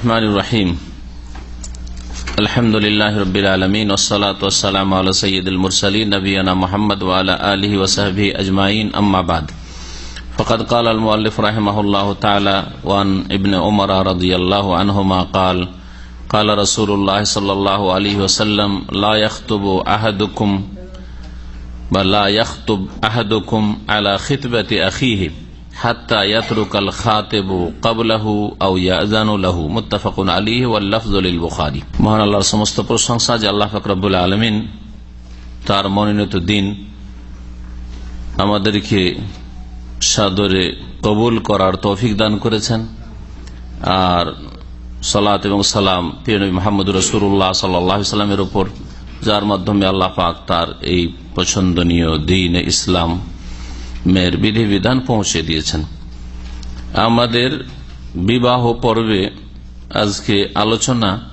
الرحمن الرحيم. الحمد لله رب العالمين والصلاة والسلام على سيد المرسلين نبينا محمد وعلى آله وصحبه أجمعين أما بعد. فقد قال المؤلف رحمه الله تعالى وعن ابن عمر رضي الله عنهما قال قال رسول الله صلى الله عليه وسلم لا يخطب أحدكم بل لا يخطب أحدكم على خطبة أخيه. হাত্তা মুত্তাফাকুন আলী সমস্ত প্রশংসা যে আল্লাহ ফাকরাবুল আলমিন তার মনোনীত দিন আমাদেরকে সাদরে কবুল করার তৌফিক দান করেছেন। আর সালাত এবং সালাম পিরনবী মাহমুদ রসুল্লাহ সাল্লামের উপর, যার মাধ্যমে আল্লাহ পাক তার এই পছন্দনীয় দিন ইসলাম মেয়ের বিধিবিধান পৌঁছে দিয়েছেন। আমাদের বিবাহ পর্বে আজকে আলোচনা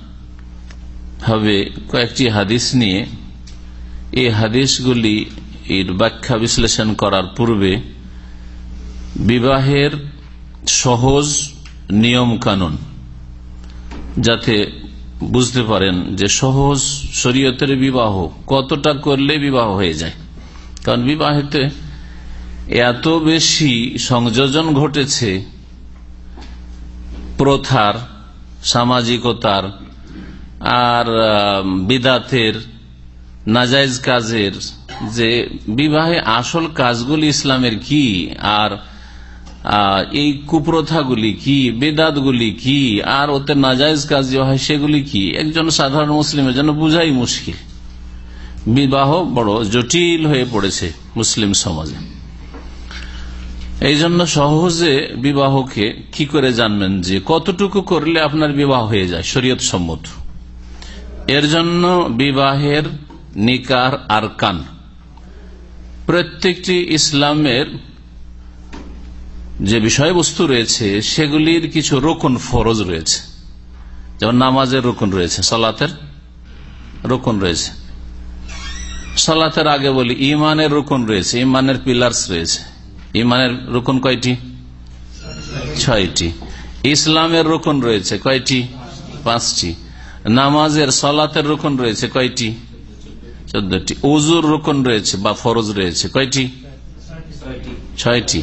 হবে কয়েকটি হাদিস নিয়ে। এই হাদিসগুলি এর ব্যাখ্যা বিশ্লেষণ করার পূর্বে বিবাহের সহজ নিয়ম কানুন যাতে বুঝতে পারেন যে সহজ শরীয়তের বিবাহ কতটা করলে বিবাহ হয়ে যায়। কারণ বিবাহেতে এত বেশি সংযোজন ঘটেছে প্রথার, সামাজিকতার আর বিদাতের নাজাইজ কাজের যে বিবাহে আসল কাজগুলি ইসলামের কি আর এই কুপ্রথাগুলি কি, বেদাতগুলি কি আর ওতে নাজাইজ কাজ যে হয় সেগুলি কি? একজন সাধারণ মুসলিমের জন্য বুঝাই মুশকিল। বিবাহ বড় জটিল হয়ে পড়েছে মুসলিম সমাজে। এই জন্য সহজে বিবাহকে কি করে জানবেন যে কতটুকু করলে আপনার বিবাহ হয়ে যায়? শরীয়ত সম্মত। এর জন্য বিবাহের নিকার আর কান প্রত্যেকটি ইসলামের যে বিষয়বস্তু রয়েছে, সেগুলির কিছু রোকন ফরজ রয়েছে। যেমন নামাজের রোকন রয়েছে, সলাতের রোকন রয়েছে। সলাতের আগে বলি ইমানের রোকন রয়েছে ইমানের পিলার্স রয়েছে। ইমানের রোকন কয়টি? ছয়টি। ইসলামের রোকন রয়েছে কয়টি? পাঁচটি। নামাজের সলাতের রোকন রয়েছে কয়টি? চোদ্দটি। উজুর রোকন রয়েছে বা ফরজ রয়েছে কয়টি? ছয়টি।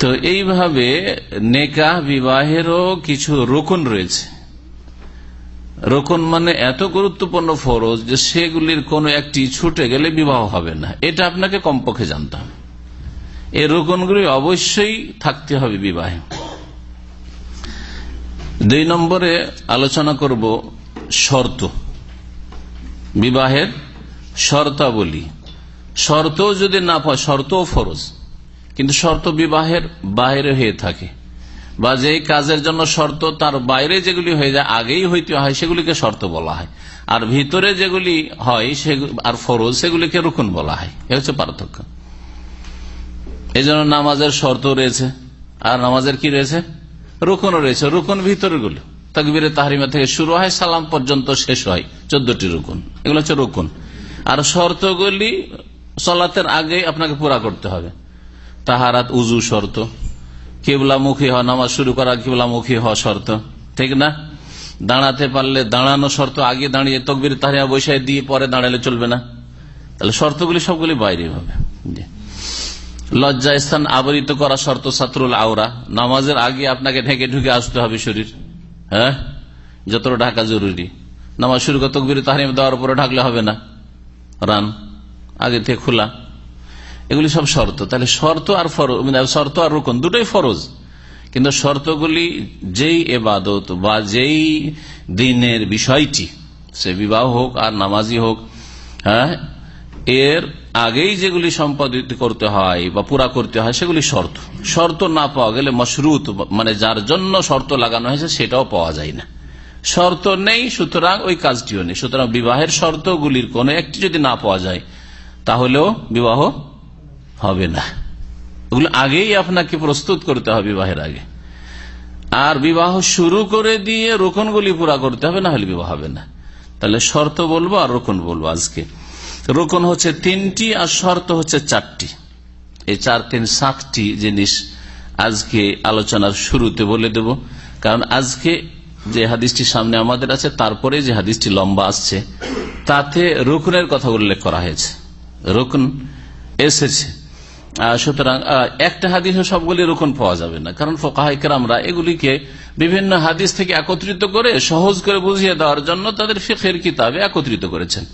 তো এইভাবে নেকাহ বিবাহেরও কিছু রোকন রয়েছে। রোকন মানে এত গুরুত্বপূর্ণ ফরজ যে সেগুলির কোন একটি ছুটে গেলে বিবাহ হবে না। এটা আপনাকে কমপক্ষে জানতে হবে। এই রোকনগুলি অবশ্যই থাকতে হবে বিবাহে। দুই নম্বরে আলোচনা করব শর্ত। বিবাহের শর্তাবলী। শর্ত যদি না পায়, শর্তও ফরজ। কিন্তু শর্ত বিবাহের বাইরে হয়ে থাকে। বা যে কাজের জন্য শর্ত, তার বাইরে যেগুলি হয়ে যায়, আগেই হইতে হয়, সেগুলিকে শর্ত বলা হয়। আর ভিতরে যেগুলি হয় আর ফরজ, সেগুলিকে রুকুন বলা হয়। এ হচ্ছে পার্থক্য। এই জন্য নামাজের শর্ত রয়েছে। আর নামাজের কি রয়েছে? রুকুনও রয়েছে। রুকুন ভিতরে গুলো তকবিরে তাহারিমা থেকে শুরু হয়, সালাম পর্যন্ত শেষ হয়। চোদ্দটি রুকুন। এগুলো হচ্ছে রুকুন। আর শর্তগুলি সলাতের আগে আপনাকে পুরা করতে হবে। তাহারাত, উজু শর্ত। কেবলামুখী হওয়া, নামাজ শুরু করা কেবলামুখী হওয়া শর্ত। ঠিক না? দাঁড়াতে পারলে দাঁড়ানো শর্ত, আগে দাঁড়িয়ে তকবির তাহারিমা বৈশাখ দিয়ে পরে দাঁড়ালে চলবে না। তাহলে শর্তগুলি সবগুলি বাইরে হবে। লজ্জা স্থান আবরিত করা শর্ত সাতরুল আওরা। নামাজের আগে আপনাকে ঢেকে ঢুকে আসতে হবে শরীর। হ্যাঁ? যতটা ঢাকা জরুরি। নামাজ শুরু করে তকবির তাহারিম দেওয়ার পরে ঢাকলে হবে না। রান। আগে থেকে খোলা। এগুলি সব শর্ত। তাহলে শর্ত আর শর্ত আর রোকন দুটোই ফরজ। কিন্তু শর্তগুলি যেই এবাদত বা যেই দিনের বিষয়টি, সে বিবাহ হোক আর নামাজি হোক হ্যাঁ এর আগেই যেগুলি সম্পাদিত করতে হয় বা পুরা করতে হয়, সেগুলি শর্ত। শর্ত না পাওয়া গেলে মশরুত মানে যার জন্য শর্ত লাগানো হয়েছে, সেটাও পাওয়া যায় না। শর্ত নেই, সুতরাং ওই কাজটিও নেই। সুতরাং বিবাহের শর্তগুলির কোন একটি যদি না পাওয়া যায়, তাহলেও বিবাহ হবে না। ওগুলো আগেই আপনাকে প্রস্তুত করতে হবে বিবাহের আগে। আর বিবাহ শুরু করে দিয়ে রোকনগুলি পুরা করতে হবে, না হলে বিবাহ হবে না। তাহলে শর্ত বলব আর রোকন বলব আজকে। রোকন হচ্ছে তিনটি আর শর্ত হচ্ছে চারটি। এই চার তিন সাতটি জিনিস আজকে আলোচনার শুরুতে বলে দেব। কারণ আজকে যে হাদিসটি সামনে আমাদের আছে, তারপরে যে হাদিসটি লম্বা আসছে, তাতে রুকনের কথা উল্লেখ করা হয়েছে। রুকন এসেছে। সুতরাং একটা হাদিসে সবগুলি রুকন পাওয়া যাবে না। কারণ ফোকাহাইকরামরা এগুলিকে বিভিন্ন হাদিস থেকে একত্রিত করে সহজ করে বুঝিয়ে দেওয়ার জন্য তাদের ফেকের কিতাবে একত্রিত করেছেন।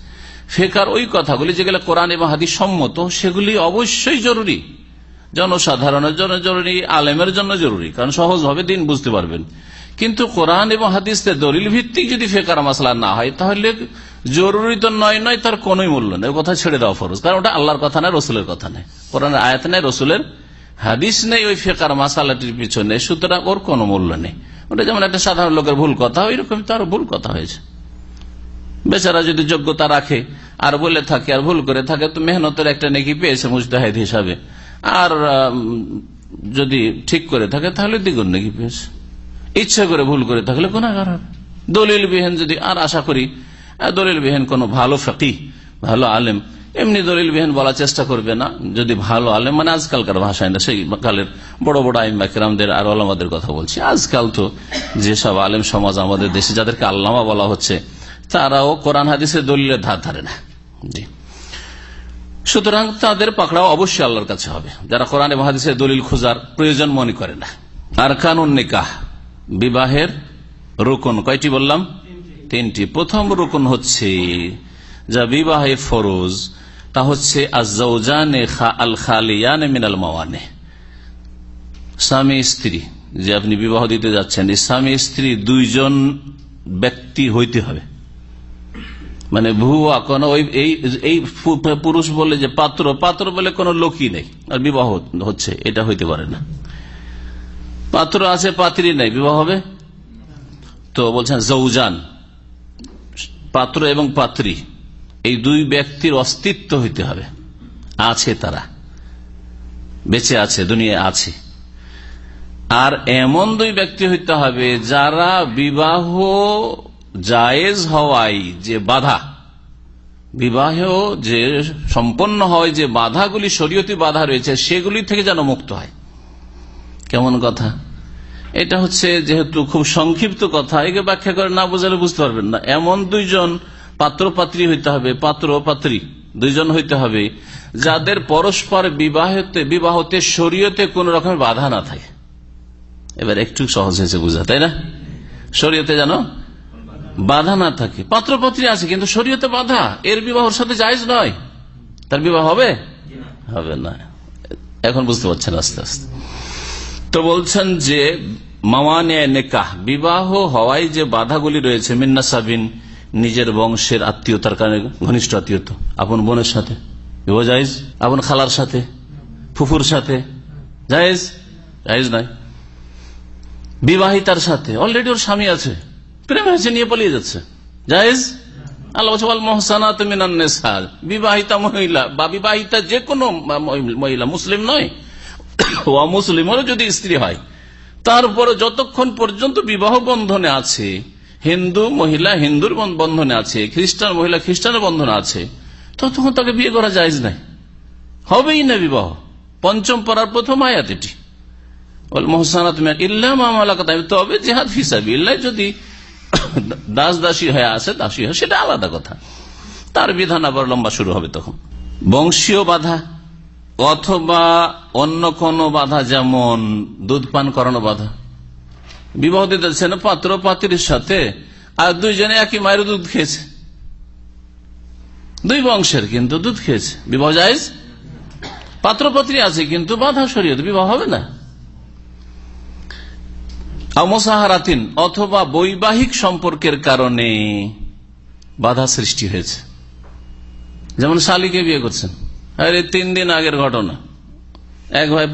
ফেকার ওই কথাগুলি যেগুলো কোরআন এবং হাদিস সম্মত, সেগুলি অবশ্যই জরুরি। জনসাধারণের জন্য জরুরি, আলেমের জন্য জরুরি, কারণ সহজভাবে দিন বুঝতে পারবেন। কিন্তু কোরআন এবং হাদিসের দলিল ভিত্তিক যদি ফেকার মাসলা না হয়, তাহলে জরুরি তো নয় নয় তার কোন মূল্য নেই। কথা ছেড়ে দেওয়া ফরজ, কারণ ওটা আল্লাহর কথা নেই রসুলের কথা নেই। কোরআনের আয়াত নেই, রসুলের হাদিস নেই, ওই ফেকার মাসালাটির পিছনে, সুতরাং ওর কোনো মূল্য নেই। ওটা যেমন একটা সাধারণ লোকের ভুল কথা ওই রকম তার ভুল কথা হয়েছে। বেচারা যদি যোগ্যতা রাখে, আর বলে থাকে, আর ভুল করে থাকে, তো মেহনতের একটা নেকি পেয়েছে মুজতাহেদ হিসাবে। আর যদি ঠিক করে থাকে, তাহলে দ্বিগুণ নেকি পেয়েছে। ইচ্ছা করে ভুল করে থাকলে গুণাগার হবে। দলিল বিহীন যদি, আর আশা করি দলিল বিহীন কোন ভালো ফকি ভালো আলেম, এমনি দলিল বিহীন বলার চেষ্টা করবে না। যদি ভালো আলেম মানে আজকালকার ভাষায় না সেই কালের বড় বড় আইম বাকিরামদের আর আলামাদের কথা বলছি। আজকাল তো যেসব আলেম সমাজ, আমাদের দেশে, যাদেরকে আল্লামা বলা হচ্ছে তারাও কোরআন হাদিসের দলিলের ধার ধারে না। সুতরাং তাদের পাকড়াও অবশ্যই আল্লাহর কাছে হবে। যারা কোরআন এবং হাদিসের দলিল খোঁজার প্রয়োজন মনে করে না। আর কানুন নিকাহ, বিবাহের রোকন। কয়টি বললাম? তিনটি। প্রথম রোকন হচ্ছে যা বিবাহে ফরজ, তা হচ্ছে আল খালিয়ান মিনাল মাওয়ানে। স্বামী, স্ত্রী, যে আপনি বিবাহ দিতে যাচ্ছেন স্বামী, স্ত্রী দুইজন ব্যক্তি হইতে হবে। মানে ভুয়া, কোন এই পুরুষ বলে যে পাত্র পাত্র বলে কোন লোকই নেই। আর বিবাহ হচ্ছে, এটা হইতে পারে না। পাত্র আছে, পাত্রী নেই, বিবাহ হবে? তো বলছেন, জৌজান, পাত্র এবং পাত্রী, এই দুই ব্যক্তির অস্তিত্ব হইতে হবে। আছে তারা। বেঁচে আছে দুনিয়া আছে। আর এমন দুই ব্যক্তি হইতে হবে যারা বিবাহ জায়েজ হওয়াই যে বাধা বিবাহ যে সম্পন্ন হয় যে বাধাগুলি শরীয়তি বাধা রয়েছে, সেগুলি থেকে যেন মুক্ত হয়। কেমন কথা? এটা হচ্ছে যেহেতু খুব সংক্ষিপ্ত কথা, একে ব্যাখ্যা করে না বোঝালে বুঝতে পারবেন না। এমন দুইজন পাত্র পাত্রী হইতে হবে, পাত্র পাত্রী, দুইজন হইতে হবে, যাদের পরস্পর বিবাহতে বিবাহতে শরীয়তে কোন রকমের বাধা না থাকে। এবার একটু সহজ হয়েছে বুঝা, তাই না? শরীয়তে যেন বাধা না থাকে। পাত্র পাত্রী আছে, কিন্তু শরীয়তে বাধা। এর বিবাহর সাথে জায়জ নয়। তার বিবাহ হবে? হবে না। এখন বুঝতে পারছেন আস্তে আস্তে। তো বলছেন যে নেকাহ, বিবাহ হওয়ায় যে বাধাগুলি রয়েছে, মিন্না সাবিন, নিজের বংশের আত্মীয়তার কারণে, ঘনিষ্ঠ আত্মীয়তা, আপন বোনের সাথে, বিবাহ আপন খালার সাথে, ফুফুর সাথে, জায়েজ? জায়েজ নয়। বিবাহিতার সাথে অলরেডি ওর স্বামী আছে। প্রেম হয়েছে নিয়ে পালিয়ে যাচ্ছে। জায়েজ? বিবাহিতা মহিলা, বা বিবাহিতা মহিলা মুসলিম নয়। যদি স্ত্রী হয় যতক্ষণ পর্যন্ত বিবাহ বন্ধনে আছে, হিন্দু মহিলা হিন্দুর বন্ধনে আছে, খ্রিস্টান মহিলা খ্রিস্টানের বন্ধনে আছে, ততক্ষণ তাকে বিয়ে করা যায় নাই। হবেই না বিবাহ। পঞ্চম পড়ার প্রথম আয়াত এটি। তবে জেহাদ ফিসাবি যদি দাস দাসী হয়ে আছে, দাসী হয়ে, সেটা আলাদা কথা। তার বিধান আবার লম্বা শুরু হবে তখন। বংশীয় বাধা, অথবা অন্য কোন বাধা যেমন দুধ পান করানো বাধা। বিবাহ দিতেছেন পাত্র পাত্রীর সাথে, আর দুইজনে একই মায়ের দুধ খেয়েছে। দুই বংশের কিন্তু দুধ খেয়েছে। বিবাহ জায়জ? পাত্র পাত্রী আছে কিন্তু বাধা সরিয়ে বিবাহ হবে না। মোসাহারাতিন অথবা বৈবাহিক সম্পর্কের কারণে বাধা সৃষ্টি হয়েছে। যেমন শালিকে বিয়ে করছেন। আরে, তিন দিন আগের ঘটনা। এক ভাই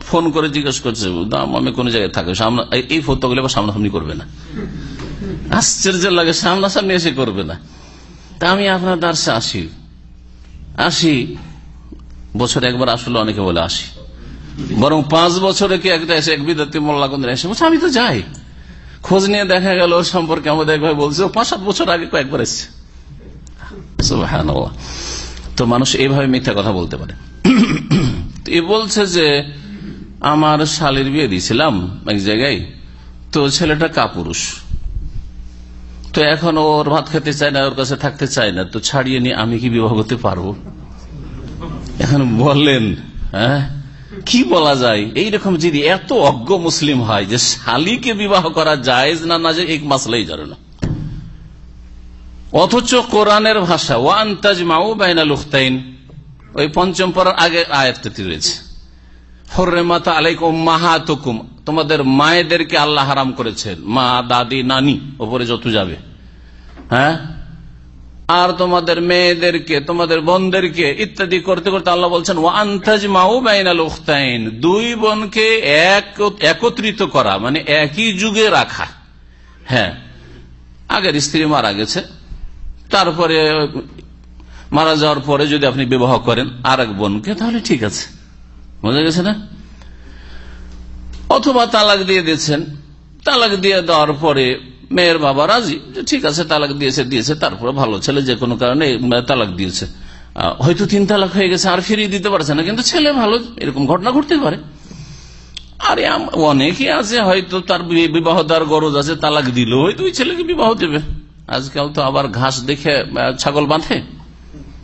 ফোন করে জিজ্ঞেস করছে আমি কোন জায়গায় থাকি সামনে এই- ফটোগুলো আবার সামনাসামনি করবে না। আশ্চর্য লাগে, সামনাসামনি এসে করবে না। তা আমি আপনার দার্সে আসি। আসি, বছর একবার আসলে অনেকে বলে আসি। বরং পাঁচ বছরে কি একটা এসে এক বিদ্যার্থী মোল্লা কোন এসে বলছে, আমি তো যাই। খোঁজ নিয়ে দেখা গেল ওর সম্পর্কে আমাদের এক ভাই বলছে পাঁচ সাত বছর আগে কয়েকবার এসছে। তো মানুষ এইভাবে মিথ্যা কথা বলতে পারে। এ বলছে যে, আমার শালের বিয়ে দিয়েছিলাম এক জায়গায়, তো ছেলেটা কাপুরুষ। তো এখন ওর ভাত খেতে চায় না, ওর কাছে থাকতে চায় না, তো ছাড়িয়ে নিয়ে আমি কি বিবাহ করতে পারব? এখন বললেন হ্যাঁ? কি বলা যায়? এইরকম যদি এত অজ্ঞ মুসলিম হয় যে শালিকে বিবাহ করা যায় না না যে এক মাসলাই জানে না। অথচ কোরআনের ভাষা ওয়ান তাজ মাউ বাইনাল উখতাইন ওই পঞ্চম পড়ার আগে আয়াতটি রয়েছে। হর্রেমাতা আলাইকুম মাহাতুকুম তোমাদের মায়েদেরকে আল্লাহ হারাম করেছেন। মা, দাদি, নানি ওপরে যত যাবে। হ্যাঁ? আর তোমাদের মেয়েদেরকে, তোমাদের বোনদেরকে ইত্যাদি করতে করতে আল্লাহ বলছেন ওয়ান্তাজ মাউ বাইনাল উখতাইন দুই বোনকে এক- একত্রিত করা মানে একই যুগে রাখা। হ্যাঁ আগের স্ত্রী মারা গেছে, তারপরে মারা যাওয়ার পরে যদি আপনি বিবাহ করেন আর এক বোনকে, তাহলে ঠিক আছে। বোঝা গেছে না? অথবা তালাক দিয়ে দিয়েছেন, তালাক দিয়ে দেওয়ার পরে মেয়ের বাবা রাজি ঠিক আছে, তালাক দিয়েছে দিয়েছে, তারপরে ভালো ছেলে যে কোনো কারণে তালাক দিয়েছে। হয়তো তিন তালাক হয়ে গেছে, আর ফিরিয়ে দিতে পারছে না, কিন্তু ছেলে ভালো, এরকম ঘটনা ঘটতে পারে। আরে অনেকেই আছে হয়তো তার বিবাহ দেওয়ার গরজ আছে, তালাক দিল হয়তো ওই ছেলেকে বিবাহ দেবে। আজকাল তো আবার ঘাস দেখে ছাগল বাঁধে।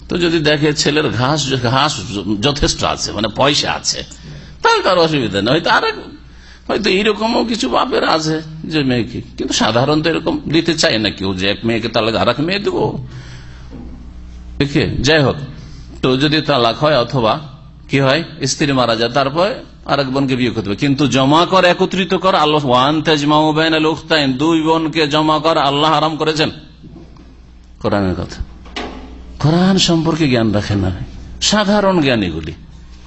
তো যদি দেখে ছেলের ঘাস ঘাস যথেষ্ট আছে মানে পয়সা আছে, তাহলে তার অসুবিধা নেই। হয়তো আর হয়তো এইরকমও কিছু বাপের আছে যে মেয়েকে। কিন্তু সাধারণত এরকম দিতে চায় না কেউ, যে এক মেয়েকে তালাক আর এক মেয়ে দেবো। যাই হোক, তো যদি তালাক হয় অথবা কি হয়, স্ত্রী মারা যায়, তারপর আরেক বোনকে বিয়ে করতে হবে। কিন্তু জমা কর, একত্রিত কর, আল্লাহ ওয়ান তেজমাউ বাইনাল উখতাইন দুই বোনকে জমা কর, আল্লাহ আরাম করেছেন। কোরআনের কথা। কোরআন সম্পর্কে জ্ঞান রাখে না। সাধারণ জ্ঞান এগুলি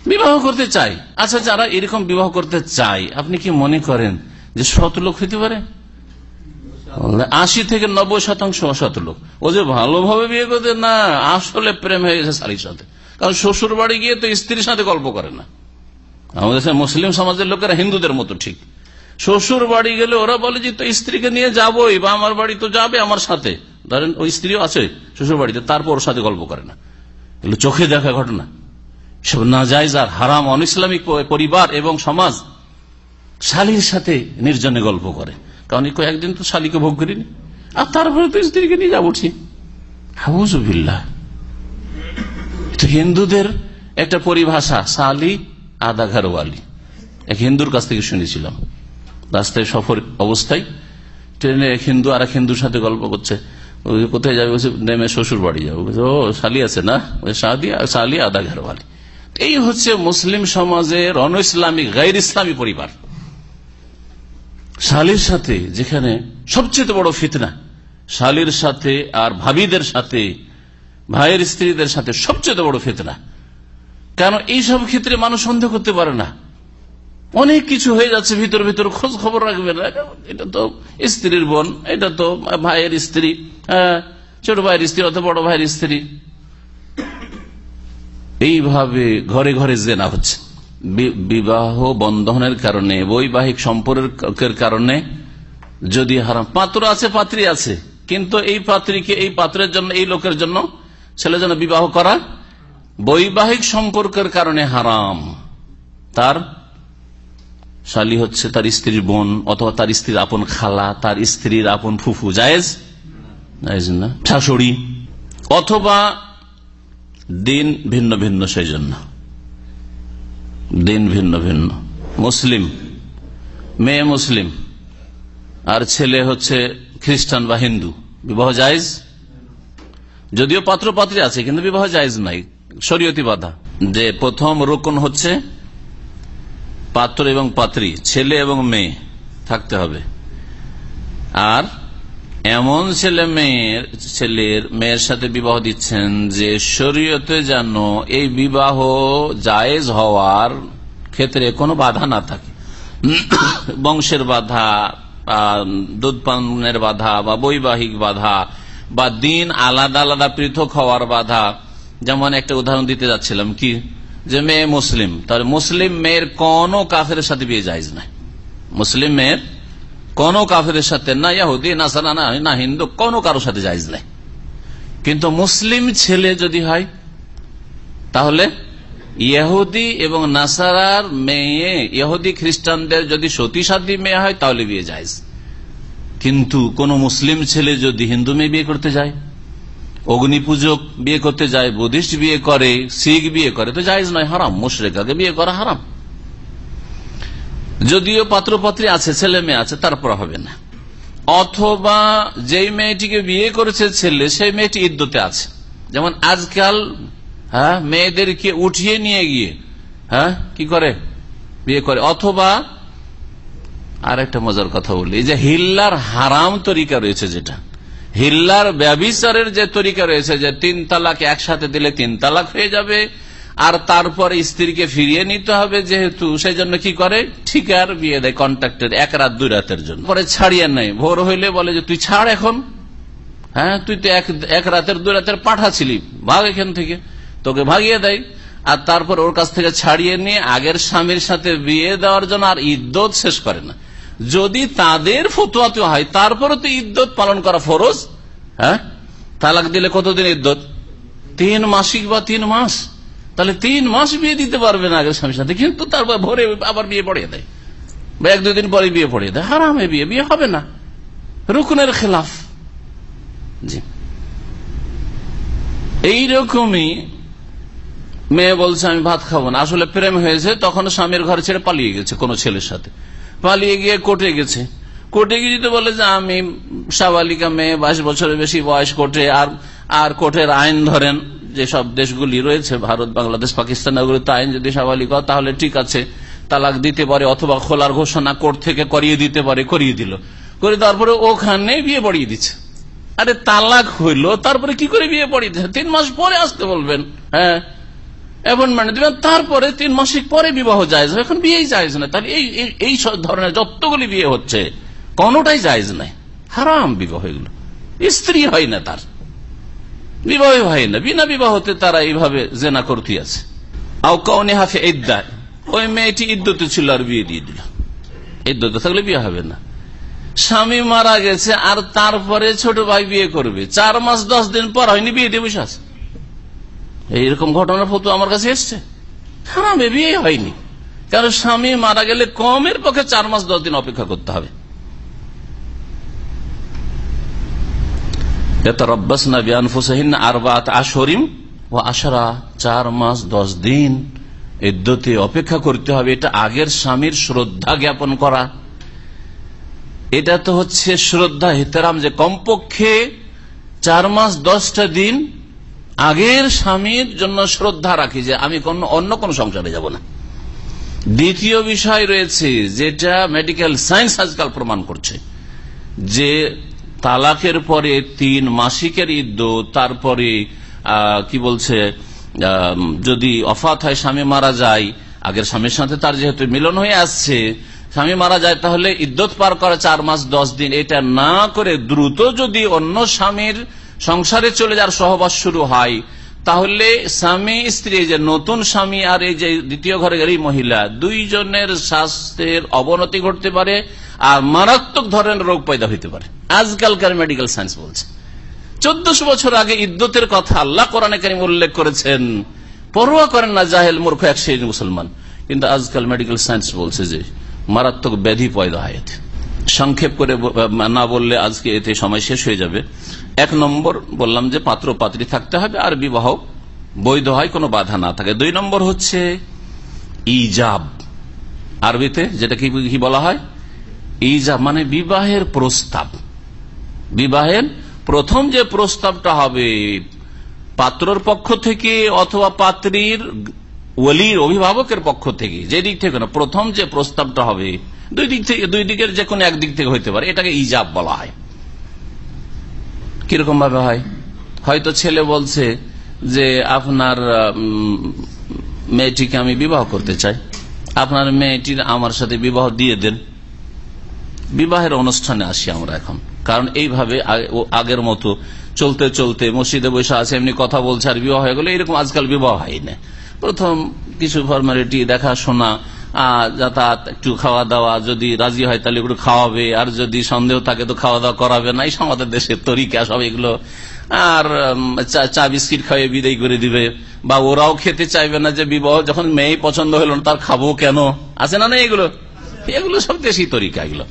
বিবাহ করতে চাই। আচ্ছা যারা এরকম বিবাহ করতে চাই, আপনি কি মনে করেন যে শত লোক হইতে পারে? আশি থেকে নব্বই শতাংশ অসত লোক। ও যে ভালোভাবে বিয়ে করতে, না, আসলে প্রেম হয়ে গেছে শালির সাথে। কারণ শ্বশুর বাড়ি গিয়ে তো স্ত্রীর সাথে গল্প করে না। আমাদের মুসলিম সমাজের লোকেরা হিন্দুদের মতো ঠিক। শ্বশুর বাড়ি গেলে ওরা বলে যে, তো স্ত্রীকে নিয়ে যাবোই, বা আমার বাড়ি তো যাবে আমার সাথে। ধরেন, ওই স্ত্রীও আছে শ্বশুর বাড়িতে তারপর ওর সাথে গল্প করে না। চোখে দেখা ঘটনা। সব না যায় আর হারাম অন ইসলামিক পরিবার এবং সমাজ শালির সাথে নির্জনে গল্প করে। কারণ কয়েকদিন তো শালিকে ভোগ করিনি। আর তারপরে তো স্ত্রীকে নিয়ে যাব তো হিন্দুদের একটা পরিভাষা, শালি আদা ঘরওয়ালি। এক হিন্দুর কাছ থেকে শুনেছিলাম। রাস্তায় সফর অবস্থায় ট্রেনে এক হিন্দু আর এক হিন্দুর সাথে গল্প করছে। কোথায় যাবে নেমে শ্বশুর বাড়ি যাবে। ও শালি আছে না? শাদি, শালি আদা ঘরওয়ালি। এই হচ্ছে মুসলিম সমাজের অন ইসলামিক গাইর ইসলামী পরিবার। শালির সাথে যেখানে সবচেয়ে বড় ফিতনা শালির সাথে আর ভাবিদের সাথে ভাইয়ের স্ত্রীদের সাথে সবচেয়ে বড় ফিতনা। কেন এইসব ক্ষেত্রে মানুষ সন্দেহ করতে পারে না? অনেক কিছু হয়ে যাচ্ছে ভিতর ভিতর খোঁজ খবর রাখবে না। এটা তো স্ত্রীর বোন এটা তো ভাইয়ের স্ত্রী হ্যাঁ, ছোট ভাইয়ের স্ত্রী অথবা বড় ভাইয়ের স্ত্রী। এইভাবে ঘরে ঘরে জেনা হচ্ছে। বিবাহ বন্ধনের কারণে, বৈবাহিক সম্পর্কের কারণে যদি হারাম। পাত্র আছে, পাত্রী আছে, কিন্তু এই পাত্রীকে, এই পাত্রের জন্য, এই লোকের জন্য ছেলে যেন বিবাহ করা বৈবাহিক সম্পর্কের কারণে হারাম। তার শালি হচ্ছে তার স্ত্রীর বোন অথবা তার স্ত্রীর আপন খালা, তার স্ত্রীর আপন ফুফু, জায়েজ? জায়েজ না, শাশুড়ি। অথবা দিন ভিন্ন ভিন্ন সেই জন্য দিন ভিন্ন ভিন্ন। মুসলিম, মেয়ে মুসলিম, আর ছেলে হচ্ছে খ্রিস্টান বা হিন্দু। বিবাহ জায়জ? যদিও পাত্র পাত্রী আছে, কিন্তু বিবাহ জায়জ নাই। শরীয়তি বাধা। যে প্রথম রোকন হচ্ছে পাত্র এবং পাত্রী, ছেলে এবং মেয়ে, থাকতে হবে। আর এমন ছেলে মেয়ের, ছেলের মেয়ের সাথে বিবাহ দিচ্ছেন যে শরীয়তে যেন এই বিবাহ জায়েজ হওয়ার ক্ষেত্রে কোনো বাধা না থাকে। বংশের বাধা দুধ পানের বাধা, বা বৈবাহিক বাধা, বা দিন আলাদা আলাদা পৃথক হওয়ার বাধা। যেমন একটা উদাহরণ দিতে যাচ্ছিলাম কি? যে মেয়ে মুসলিম, তাহলে মুসলিম মেয়ের কোন কাফের সাথে বিয়ে যায় না মুসলিম মেয়ের কোন কাফের সাথে, না ইয়াহুদি, না সানা না হিন্দু, কোন কারোর সাথে যাইজ নাই। কিন্তু মুসলিম ছেলে যদি হয়, তাহলে ইহুদি এবং নাসারার মেয়ে ইহুদি খ্রিস্টানদের যদি সতী সাদী মেয়ে হয়, তাহলে বিয়ে যায় কিন্তু কোন মুসলিম ছেলে যদি হিন্দু মেয়ে বিয়ে করতে যায় অগ্নি পূজক বিয়ে করতে যায়, বুদ্ধিস্ট বিয়ে করে, শিখ বিয়ে করে, তো জায়জ নয়, হারাম। মুশরেকাকে বিয়ে করা হারাম। যদিও পাত্রপাত্রী আছে, ছেলে মেয়ে আছে, তারপর হবে না। অথবা যেই মেয়েটিকে বিয়ে করেছে ছেলে, সেই মেয়েটি ইদ্যতে আছে। যেমন আজকাল হ্যাঁ মেয়েদেরকে উঠিয়ে নিয়ে গিয়ে হ্যাঁ কি করে? বিয়ে করে। অথবা আর একটা মজার কথা বলি, যে হিল্লার হারাম তরিকা রয়েছে যেটা। হিল্লার ব্যবিচারের যে তরিকা রয়েছে, যে তিন তালাক একসাথে দিলে তিন তালাক হয়ে যাবে আর তারপর স্ত্রীকে ফিরিয়ে নিতে হবে যেহেতু সেই জন্য কি করে? ঠিকার বিয়ে দেয় কন্ট্রাক্টের এক রাত, দুই রাতের জন্য। পরে ছাড়িয়ে নেয়। ভোর হইলে বলে যে, তুই ছাড় এখন। হ্যাঁ তুই তো এক রাতের, দুই রাতের পাঠাছিলি। ভাগ এখান থেকে। তোকে ভাগিয়ে দেয়। আর তারপর ওর কাছ থেকে ছাড়িয়ে নিয়ে আগের স্বামীর সাথে বিয়ে দেওয়ার জন্য আর ইদ্যত শেষ করে না। যদি তাদের ফতুয়াতে হয় তারপরে তো ইদ্যত পালন করা ফরজ। হ্যাঁ? তালাক দিলে কতদিন ইদ্যত তিন মাসিক বা তিন মাস? তাহলে তিন মাস বিয়ে দিতে পারবে না আগের স্বামীর সাথে কিন্তু তারপর ভোরে আবার বিয়ে পড়িয়ে দেয়। বা এক দুদিন পরে বিয়ে পড়িয়ে দেয়। হারামে বিয়ে বিয়ে হবে না। রুকুনের খেলাফ। জি। এইরকমই মেয়ে বলছে, আমি ভাত খাব না। আসলে প্রেম হয়েছে তখন স্বামীর ঘরে ছেড়ে পালিয়ে গেছে কোন ছেলের সাথে। পালিয়ে গিয়ে কোর্টে গেছে। কোর্টে গিয়ে যদি বলে যে, আমি সাবালিকা মেয়ে, বাইশ বছরের বেশি বয়স কোর্টে, আর আর কোর্টের আইন ধরেন। যেসব দেশগুলি রয়েছে, ভারত, বাংলাদেশ, পাকিস্তান আইন যদি সাবালিকা তাহলে ঠিক আছে, তালাক দিতে পারে অথবা খোলার ঘোষণা কোর্ট থেকে করিয়ে দিতে পারে, করিয়ে দিল। করে তারপরে ওখানে বিয়ে পড়িয়ে দিচ্ছে। আরে তালাক হইল, তারপরে কি করে বিয়ে পড়িয়ে দিচ্ছে? তিন মাস পরে আসতে বলবেন হ্যাঁ? অ্যাপয়েন্টমেন্ট দিবেন, তারপরে তিন মাসিক পরে বিবাহ জায়জ এখন বিয়েই জায়জ না তাহলে এই এই ধরনের যতগুলি বিয়ে হচ্ছে, কোনটাই জায়জ নাই হারাম বিবাহ এগুলো। স্ত্রী হয় না তার। বিবাহ হয় না। বিনা বিবাহতে তারা এইভাবে জেনা করতে আছে। আও কৌনে হাফে ইদ্দায় ওই মেয়েটি ইদ্যতে ছিল আর বিয়ে দিয়ে দিল। ইদ্যতে থাকলে বিয়ে হবে না। স্বামী মারা গেছে আর তারপরে ছোট ভাই বিয়ে করবে। চার মাস, দশ দিন পর হয়নি বিয়ে দিয়ে বসে আছে। এইরকম ঘটনার ফটো আমার কাছে এসছে। হারামে বিয়ে হয়নি। কারণ স্বামী মারা গেলে কমের পক্ষে চার মাস, দশ দিন অপেক্ষা করতে হবে। চার মাস দশ দিন। অপেক্ষা করতে হবে, এটা আগের স্বামীর শ্রদ্ধা জ্ঞাপন করা। এটা তো হচ্ছে শ্রদ্ধা হেতারাম যে কমপক্ষে চার মাস দশটা দিন আগের স্বামীর জন্য শ্রদ্ধা রাখি যে আমি কোন, অন্য কোন সংসারে যাব না। দ্বিতীয় বিষয় রয়েছে, যেটা মেডিকেল সায়েন্স আজকাল প্রমাণ করছে যে তালাকের পরে তিন মাসিকের ইদ্য তারপরে কি বলছে যদি অফাত হয় স্বামী মারা যায়, আগের স্বামীর সাথে তার যেহেতু মিলন হয়ে আসছে, স্বামী মারা যায় তাহলে ইদ্যত পার করা চার মাস, দশ দিন। এটা না করে দ্রুত যদি অন্য স্বামীর সংসারে চলে যাওয়ার সহবাস শুরু হয় তাহলে স্বামী, স্ত্রী, যে নতুন স্বামী আর এই যে দ্বিতীয় ঘরে এই মহিলা, দুইজনের স্বাস্থ্যের অবনতি ঘটতে পারে আর মারাত্মক ধরনের রোগ পয়দা হইতে পারে। আজকালকার মেডিকেল সায়েন্স বলছে। চোদ্দশো বছর আগে ইদ্যতের কথা আল্লাহ কোরআনে কারিম উল্লেখ করেছেন, পরোয়া করেন না জাহেল মূর্খ এক সেই মুসলমান। কিন্তু আজকাল মেডিকেল সায়েন্স বলছে যে মারাত্মক ব্যাধি পয়দা হয় সংক্ষেপ করে না বললে আজকে এতে সময় শেষ হয়ে যাবে। এক নম্বর বললাম যে পাত্র পাত্রী থাকতে হবে, আর বিবাহ বৈধ হয়, কোনো বাধা না থাকে। দুই নম্বর হচ্ছে ইজাব। আরবিতে যেটা কি বলা হয়? ইজাব মানে বিবাহের প্রস্তাব। বিবাহের প্রথম যে প্রস্তাবটা হবে, পাত্রর পক্ষ থেকে অথবা পাত্রীর ওলির অভিভাবকের পক্ষ থেকে, যে দিক থেকে না, প্রথম যে প্রস্তাবটা হবে, দুই দিক থেকে, দুই দিকের যে কোনো একদিক থেকে হইতে পারে, এটাকে ইজাব বলা হয়। কীরকম ভাবে হয়? হয়তো ছেলে বলছে যে, আপনার মেয়েটিকে আমি বিবাহ করতে চাই। আপনার মেয়েটির আমার সাথে বিবাহ দিয়ে দেন। বিবাহের অনুষ্ঠানে আসি আমরা এখন। কারণ এইভাবে আগের মতো চলতে চলতে মসজিদে বসে আছে, এমনি কথা বলছে, আর বিবাহ হয়ে গেলে, এরকম আজকাল বিবাহ হয় না। প্রথম কিছু ফর্মালিটি, দেখাশোনা যাতায়াত, একটু খাওয়া দাওয়া যদি রাজি হয় তাহলে একটু খাওয়াবে। আর যদি সন্দেহ থাকে তো খাওয়া দাওয়া করাবে না। এই আমাদের দেশের তরিকা, সব এগুলো। আর চা- চা বিস্কিট খাইয়ে বিদায় করে দিবে। বা ওরাও খেতে চাইবে না যে বিবাহ, যখন মেয়ে পছন্দ হলো না তার খাব কেন? আছে না না এগুলো? এগুলো সব দেশি তরিকা এগুলো।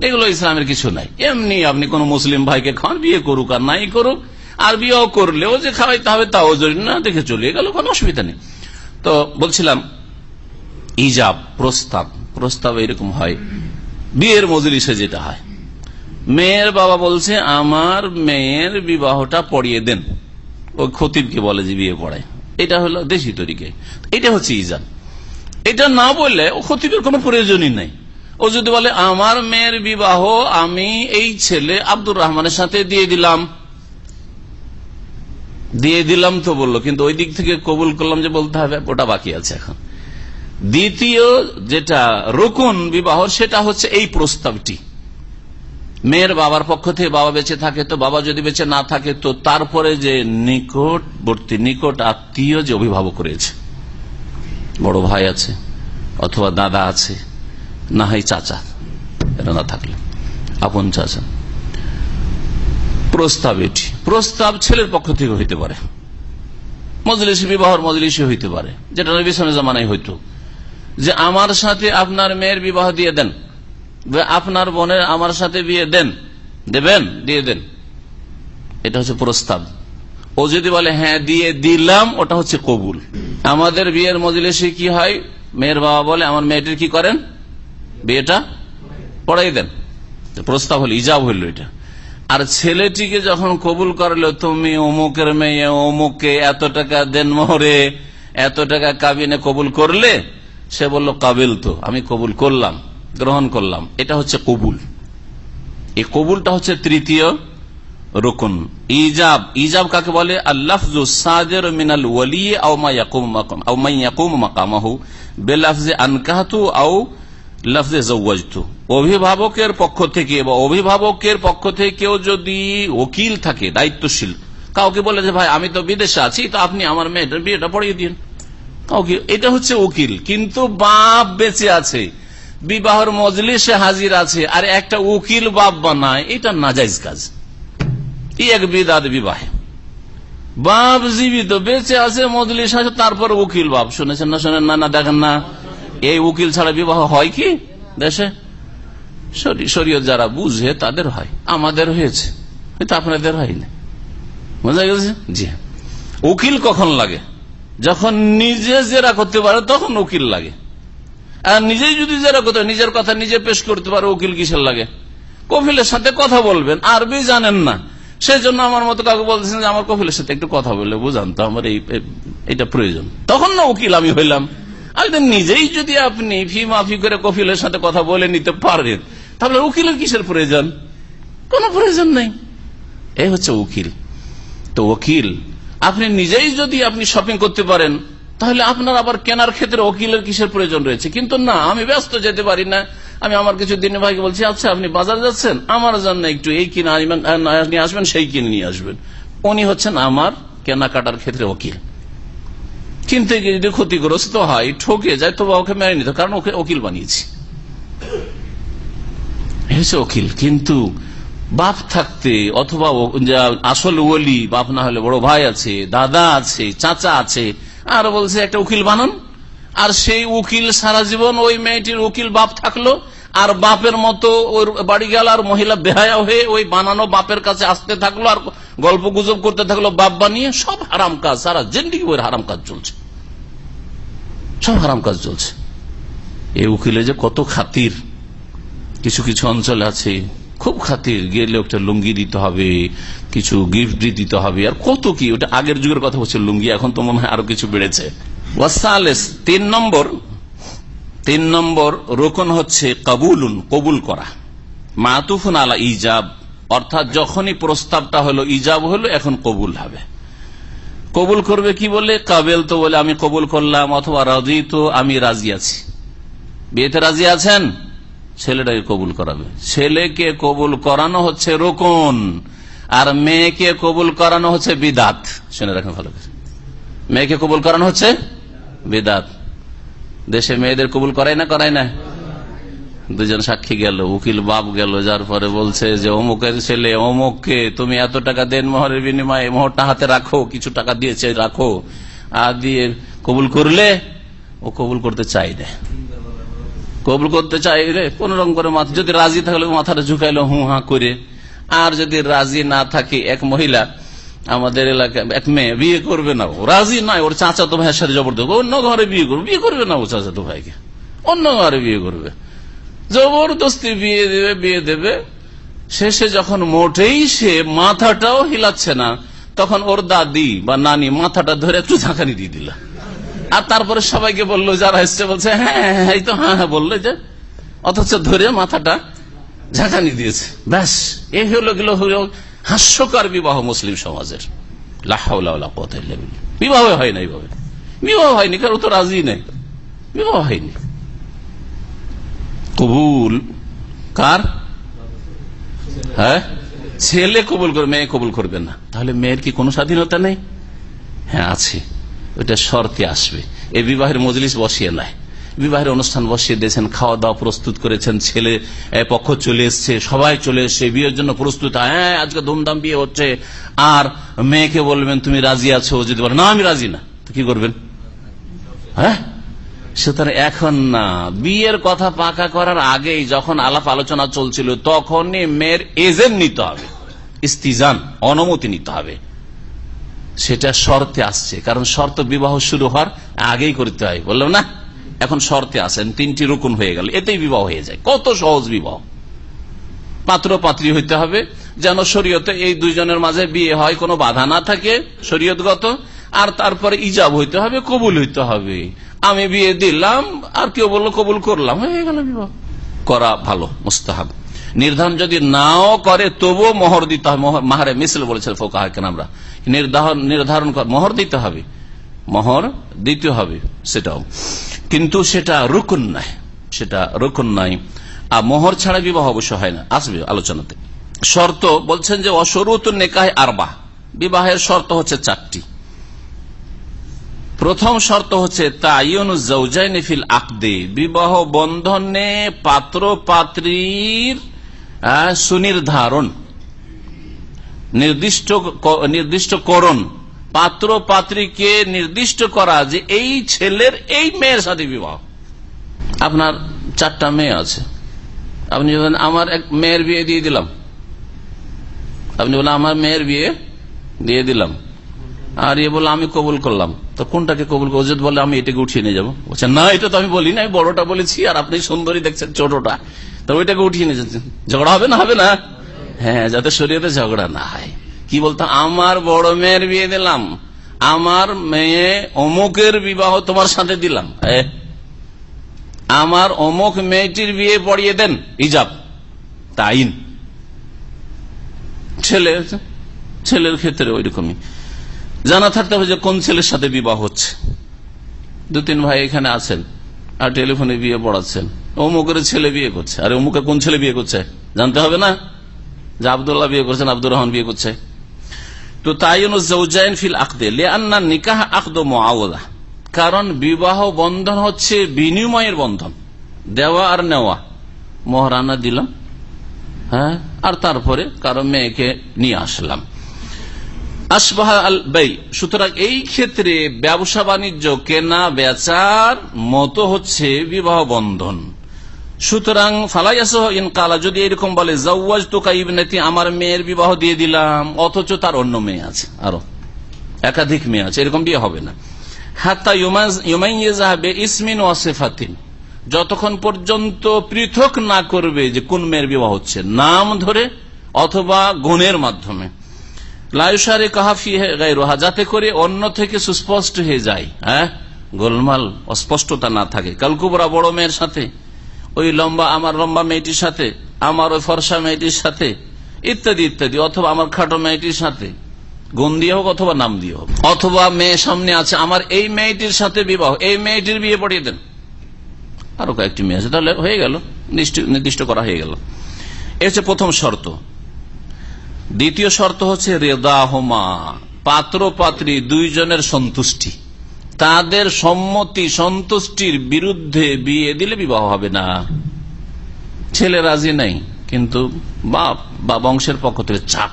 এগুলো ইসলামের কিছু নাই। এমনি আপনি কোন মুসলিম ভাইকে খান বিয়ে করুক আর নাই করুক, আর বিয়েও করলেও যে খাওয়াইতে হবে তাও জরুরি না দেখে চলিয়ে গেল, কোনো অসুবিধা নেই। তো বলছিলাম ইজাব, প্রস্তাব। প্রস্তাব এরকম হয়। বিয়ের মজলিসে যেটা হয়। মেয়ের বাবা বলছে, আমার মেয়ের বিবাহটা পড়িয়ে দেন। ওই খতিবকে বলে যে, বিয়ে পড়ায়। এটা হলো দেশি তরিকে। এটা হচ্ছে ইজাব। এটা না বললে ও খতিবের কোনো প্রয়োজনই নাই। ও যদি বলে, আমার মেয়ের বিবাহ আমি এই ছেলে আব্দুর রহমানের সাথে দিয়ে দিলাম। দিয়ে দিলাম তো বলল, কিন্তু ওই দিক থেকে কবুল করলাম যে বলতে হবে, ওটা বাকি আছে এখন। দ্বিতীয় যেটা রকুন বিবাহ, সেটা হচ্ছে এই প্রস্তাবটি। মেয়ের বাবার পক্ষ থেকে বাবা বেঁচে থাকে তো, বাবা যদি বেঁচে না থাকে তো তারপরে যে নিকটবর্তী, নিকট আত্মীয় যে অভিভাবক রয়েছে, বড় ভাই আছে অথবা দাদা আছে, না হয় চাচা, এরা না থাকলে, আপন চাচা। প্রস্তাব এটি। প্রস্তাব ছেলের পক্ষ থেকে হইতে পারে। মজলিসি বিবাহর মজলিসি হইতে পারে। যেটা নবীনের জামানায় হইতো। যে আমার সাথে আপনার মেয়ের বিবাহ দিয়ে দেন আপনার বোনের আমার সাথে বিয়ে দেন, দেবেন, দিয়ে দেন। এটা হচ্ছে প্রস্তাব। ও যদি বলে হ্যাঁ দিয়ে দিলাম ওটা হচ্ছে কবুল। আমাদের বিয়ের মজলিসে কি হয়? মেয়ের বাবা বলে, আমার মেয়েটির কি করেন? বিয়েটা পড়াই দেন। প্রস্তাব হলো, ইজাব হইল এটা। আর ছেলেটিকে যখন কবুল করল, তুমি অমুকের মেয়ে, অমুককে এত টাকা দেন মোহরে এত টাকা কাবিনে কবুল করলে সে বলল, কাবিল তো, আমি কবুল করলাম, গ্রহণ করলাম। এটা হচ্ছে কবুল। এই কবুলটা হচ্ছে তৃতীয় রুকুন। ইজাব ইজাব কাকে বলে? মিনাল মাকামাহু। বেলাফজে লফজে অভিভাবকের পক্ষ থেকে বা অভিভাবকের পক্ষ থেকে কেউ যদি ওকিল থাকে, দায়িত্বশীল, কাউকে বলে যে, ভাই, আমি তো বিদেশে আছি, তো আপনি আমার মেয়েটার বিয়েটা পড়িয়ে দিন। এটা হচ্ছে উকিল, কিন্তু বাপ বেঁচে আছে, বিবাহর মজলিসে হাজির আছে, আর একটা উকিল বাপ বানায়, এটা নাজাইজ কাজ। এক বিদাত বিবাহে। বাপ জীবিত, বেঁচে আছে, মজলিস আছে, তারপর উকিল বাপ। শুনেছেন না, শোনেন না না দেখেন না? এই উকিল ছাড়া বিবাহ হয় কি দেশে? শরীয়ত যারা বুঝে, তাদের হয়। আমাদের হয়েছে। আপনাদের হয়নি। বোঝা গেছে? জি। উকিল কখন লাগে? যখন নিজে জেরা করতে পারে, তখন উকিল লাগে। আর নিজেই যদি জেরা করতে নিজের কথা নিজে পেশ করতে পারে, উকিল কিসের লাগে? কফিলের সাথে কথা বলবেন, আরবি জানেন না। সেই জন্য আমার মতো কাউকে বলতেছেন যে, আমার কফিলের সাথে একটু কথা বলে বুঝান তো, আমার এই এটা প্রয়োজন। তখন না উকিল আমি হইলাম। আর নিজেই যদি আপনি ফি মাফি করে কফিলের সাথে কথা বলে নিতে পারেন, তাহলে উকিলের কিসের প্রয়োজন? কোন প্রয়োজন নেই। এই হচ্ছে উকিল। তো উকিল আপনি নিজেই যদি আপনি শপিং করতে পারেন, তাহলে আপনার আবার কেনার ক্ষেত্রে ওকিলের কিসের প্রয়োজন রয়েছে? কিন্তু না, আমি ব্যস্ত যেতে পারি না। আমি আমার কিছু দিন ভাইকে বলছি আচ্ছা আপনি বাজার যাচ্ছেন? আমার জন্য একটু এই কিনে আনবেন নিয়ে আসবেন, সেই কিনে নিয়ে আসবেন। উনি হচ্ছেন আমার কেনাকাটার ক্ষেত্রে ওকিল। কিনতে গিয়ে যদি ক্ষতিগ্রস্ত হয়, ঠকে যায় তো ওকে মেনে নিত কারণ ওকে ওকিল বানিয়েছি। হচ্ছে ওকিল, কিন্তু বাপ থাকতে অথবা আসল ওলি, বাপ না হলে বড় ভাই আছে, দাদা আছে, চাচা আছে, আর বলছে একটা উকিল বানান। আর সেই উকিল সারা জীবন ওই মেয়েটির উকিল বাপ থাকল, আর বাপের মতো ওর বাড়ি গেল আর মহিলা বেহায়া হয়ে ওই বানানো বাপের কাছে আসতে থাকল আর গল্প গুজব করতে থাকল, বাপ বানিয়ে সব হারাম কাজ, সারা জিন্দিগি ওই হারাম কাজ চলছে। সব হারাম কাজ চলছে। এই উকিলে যে কত খাতির। কিছু কিছু অঞ্চল আছে খুব খাতির গেলে একটা লুঙ্গি দিতে হবে, কিছু গিফট দিতে হবে। আর কত কি, ওটা আগের যুগের কথা বলছে, লুঙ্গি এখন তো মনে হয় আরও কিছু বেড়েছে। তিন নম্বর তিন নম্বর রোকন হচ্ছে কবুলুন, কবুল করা। মাতুফুন আলা ইজাব, অর্থাৎ যখনই প্রস্তাবটা হলো, ইজাব হলো, এখন কবুল হবে। কবুল করবে কি বলে? কাবেল তো বলে, আমি কবুল করলাম, অথবা রাজি তো, আমি রাজি আছি। বিয়েতে রাজি আছেন? ছেলেটাকে কবুল করাবে। ছেলেকে কবুল করানো হচ্ছে রোকন, আর মেয়েকে কবুল করানো হচ্ছে বিদাত। শুনে রাখেন ভালো করে। মেয়েকে কবুল করানো হচ্ছে বিদাত। দেশে মেয়েদের কবুল করাই না করাই না? দুজন সাক্ষী গেল, উকিল বাপ গেল, যার পরে বলছে যে, অমুকের ছেলে, অমুককে তুমি এত টাকা দেন মোহরের বিনিময়ে, মোহরটা হাতে রাখো, কিছু টাকা দিয়েছে, রাখো। আর দিয়ে কবুল করলে ও কবুল করতে চাই না। কবুল করতে চাই রে, কোন রকম করে মাথা যদি রাজি থাকলে মাথাটা ঝুঁকাইলো, হু হা করে। আর যদি রাজি না থাকে এক মহিলা, আমাদের এলাকায় এক মেয়ে, বিয়ে করবে না ও। রাজি নয়, ওর চাচা তো ভাইয়ের সাথে জবরদস্ত অন্য ঘরে বিয়ে করবে বিয়ে করবে না ও চাচা তো ভাইকে। অন্য ঘরে বিয়ে করবে। জবরদস্তি বিয়ে দেবে বিয়ে দেবে। শেষে যখন মোটেই সে মাথাটাও হিলাচ্ছে না, তখন ওর দাদি বা নানি মাথাটা ধরে একটু ঝাঁকানি দিয়ে দিল। আর তারপরে সবাইকে বলল যারা এসছে বলছে হ্যাঁ হ্যাঁ, এই তো হ্যাঁ হ্যাঁ বলল যে অথচ ধরে মাথাটা ঝাঁকানি দিয়েছে। ব্যাস এই হলো গেলো হলো হাস্যকর বিবাহ মুসলিম সমাজের। বিবাহ হয় না এইভাবে। বিবাহ হয়নি কারও তো রাজি নেই। বিবাহ হয়নি। কবুল কার? হ্যাঁ? ছেলে কবুল করবে মেয়ে কবুল করবে না। তাহলে মেয়ের কি কোনো স্বাধীনতা নেই? হ্যাঁ আছে। ওইটা শর্তে আসবে। এই বিবাহের মজলিস বসিয়ে নাই। বিবাহের অনুষ্ঠান বসিয়ে দিয়েছেন খাওয়া দাওয়া প্রস্তুত করেছেন, ছেলে পক্ষ চলে এসছে, সবাই চলে এসছে, বিয়ের জন্য প্রস্তুত হ্যাঁ আজকে ধুমধাম বিয়ে হচ্ছে। আর মেয়েকে বলবেন, তুমি রাজি আছো? যদি বলে, না, আমি রাজি না। তো কি করবেন? হ্যাঁ? সুতরাং এখন না, বিয়ের কথা পাকা করার আগেই যখন আলাপ আলোচনা চলছিল, তখনই মেয়ের এজেন্ট নিতে হবে ইস্তিজান অনুমতি নিতে হবে। সেটা শর্তে আসছে। কারণ শর্ত বিবাহ শুরু হওয়ার আগেই করতে হয়। বললাম না? এখন শর্তে আসেন তিনটি রুকুন হয়ে গেল। এতেই বিবাহ হয়ে যায়। কত সহজ বিবাহ। পাত্র পাত্রী হইতে হবে। যেন শরীয়তে এই দুইজনের মাঝে বিয়ে হয়, কোনো বাধা না থাকে শরীয়তগত। আর তারপরে ইজাব হইতে হবে, কবুল হইতে হবে। আমি বিয়ে দিলাম, আর কেউ বলল, কবুল করলাম। হয়ে গেল বিবাহ। করা ভালো, মুস্তাহাব। নির্ধারণ যদি নাও করে, তবুও মোহর দিতে হবে। মাহারে মিছিল বলেছিল ফোকা কেন আমরা নির্ধারণ মোহর দিতে হবে। মোহর দিতে হবে সেটাও। কিন্তু সেটা রুকুন নাই। সেটা রুকুন নাই। আর মোহর ছাড়া বিবাহ অবশ্য হয় না। আসবে আলোচনাতে। শর্ত বলছেন যে অসরুত নেকাহ আরবা বিবাহের শর্ত হচ্ছে চারটি। প্রথম শর্ত হচ্ছে তাইন ফিল আকদে। বিবাহ বন্ধনে পাত্র পাত্রীর সুনির্ধারণ। নির্দিষ্ট নির্দিষ্টকরণ পাত্র পাত্রীকে নির্দিষ্ট করা যে এই ছেলের এই মেয়ের সাথে বিবাহ। আপনার চারটা মেয়ে আছে। আপনি বলেন, আমার এক মেয়ের বিয়ে দিয়ে দিলাম। আপনি বলেন, আমার মেয়ের বিয়ে দিয়ে দিলাম। আর ইয়ে বলে আমি কবুল করলাম। তো কোনটাকে কবুল করব? বলে আমি এটাকে উঠিয়ে নিয়ে যাব। না, এটা তো আমি বলি না আমি বড়টা বলেছি, আর আপনি সুন্দরী দেখছেন, ছোটটা। তো ওইটাকে উঠিয়ে নিয়ে ঝগড়া হবে না হবে না? হ্যাঁ যাতে শরীরে ঝগড়া না হয়। কি বলতো? আমার বড় মেয়ের বিয়ে দিলাম। আমার মেয়ে অমুকের বিবাহ তোমার সাথে দিলাম। আমার অমুক মেয়েটির বিয়ে পড়িয়ে দেন, ইজাব। তাইন। ছেলে, ছেলের ক্ষেত্রে ওই রকমই জানা থাকতে হবে যে কোন ছেলের সাথে বিবাহ হচ্ছে। দু তিন ভাই এখানে আছেন আর টেলিফোনে বিয়ে পড়াচ্ছেন। অমুকের ছেলে বিয়ে করছে। আর অমুকে কোন ছেলে বিয়ে করছে? জানতে হবে না? যে আবদুল্লাহ বিয়ে করছেন, আব্দুর রহমান বিয়ে করছে। তো তাই জৌজাইন ফিল আকদে লে আন্না নিকাহ আকদ মোয়াওদা কারণ বিবাহ বন্ধন হচ্ছে বিনিময়ের বন্ধন। দেওয়া আর নেওয়া। মহারানা দিলাম। হ্যাঁ? আর তারপরে কারও মেয়েকে নিয়ে আসলাম। আসবাহ আল ব্যয় সুতরাং এই ক্ষেত্রে ব্যবসা বাণিজ্য কেনা বেচার মতো হচ্ছে বিবাহ বন্ধন। সুতরাং ফালাইয়াস ইনকালা যদি এরকম বলে জাউয়াজ তো কাইবনাতি আমার মেয়ের বিবাহ দিয়ে দিলাম অথচ তার অন্য মেয়ে আছে, আরও একাধিক মেয়ে আছে, এরকম বিয়ে হবে না। হাত্তা ইউমাইয়াবে ইসমিন ওয়াসেফাতিন যতক্ষণ পর্যন্ত পৃথক না করবে যে কোন মেয়ের বিবাহ হচ্ছে, নাম ধরে অথবা গুণের মাধ্যমে। লায়ুসারে কাহাফি গাই রোহা যাতে করে অন্য থেকে সুস্পষ্ট হয়ে যায় হ্যাঁ? গোলমাল, অস্পষ্টতা না থাকে। কালকুবরা বড় মেয়ের সাথে ওই লম্বা আমার লম্বা মেয়েটির সাথে, আমার ওই ফর্সা মেয়েটির সাথে, ইত্যাদি ইত্যাদি, অথবা আমার খাটো মেয়েটির সাথে, গুণ দিয়ে হোক অথবা নাম দিয়ে হোক। অথবা মেয়ে সামনে আছে, আমার এই মেয়েটির সাথে বিবাহ, এই মেয়েটির বিয়ে পড়িয়ে দেন। আরও কয়েকটি মেয়ে আছে, তাহলে হয়ে গেল নির্দিষ্ট করা হয়ে গেল। এ হচ্ছে প্রথম শর্ত। দ্বিতীয় শর্ত হচ্ছে রেদাহমা পাত্র পাত্রী দুইজনের সন্তুষ্টি। তাদের সম্মতি সন্তুষ্টির বিরুদ্ধে বিয়ে দিলে বিবাহ হবে না। ছেলে রাজি নাই, কিন্তু বাপ বা বংশের পক্ষ থেকে চাপ।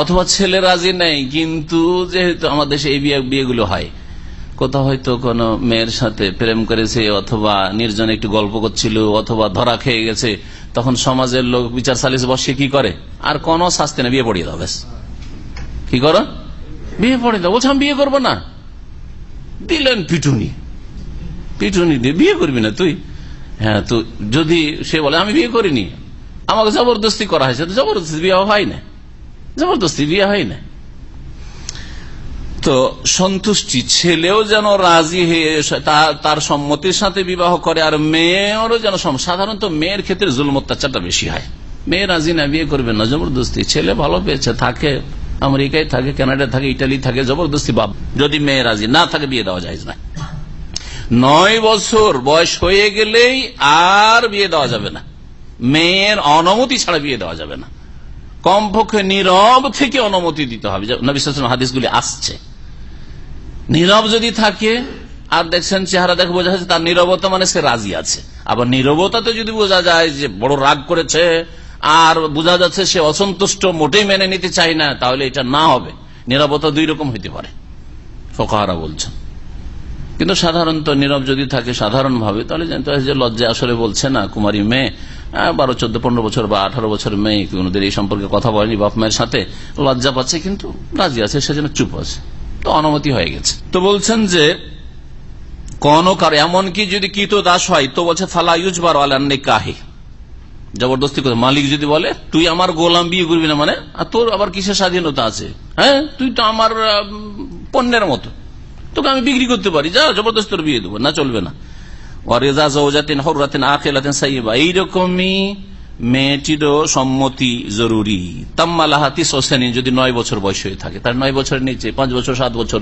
অথবা ছেলে রাজি নাই, কিন্তু যেহেতু আমাদের এই বিয়ে বিয়েগুলো হয়, কোথাও হয়তো কোন মেয়ের সাথে প্রেম করেছে, অথবা নির্জন একটু গল্প করছিল, অথবা ধরা খেয়ে গেছে, তখন সমাজের লোক বিচার সালিস বসে কি করে? আর কোন শাস্তি না, বিয়ে পড়িয়ে দাও কি করো? বিয়ে পড়িয়ে দাও। বলছে, আমি বিয়ে করব না। দিলেন পিটুনি। পিটুনি দিয়ে বিয়ে করবি না তুই? হ্যাঁ তো যদি সে বলে, আমি বিয়ে করিনি। আমাকে জবরদস্তি করা হয়েছে জবরদস্তি বিয়ে হয় না। জবরদস্তি বিয়ে হয় না। তো সন্তুষ্টি ছেলেও যেন রাজি হয়ে তার সম্মতির সাথে বিবাহ করে, আর মেয়েরও যেন সাধারণত মেয়ের ক্ষেত্রে জুল অত্যাচারটা বেশি হয়। মেয়ে রাজি না, বিয়ে করবে না, জবরদস্তি। ছেলে ভালো পেয়েছে, থাকে। আমেরিকায় থাকে, কানাডায় থাকে ইটালি থাকে, জবরদস্তি বাপ। যদি মেয়ে রাজি না থাকে, বিয়ে দেওয়া যায় না নয় বছর বয়স হয়ে গেলেই আর বিয়ে দেওয়া যাবে না। মেয়ের অনুমতি ছাড়া বিয়ে দেওয়া যাবে না। কমপক্ষে নীরব থেকে অনুমতি দিতে হবে। হাদিসগুলি আসছে। নীরব যদি থাকে, আর দেখছেন চেহারা দেখে বোঝা যাচ্ছে তার নীরবতা মানে সে রাজি আছে। আবার নীরবতাতে যদি বোঝা যায় যে বড় রাগ করেছে আর বোঝা যাচ্ছে সে অসন্তুষ্ট, মোটেই মেনে নিতে চায় না, তাহলে এটা না হবে। নিরাপত্তা দুই রকম হইতে পারে, ফোকাহারা বলছেন। কিন্তু সাধারণত নীরব যদি থাকে সাধারণ ভাবে তাহলে জানতে হয় যে লজ্জা আসলে বলছে না, কুমারী মেয়ে বারো, চোদ্দ, পনেরো বছর বা আঠারো বছর মেয়ে কোনদের এই সম্পর্কে কথা বলেনি, বাপ মায়ের সাথে লজ্জা পাচ্ছে, কিন্তু রাজি আছে সেজন্য চুপ আছে। তো অনুমতি হয়ে গেছে। তো বলছেন যে কোন এমনকি যদি কিত দাস হয়, তো বলছে, ফালা ইউজবার আলান্নে কাহে জবরদস্তি করে। মালিক যদি বলে, তুই আমার গোলাম, বিয়ে করবি না মানে? আর তোর আবার কিসের স্বাধীনতা আছে? হ্যাঁ? তুই তো আমার পণ্যের মতো। তোকে আমি বিক্রি করতে পারি। যা, জবরদস্ত বিয়ে দেবো। না, চলবে না। এইরকমই মেয়েটিরও সম্মতি জরুরি। তাম্মালাহাতি সোসেনি যদি নয় বছর বয়স হয়ে থাকে, তার নয় বছরের নিচে, পাঁচ বছর, সাত বছর,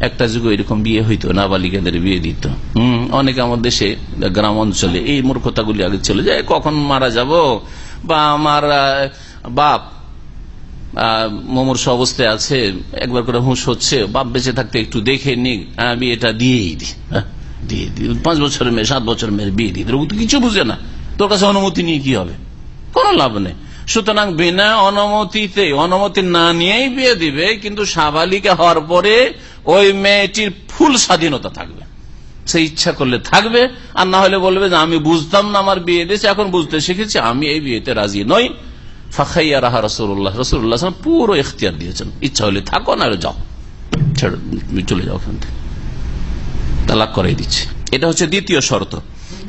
একটা যুগে এরকম বিয়ে হইতো, নাবালিকাদের বিয়ে দিত। হম, অনেকে আমার দেশে, গ্রাম অঞ্চলে এই মূর্খতাগুলি আগে ছিল যে কখন মারা যাব? বা আমার বাপ মমর্ষ অবস্থায় আছে, একবার করে হুঁশ হচ্ছে, বাপ বেঁচে থাকতে একটু দেখে নি বিয়েটা দিয়েই দি দিয়ে দি। পাঁচ বছরের মেয়ে, সাত বছরের মেয়ের বিয়ে দিয়ে তো কিছু বুঝে না। তোর কাছে অনুমতি নিয়ে কি হবে? কোন লাভ নেই। সুতরাং বিনা অনুমতিতে, অনুমতি না নিয়েই বিয়ে দিবে, কিন্তু সাবালিকা হওয়ার পরে ওই মেয়েটির ফুল স্বাধীনতা থাকবে। সে ইচ্ছা করলে থাকবে, আর না হলে বলবে যে, আমি বুঝতাম না আমার বিয়ে দিয়েছে, এখন বুঝতে শিখেছি, আমি এই বিয়েতে রাজি নই। ফাখাইয়া রাহা রসুল্লাহ রসুল্লাহ পুরো এখতিয়ার দিয়েছেন। ইচ্ছা হলে থাকো, না যাও। চলে যাও ওখান থেকে। তালাক করাই দিচ্ছে। এটা হচ্ছে দ্বিতীয় শর্ত।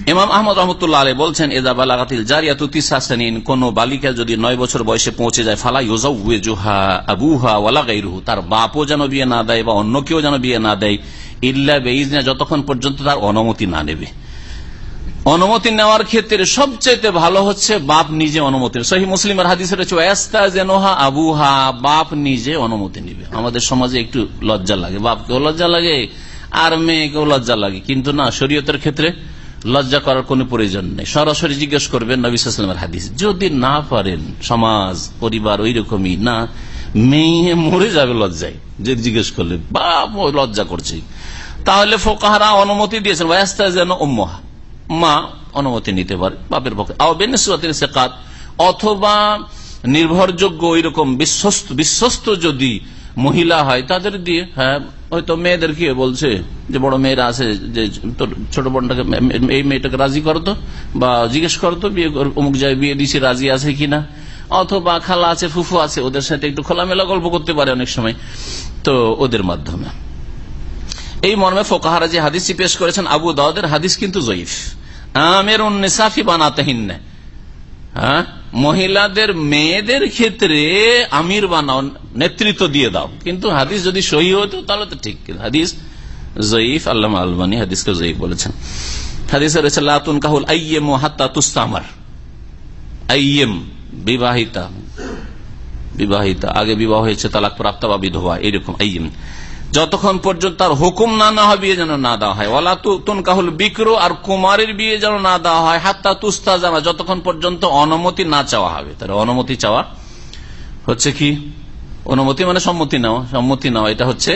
ইমাম আহমদ রহমতুল্লাহ আলী বলছেন এদা বালাগাতিল জারিয়া তুতিসাসিন কোন বালিকা যদি নয় বছর বয়সে পৌঁছে যায়, ফালা ইউজা আবুহা ওয়ালা গাইরুহু, তার বাপও যেন বিয়ে না দেয় বা অন্য কেউ যেন বিয়ে না দেয়, ইল্লা বেইজনা যতক্ষণ পর্যন্ত তার অনুমতি না নেবে। অনুমতি নেওয়ার ক্ষেত্রে সবচেয়ে ভালো হচ্ছে বাপ নিজে অনুমতি সহি মুসলিমের জেনোহা আবুহা বাপ নিজে অনুমতি নিবে। আমাদের সমাজে একটু লজ্জা লাগে। বাপকেও লজ্জা লাগে, আর মেয়েকেও লজ্জা লাগে। কিন্তু না, শরীয়তের ক্ষেত্রে লজ্জা করার কোন প্রয়োজন নেই। সরাসরি জিজ্ঞেস করবেন নবীলামের হাদিস। যদি না পারেন, সমাজ, পরিবার ওই রকমই না, মেয়ে মরে যাবে লজ্জায়। যদি জিজ্ঞেস করলে, বাপ লজ্জা করছে। তাহলে ফোকাহারা অনুমতি দিয়েছেন যেন উম্মহা। মা অনুমতি নিতে পারে, বাপের পক্ষে। অথবা নির্ভরযোগ্য ওই রকম বিশ্বস্ত বিশ্বস্ত যদি মহিলা হয়, তাদের দিয়ে হ্যাঁ হয়তো মেয়েদের কি বলছে, যে বড় মেয়েরা আছে, যে তোর ছোট বোনটাকে এই মেয়েটাকে রাজি করতো, বা জিজ্ঞেস করতো, বিয়ে অমুক যায় বিয়ে দিছে, রাজি আছে কিনা। অথবা খালা আছে, ফুফু আছে, ওদের সাথে একটু খোলামেলা গল্প করতে পারে অনেক সময়, তো ওদের মাধ্যমে। এই মর্মে ফোকাহারা যে হাদিসটি পেশ করেছেন আবু দাউদের হাদিস কিন্তু জয়ীফ। আমের উন্নেসাফি বানাতেহীন হ্যাঁ? মহিলাদের, মেয়েদের ক্ষেত্রে আমির বানাও, নেতৃত্ব দিয়ে দাও। কিন্তু হাদিস যদি সহি হতো, তাহলে তো ঠিক। হাদিস জয়ীফ আল্লাহ আলবানী হাদিসকে জয়ীফ বলেছেন। হাদিস লাতুন কাহুল আইয়েম হাত্তা তুস্তামার। আইয়েম বিবাহিতা। বিবাহিতা, আগে বিবাহ হয়েছে তালাক প্রাপ্ত বা বিধবা, এরকম এই যতক্ষণ পর্যন্ত তার হুকুম না না হয় বিয়ে যেন না দেওয়া হয়। ওলা তুন কাহুল বিক্র আর কুমারের বিয়ে যেন না দেওয়া হয়, হাত্তা তুস্তা জানা যতক্ষণ পর্যন্ত অনুমতি না চাওয়া হবে। তার অনুমতি চাওয়া হচ্ছে কি? অনুমতি মানে সম্মতি নেওয়া সম্মতি নেওয়া, এটা হচ্ছে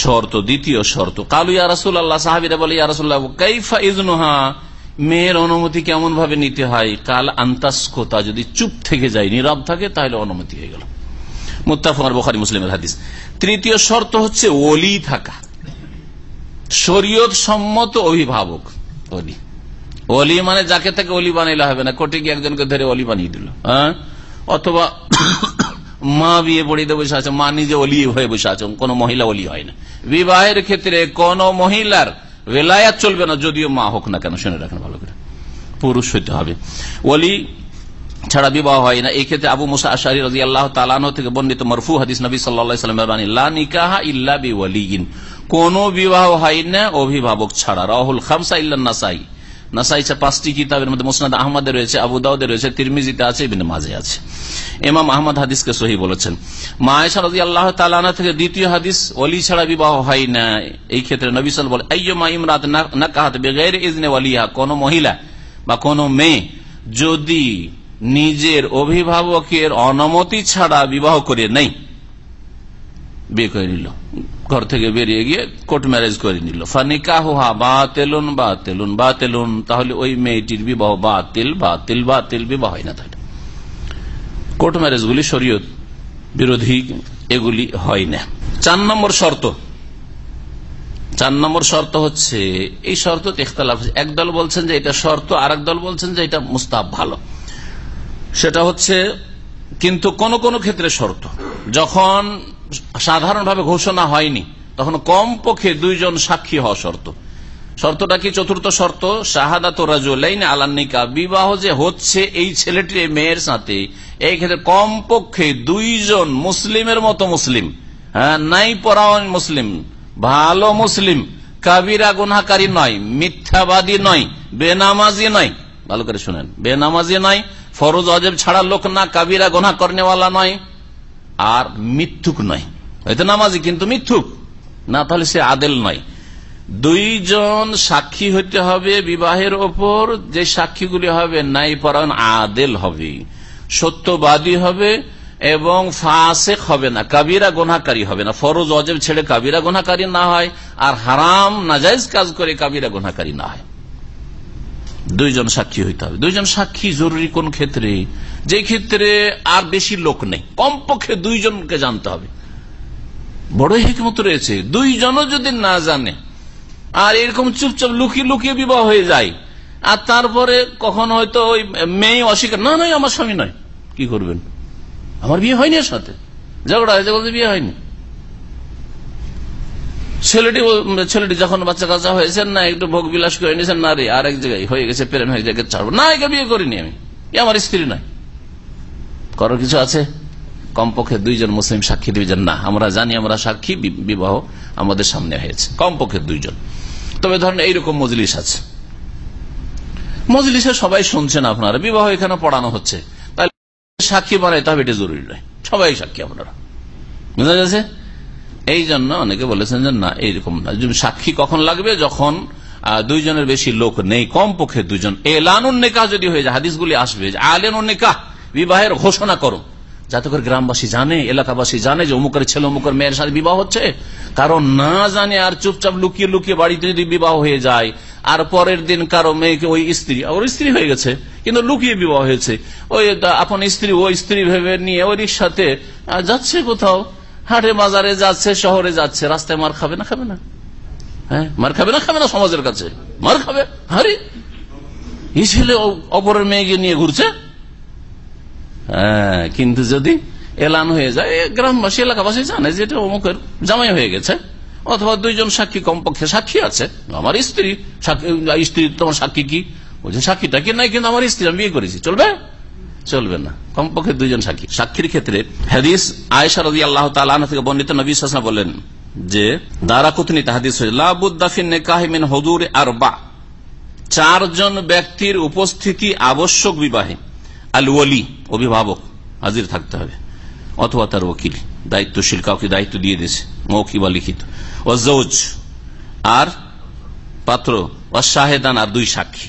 শর্ত, দ্বিতীয় শর্ত। কালু ইয়ারসুল আল্লাহ সাহাবিরা বলে ইয়ারসুল্লাহ কাইফা ইজনুহা মেয়ের অনুমতি কেমন ভাবে নিতে হয়? কাল আন্তাস্কোতা, যদি চুপ থেকে যায়, নীরব থাকে, তাহলে অনুমতি হয়ে গেল। মুত্তাফার বোখারি মুসলিমের হাদিস। তৃতীয় শর্ত হচ্ছে ওলি থাকা। শরীয়ত সম্মত অভিভাবক অলি অলি মানে যাকে তাকে অলি বানাইলে হবে না। কোটে গিয়ে একজনকে ধরে অলি বানিয়ে দিল হ্যাঁ? অথবা মা বিয়ে পড়িতে বসে আছে, মা নিজে অলি হয়ে বসে আছে, কোন মহিলা অলি হয় না। বিবাহের ক্ষেত্রে কোন মহিলার বেলায়াত চলবে না, যদিও মা হোক না কেন, শুনে রাখেন ভালো করে। পুরুষ হইতে হবে। অলি ছাড়া বিবাহ হয় না। এই ক্ষেত্রে আবু মুসা আশারি রাজি আল্লাহ তালানো থেকে বর্ণিত মরফু হাদিস নবী সাল্লাহাম কোন বিবাহ হয় না অভিভাবক ছাড়া। রাহুল খামসা বিবাহ হয় কোন মহিলা বা কোন মেয়ে যদি নিজের অভিভাবকের অনুমতি ছাড়া বিবাহ করে নেই। বিয়ে করে নিল। ঘর থেকে বেরিয়ে গিয়ে কোর্ট ম্যারেজ করে নিল। ফানিকাহা বা তেলুন বা তেলুন বা তেলুন তাহলে ওই মেয়েটির বিবাহ বাতিল বাতিল বাতিল, বিবাহ হয় না তাহলে। কোর্ট ম্যারেজ গুলি শরীয়ত বিরোধী, এগুলি হয় না। চার নম্বর শর্ত। চার নম্বর শর্ত হচ্ছে, এই শর্ত ইখতলাফ। একদল বলছেন যে এটা শর্ত আর দল বলছেন যে এটা মুস্তাব ভালো। সেটা হচ্ছে, কিন্তু কোন কোন ক্ষেত্রে শর্ত। যখন সাধারণভাবে ঘোষণা হয়নি, তখন কমপক্ষে দুইজন সাক্ষী হওয়া শর্ত। শর্তটা কি চতুর্থ শর্ত? শাহাদাত রাজুলাইন আলান্নিকা বিবাহ যে হচ্ছে এই ছেলেটির মেয়ের সাথে, এই ক্ষেত্রে কমপক্ষে দুইজন মুসলিমের মতো মুসলিম। হ্যাঁ নাই পরায়ণ মুসলিম, ভালো মুসলিম, কাবিরা গুনাকারী নয়, মিথ্যাবাদী নয়, বেনামাজি নয়। ভালো করে শুনেন, বেনামাজি নয় ফরজ অজেব ছাড়া লোক না কাবিরা গোনা করেনেওয়ালা নয়, আর মিথ্যুক নয়। হয়তো নামাজি, কিন্তু মিথ্যুক। না, তাহলে সে আদেল নয়। দুইজন সাক্ষী হইতে হবে বিবাহের ওপর, যে সাক্ষীগুলি হবে নাই পরায়ণ আদেল হবে, সত্যবাদী হবে এবং ফাসেক হবে না, কাবিরা গোনাকারী হবে না। ফরজ অজেব ছেড়ে কাবিরা গোনাকারী না হয়, আর হারাম নাজাইজ কাজ করে কাবিরা গোনাকারী না হয়। দুইজন সাক্ষী হইতে হবে। দুইজন সাক্ষী জরুরি কোন ক্ষেত্রে? যে ক্ষেত্রে আর বেশি লোক নেই। কমপক্ষে দুইজনকে জানতে হবে। বড় হিকমত রয়েছে, দুইজনও যদি না জানে, আর এরকম চুপচাপ লুকিয়ে লুকিয়ে বিবাহ হয়ে যায়, আর তারপরে কখন হয়তো ওই মেয়ে অস্বীকার, না নয় আমার স্বামী নয়। কি করবেন? আমার বিয়ে হয়নি সাথে। ঝগড়া হয়েছে বলতে বিয়ে হয়নি। ছেলেটি ছেলেটি যখন বাচ্চা কাচ্চা হয়েছে না, একটু ভোগ বিলাস করে নিয়েছেন না রে আর এক জায়গায় হয়ে গেছে প্রেম হয়ে জায়গায় ছাড়বো না, একে বিয়ে করিনি আমি। আমার স্ত্রী নয়। করার কিছু আছে? কমপক্ষে দুইজন মুসলিম সাক্ষী দুইজন না, আমরা জানি, আমরা সাক্ষী বিবাহ আমাদের সামনে হয়েছে। কমপক্ষে দুইজন। তবে ধরেন এইরকম মজলিস আছে। মজলিসে সবাই শুনছেন আপনারা, বিবাহ এখানে পড়ানো হচ্ছে। তাহলে সাক্ষী বানাইতে হবে এটা জরুরি নয়। সবাই সাক্ষী আপনারা। বুঝা যাচ্ছে এই জন্য অনেকে বলেছেন যে না, এইরকম না। সাক্ষী কখন লাগবে? যখন দুইজনের বেশি লোক নেই, কমপক্ষে দুজন। এলানুন নেকাহ যদি হয়ে যায়, হাদিসগুলি আসবে আলেন নেকাহ, বিবাহের ঘোষণা করো। যাতে করে গ্রামবাসী জানে, এলাকাবাসী জানে যে অমুকের ছেলে, অমুকের মেয়ের সাথে বিবাহ হচ্ছে। কারণ না জানে আর চুপচাপ লুকিয়ে লুকিয়ে বাড়িতে যদি বিবাহ হয়ে যায়, আর পরের দিন কারও মেয়েকে ওই স্ত্রী, ওর স্ত্রী হয়ে গেছে, কিন্তু লুকিয়ে বিবাহ হয়েছে। ওই আপন স্ত্রী, ওই স্ত্রী ভেবে নিয়ে ওর সাথে যাচ্ছে কোথাও। হাটে বাজারে যাচ্ছে, শহরে যাচ্ছে, রাস্তায় মার খাবে না খাবে না? হ্যাঁ? মার খাবে না খাবে না সমাজের কাছে? মার খাবে? হারি এই ছেলে অপরের মেয়েকে নিয়ে ঘুরছে? হ্যাঁ কিন্তু যদি এলান হয়ে যায় গ্রামবাসী, এলাকাবাসী জানে যে এটা অমুকের জামাই হয়ে গেছে। অথবা দুইজন সাক্ষী কমপক্ষে সাক্ষী আছে। আমার স্ত্রী স্ত্রী, তোমার সাক্ষী কি? বলছে, সাক্ষীটা কি? নাই, কিন্তু আমার স্ত্রী, আমি বিয়ে করেছি। চলবে? চলবে না। কমপক্ষে দুইজন সাক্ষী। সাক্ষীর ক্ষেত্রে হাদিস আয়সা রাজি আল্লাহ তালা থেকে বর্ণিত নবী সাসনা বলেন যে দারা কুতনিতে হাদিস লাবুদ্দাফিন হদুর আর বা চারজন ব্যক্তির উপস্থিতি আবশ্যক বিবাহে। আল ওলি অভিভাবক, হাজির থাকতে হবে। অথবা তার ওকিল, দায়িত্বশীল, কাউকে দায়িত্ব দিয়ে দিয়েছে, মৌখিক বা লিখিত। ও জৌজ আর পাত্র ও শাহেদান আর দুই সাক্ষী।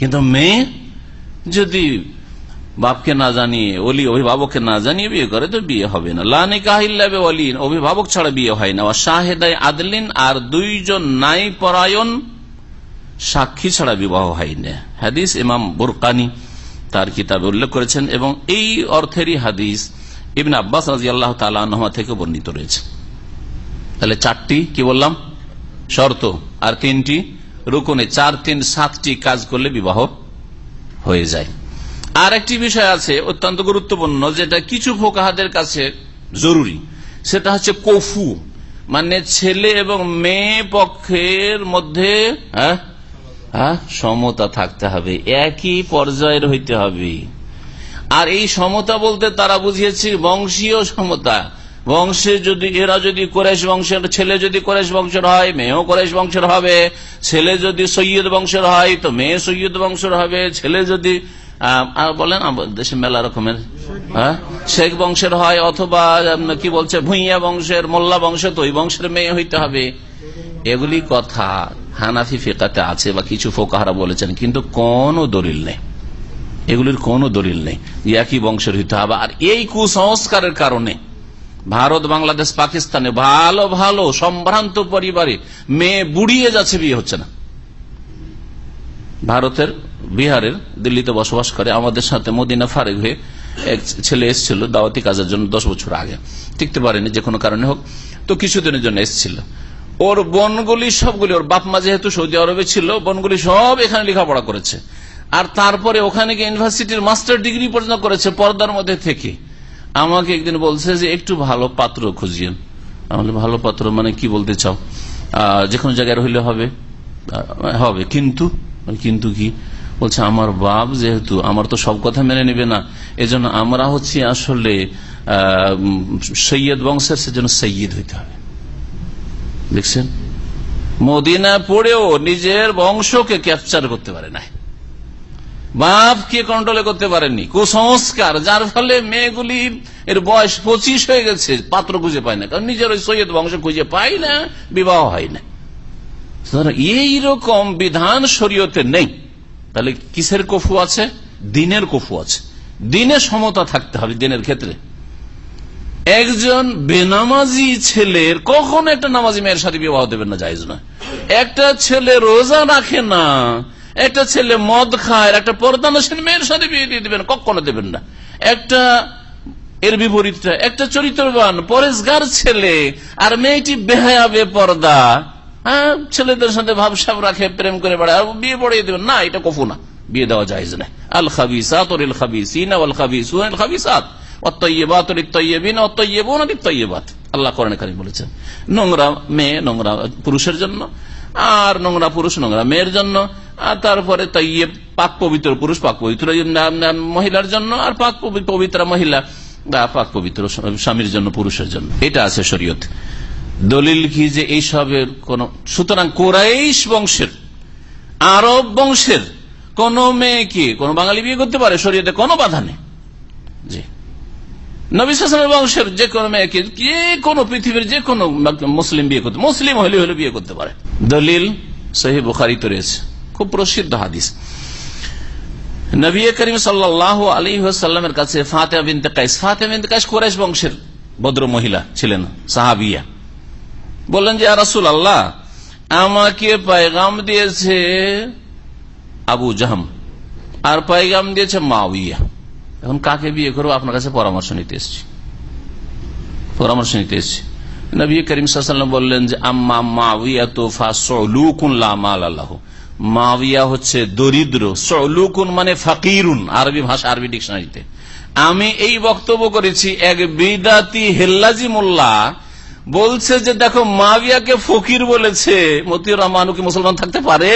কিন্তু মেয়ে যদি বাপকে না জানিয়ে অলি অভিভাবককে না জানিয়ে বিয়ে করে, তো বিয়ে হবে না। লানি কাহিল্লাবে অলি অভিভাবক ছাড়া বিয়ে হয় না। শাহেদাই আদলিন, আর দুইজন নাই পরায়ণ সাক্ষী ছাড়া বিবাহ হয় না। হাদিস ইমাম বুরকানি তার কিতাবে উল্লেখ করেছেন এবং এই অর্থেরই হাদিস ইবিন আব্বাস রাজি আল্লাহ তালা থেকে বর্ণিত রয়েছে। তাহলে চারটি কি বললাম? শর্ত। আর তিনটি? রুকনে চার, তিন, সাতটি কাজ করলে বিবাহ হয়ে যায়। আর একটি বিষয় আছে অত্যন্ত গুরুত্বপূর্ণ, যেটা কিছু ফোকাহাদের কাছে জরুরি। সেটা হচ্ছে কফু মানে ছেলে এবং মেয়ে পক্ষের মধ্যে হ্যাঁ হ্যাঁ সমতা থাকতে হবে, একই পর্যায়ের হইতে হবে। আর এই সমতা বলতে তারা বুঝিয়েছে বংশীয় সমতা। বংশে যদি, এরা যদি কোরেশ বংশের, ছেলে যদি কোরেশ বংশের হয়, মেয়েও কোরেশ বংশের হবে। ছেলে যদি সৈয়দ বংশের হয়, তো মেয়ে সৈয়দ বংশের হবে। ছেলে যদি বলেন দেশে মেলা রকমের। হ্যাঁ? শেখ বংশের হয় অথবা কি বলছে, ভুইয়া বংশের, মোল্লা বংশ তো ওই বংশের মেয়ে হইতে হবে। এগুলি কথা হানাফি ফেকাতে আছে বা কিছু ফোকাহারা বলেছেন, কিন্তু কোন দলিল নেই। এগুলির কোন দলিল নেই একই বংশের হইতে হবে। আর এই কুসংস্কারের কারণে ভারত, বাংলাদেশ, পাকিস্তানে ভালো ভালো, সম্ভ্রান্ত পরিবারে মেয়ে বুড়িয়ে যাচ্ছে, বিয়ে হচ্ছে না। ভারতের, বিহারের, দিল্লিতে বসবাস করে, আমাদের সাথে মদিনা ফারেক হয়ে এক ছেলে এসেছিল দাওয়াতি কাজের জন্য দশ বছর আগে। টিকতে পারেনি, যে কোনো কারণে হোক, তো কিছুদিনের জন্য এসেছিল। ওর বনগুলি সবগুলি, ওর বাপ মা যেহেতু সৌদি আরবে ছিল, বনগুলি সব এখানে লেখাপড়া করেছে। আর তারপরে ওখানে গিয়ে ইউনিভার্সিটির মাস্টার ডিগ্রি পর্যন্ত করেছে, পর্দার মধ্যে থেকে। আমাকে একদিন বলছে যে একটু ভালো পাত্র খুঁজিয়েন আমাদের ভালো পাত্র মানে কি বলতে চাও? যে কোনো জায়গায় হইলে হবে। হবে। কিন্তু কিন্তু কি? বলছে, আমার বাপ যেহেতু, আমার তো সব কথা মেনে নেবে না। এজন্য আমরা হচ্ছি আসলে সৈয়দ বংশের সেজন্য সৈয়দ হইতে হবে। দেখছেন? মদিনা পড়েও নিজের বংশকে ক্যাপচার করতে পারে না বাপকে কন্ট্রোলে করতে পারেননি। কুসংস্কার, যার ফলে মেয়েগুলির এর বয়স পঁচিশ হয়ে গেছে, পাত্র খুঁজে পায় না। কারণ নিজের ওই সৈয়দ বংশ খুঁজে পায় না, বিবাহ হয় না। এইরকম বিধান শরীয়তে নেই। তাহলে কিসের কফু আছে? দিনের কফু আছে। দিনে সমতা থাকতে হবে দিনের ক্ষেত্রে। একজন বেনামাজি ছেলের কখনো একটা নামাজি মেয়ের সাথে বিবাহ দেবেন না যাইজ না একটা ছেলে রোজা রাখে না একটা ছেলে মদ খায়, একটা পর্দানসীন মেয়ের সাথে বিয়ে দিয়ে দেবেন, কখনো দেবেন না। একটা এর বিপরীতটা একটা চরিত্রবান, পরেশগার ছেলে, আর মেয়েটি বেহায়া, বেপর্দা। হ্যাঁ ছেলেদের সাথে ভাবসাব রাখে, প্রেম করে বেড়ায়, আর বিয়ে পড়িয়ে দেবেন। না, এটা কফু না, বিয়ে দেওয়া যায় না আল খাবিসাত ওর খাবিসিন আল খাবিসুন আল খাবিসাত। আল্লাহ করেন কারিম বলেছেন, নোংরা মেয়ে নোংরা পুরুষের জন্য আর নোংরা পুরুষ, নোংরা মেয়ের জন্য, আর তারপরে তৈয়ে পাক পবিত্র পুরুষ, পাক পবিত্র মহিলার জন্য, আর পাক পবিত্র মহিলা পাক পবিত্র স্বামীর জন্য, পুরুষের জন্য। এটা আছে শরীয়ত। দলিল কি যে এইসবের কোন সুতরাং কোরাইশ বংশের, আরব বংশের কোন মেয়েকে, কোন বাঙালি বিয়ে করতে পারে, শরীয়তে কোনো বাধা নেই। নবিসের বংশের যে কোনো মেয়েকে, যে কোনো পৃথিবীর যে কোনো মুসলিম বিয়ে করতে, মুসলিম হলে হলে বিয়ে করতে পারে। দলিল সহি বুখারি তো রয়েছে। খুব প্রসিদ্ধ হাদিস। নবী করিম সাল্লাহ আলী সাল্লামের কাছে bint Qais bint Qais Quraysh বংশের ভদ্র মহিলা ছিলেন, সাহাবিয়া। বললেন যে রাসুল আল্লাহ আমাকে পায়গাম দিয়েছে আবু জাহাম, আর পায়গাম দিয়েছে মাউইয়া এখন কাকে বিয়ে করব? আপনার কাছে পরামর্শ নিতে এসছি। পরামর্শ নিতে এসছি। নবী করিম সাল্লাম বললেন যে, আম্মা মাউইয়া তো আল্লাহ মাবিয়া হচ্ছে দরিদ্র। সলুকুন মানে ফাকিরুন। আরবি ভাষা, আরবি ডিকশনারিতে। আমি এই বক্তব্য করেছি, এক বিদাতি হেল্লাজি মোল্লা বলছে যে, দেখো মাবিয়াকে ফকির বলেছে, মতিউর রহমানু কি মুসলমান থাকতে পারে?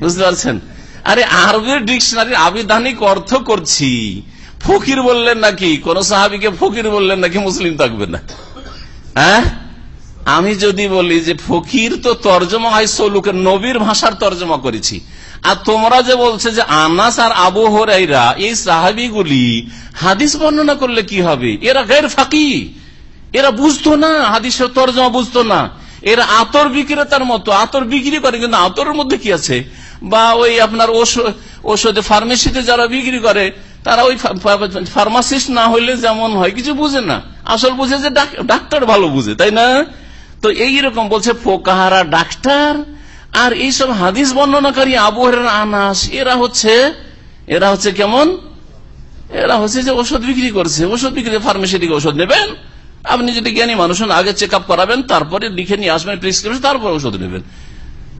বুঝতে পারছেন? আরে আরবের ডিকশনারি আবিধানিক অর্থ করছি। ফকির বললেন নাকি? কোন সাহাবিকে ফকির বললেন নাকি মুসলিম থাকবে না? হ্যাঁ? আমি যদি বলি যে ফকির তো তর্জমা হয় সৌলুকের নবীর ভাষার তর্জমা করেছি। আর তোমরা যে বলছে যে আনাস আর আবু হরাইরা এই সাহাবিগুলি হাদিস বর্ণনা করলে কি হবে? এরা গের ফাঁকি। এরা বুঝতো না, হাদিসের তর্জমা বুঝতো না। এরা আতর বিক্রেতার মতো, আতর বিক্রি করে, কিন্তু আতরের মধ্যে কি আছে? বা ওই আপনার ওষুধে ফার্মেসিতে যারা বিক্রি করে, তারা ওই ফার্মাসিস্ট না হইলে যেমন হয়, কিছু বুঝে না। আসল বুঝে যে ডাক্তার ভালো বুঝে, তাই না? তো এইরকম বলছে ফোকাহারা ডাক্তার, আর এইসব হাদিস বর্ণনাকারী আবহাওয়ার আনাস, এরা হচ্ছে এরা হচ্ছে কেমন? এরা হচ্ছে যে ওষুধ বিক্রি করছে, ওষুধ বিক্রি ফার্মেসি থেকে ওষুধ নেবেন। আপনি যদি জ্ঞানী মানুষ আগে চেক আপ করাবেন, তারপরে লিখে নিয়ে আসবেন প্রেসক্রিপশন তারপর ওষুধ নেবেন।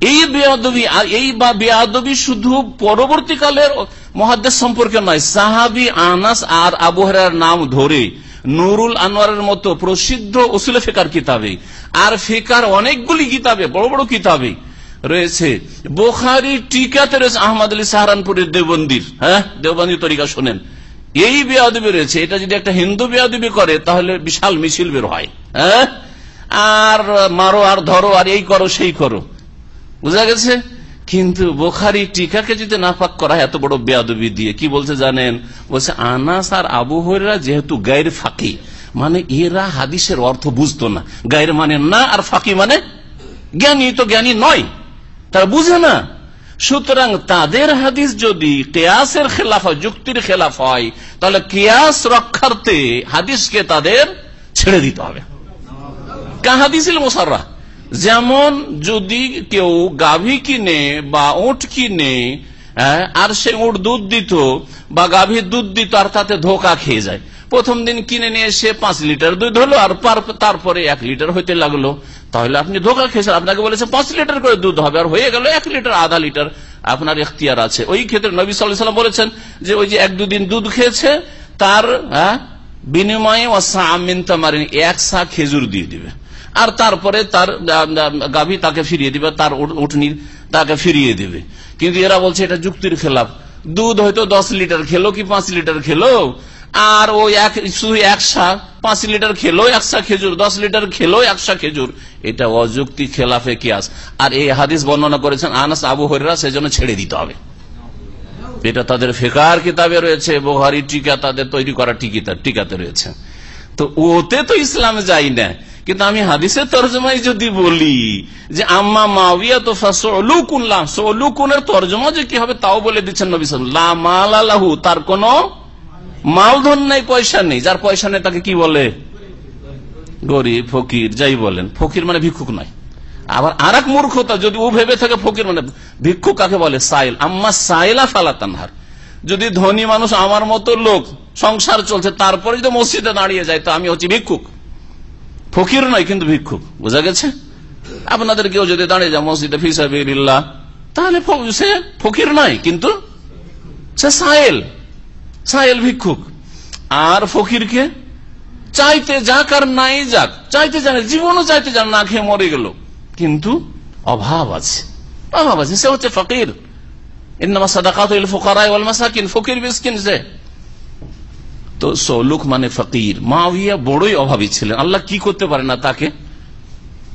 এই বেয়াদবি এই বা বেয়াদবি শুধু পরবর্তীকালের মহাদেশ সম্পর্কে নয়। সাহাবি আনাস আর আবহাওয়ার নাম ধরে নুরুল আনোয়ারের মতো প্রসিদ্ধ ওসুলে ফেকার কিতাবে আর ফেকার অনেকগুলি কিতাবে, বড় বড় কিতাবে রয়েছে। বোখারি টিকাতে রয়েছে আহমদ আলী সাহারানপুরের দেবন্দির হ্যাঁ? দেওবন্দি তরিকা শোনেন। এই বেয়াদবি রয়েছে। এটা যদি একটা হিন্দু বেয়াদবি করে, তাহলে বিশাল মিছিল বের হয় হ্যাঁ? আর মারো আর ধরো, আর এই করো, সেই করো। বুঝা গেছে? কিন্তু বোখারি টিকাকে যদি নাফাক করা এত বড় বেয়াদবি দিয়ে, কি বলছে জানেন? বলছে, আনাস আর আবু হরিরা যেহেতু গায়ের ফাঁকি মানে এরা হাদিসের অর্থ বুঝতো না। গায়ের মানে না আর ফাঁকি মানে জ্ঞানী তো জ্ঞানী নয়। তারা বুঝে না। সুতরাং তাদের হাদিস যদি কেয়াসের খেলাফ হয়, যুক্তির খেলাফ হয়, তাহলে কেয়াস রক্ষার্থে হাদিসকে তাদের ছেড়ে দিতে হবে। কাহাদিসিল মোসাররা যেমন যদি কেউ গাভী কিনে বা ওট কিনে আর সে উঠ দুধ দিত বা গাভীর দুধ দিত, আর তাতে ধোকা খেয়ে যায়। প্রথম দিন কিনে নিয়ে এসে পাঁচ লিটার দুধ হলো, আর তারপরে এক লিটার হইতে লাগল। তাহলে আপনি ধোকা খেয়েছেন। আপনাকে বলেছে, পাঁচ লিটার করে দুধ হবে, আর হয়ে গেল এক লিটার, আধা লিটার আপনার এখতিয়ার আছে। ওই ক্ষেত্রে নবী সাল্লাম বলেছেন যে, ওই যে এক দুদিন দুধ খেয়েছে, তার বিনিময়ে আমিন তামারিন, এক সা খেজুর দিয়ে দিবে। আর তারপরে তার গাভী তাকে ফিরিয়ে দিবে, তার উঠনি তাকে ফিরিয়ে দিবে। কিন্তু এরা বলছে এটা যুক্তির খেলাফ। দুধ হয়তো দশ লিটার খেলো কি পাঁচ লিটার খেলো? আর ওই এক, শুধু একশা পাঁচ লিটার খেলো একশা খেজুর, দশ লিটার খেলো একশা খেজুর। এটা অযুক্তি খেলাফে কিয়াস। আর এই হাদিস বর্ণনা করেছেন আনাস আবু হরিরা সেজন্য ছেড়ে দিতে হবে। এটা তাদের ফেকার কিতাবে রয়েছে বোহারি টিকা তাদের তৈরি করা টিকিতা টিকাতে রয়েছে। তো ওতে তো ইসলামে যাই না। কিন্তু আমি হাদিসের তর্জমাই যদি বলি যে, আম্মা মাওয়া তো সলুকুনলাম সলুকুনের তর্জমা যে কি হবে তাও বলে দিচ্ছেন নবী আল্লাহু তার কোন মালধন নাই, পয়সা নেই। যার পয়সা নেই তাকে কি বলে? গরিব, ফকির, যাই বলেন। ফকির মানে ভিক্ষুক নয়। আবার আর এক মূর্খতা, যদি ও ভেবে থাকে ফকির মানে ভিক্ষুক কাকে বলে? সাইল। আম্মা সাইলা ফালাতানহার যদি ধনী মানুষ আমার মতো লোক, সংসার চলছে, তারপরে যদি মসজিদে দাঁড়িয়ে যায়, তো আমি হচ্ছি ভিক্ষুক। ফকির নয়, কিন্তু ভিক্ষুক। বোঝা গেছে? আপনাদের কেউ যদি দাঁড়িয়ে যায় মসজিদে ফিসাবিল্লাহ তাহলে সে ফকির নয়, কিন্তু সে সাইল সাইল ভিক্ষুক। আর ফকিরকে চাইতে যাক আর নাই যাক, চাইতে জানে, জীবনও চাইতে জান না, খেয়ে মরে গেল। কিন্তু অভাব আছে। অভাব আছে। সে হচ্ছে ফকির। ফকির বিস্কিন সে। তো সৌলুক মানে ফকির। মাওয়িয়া বড়ই অভাবী ছিলেন। আল্লাহ কি করতে পারে না তাকে?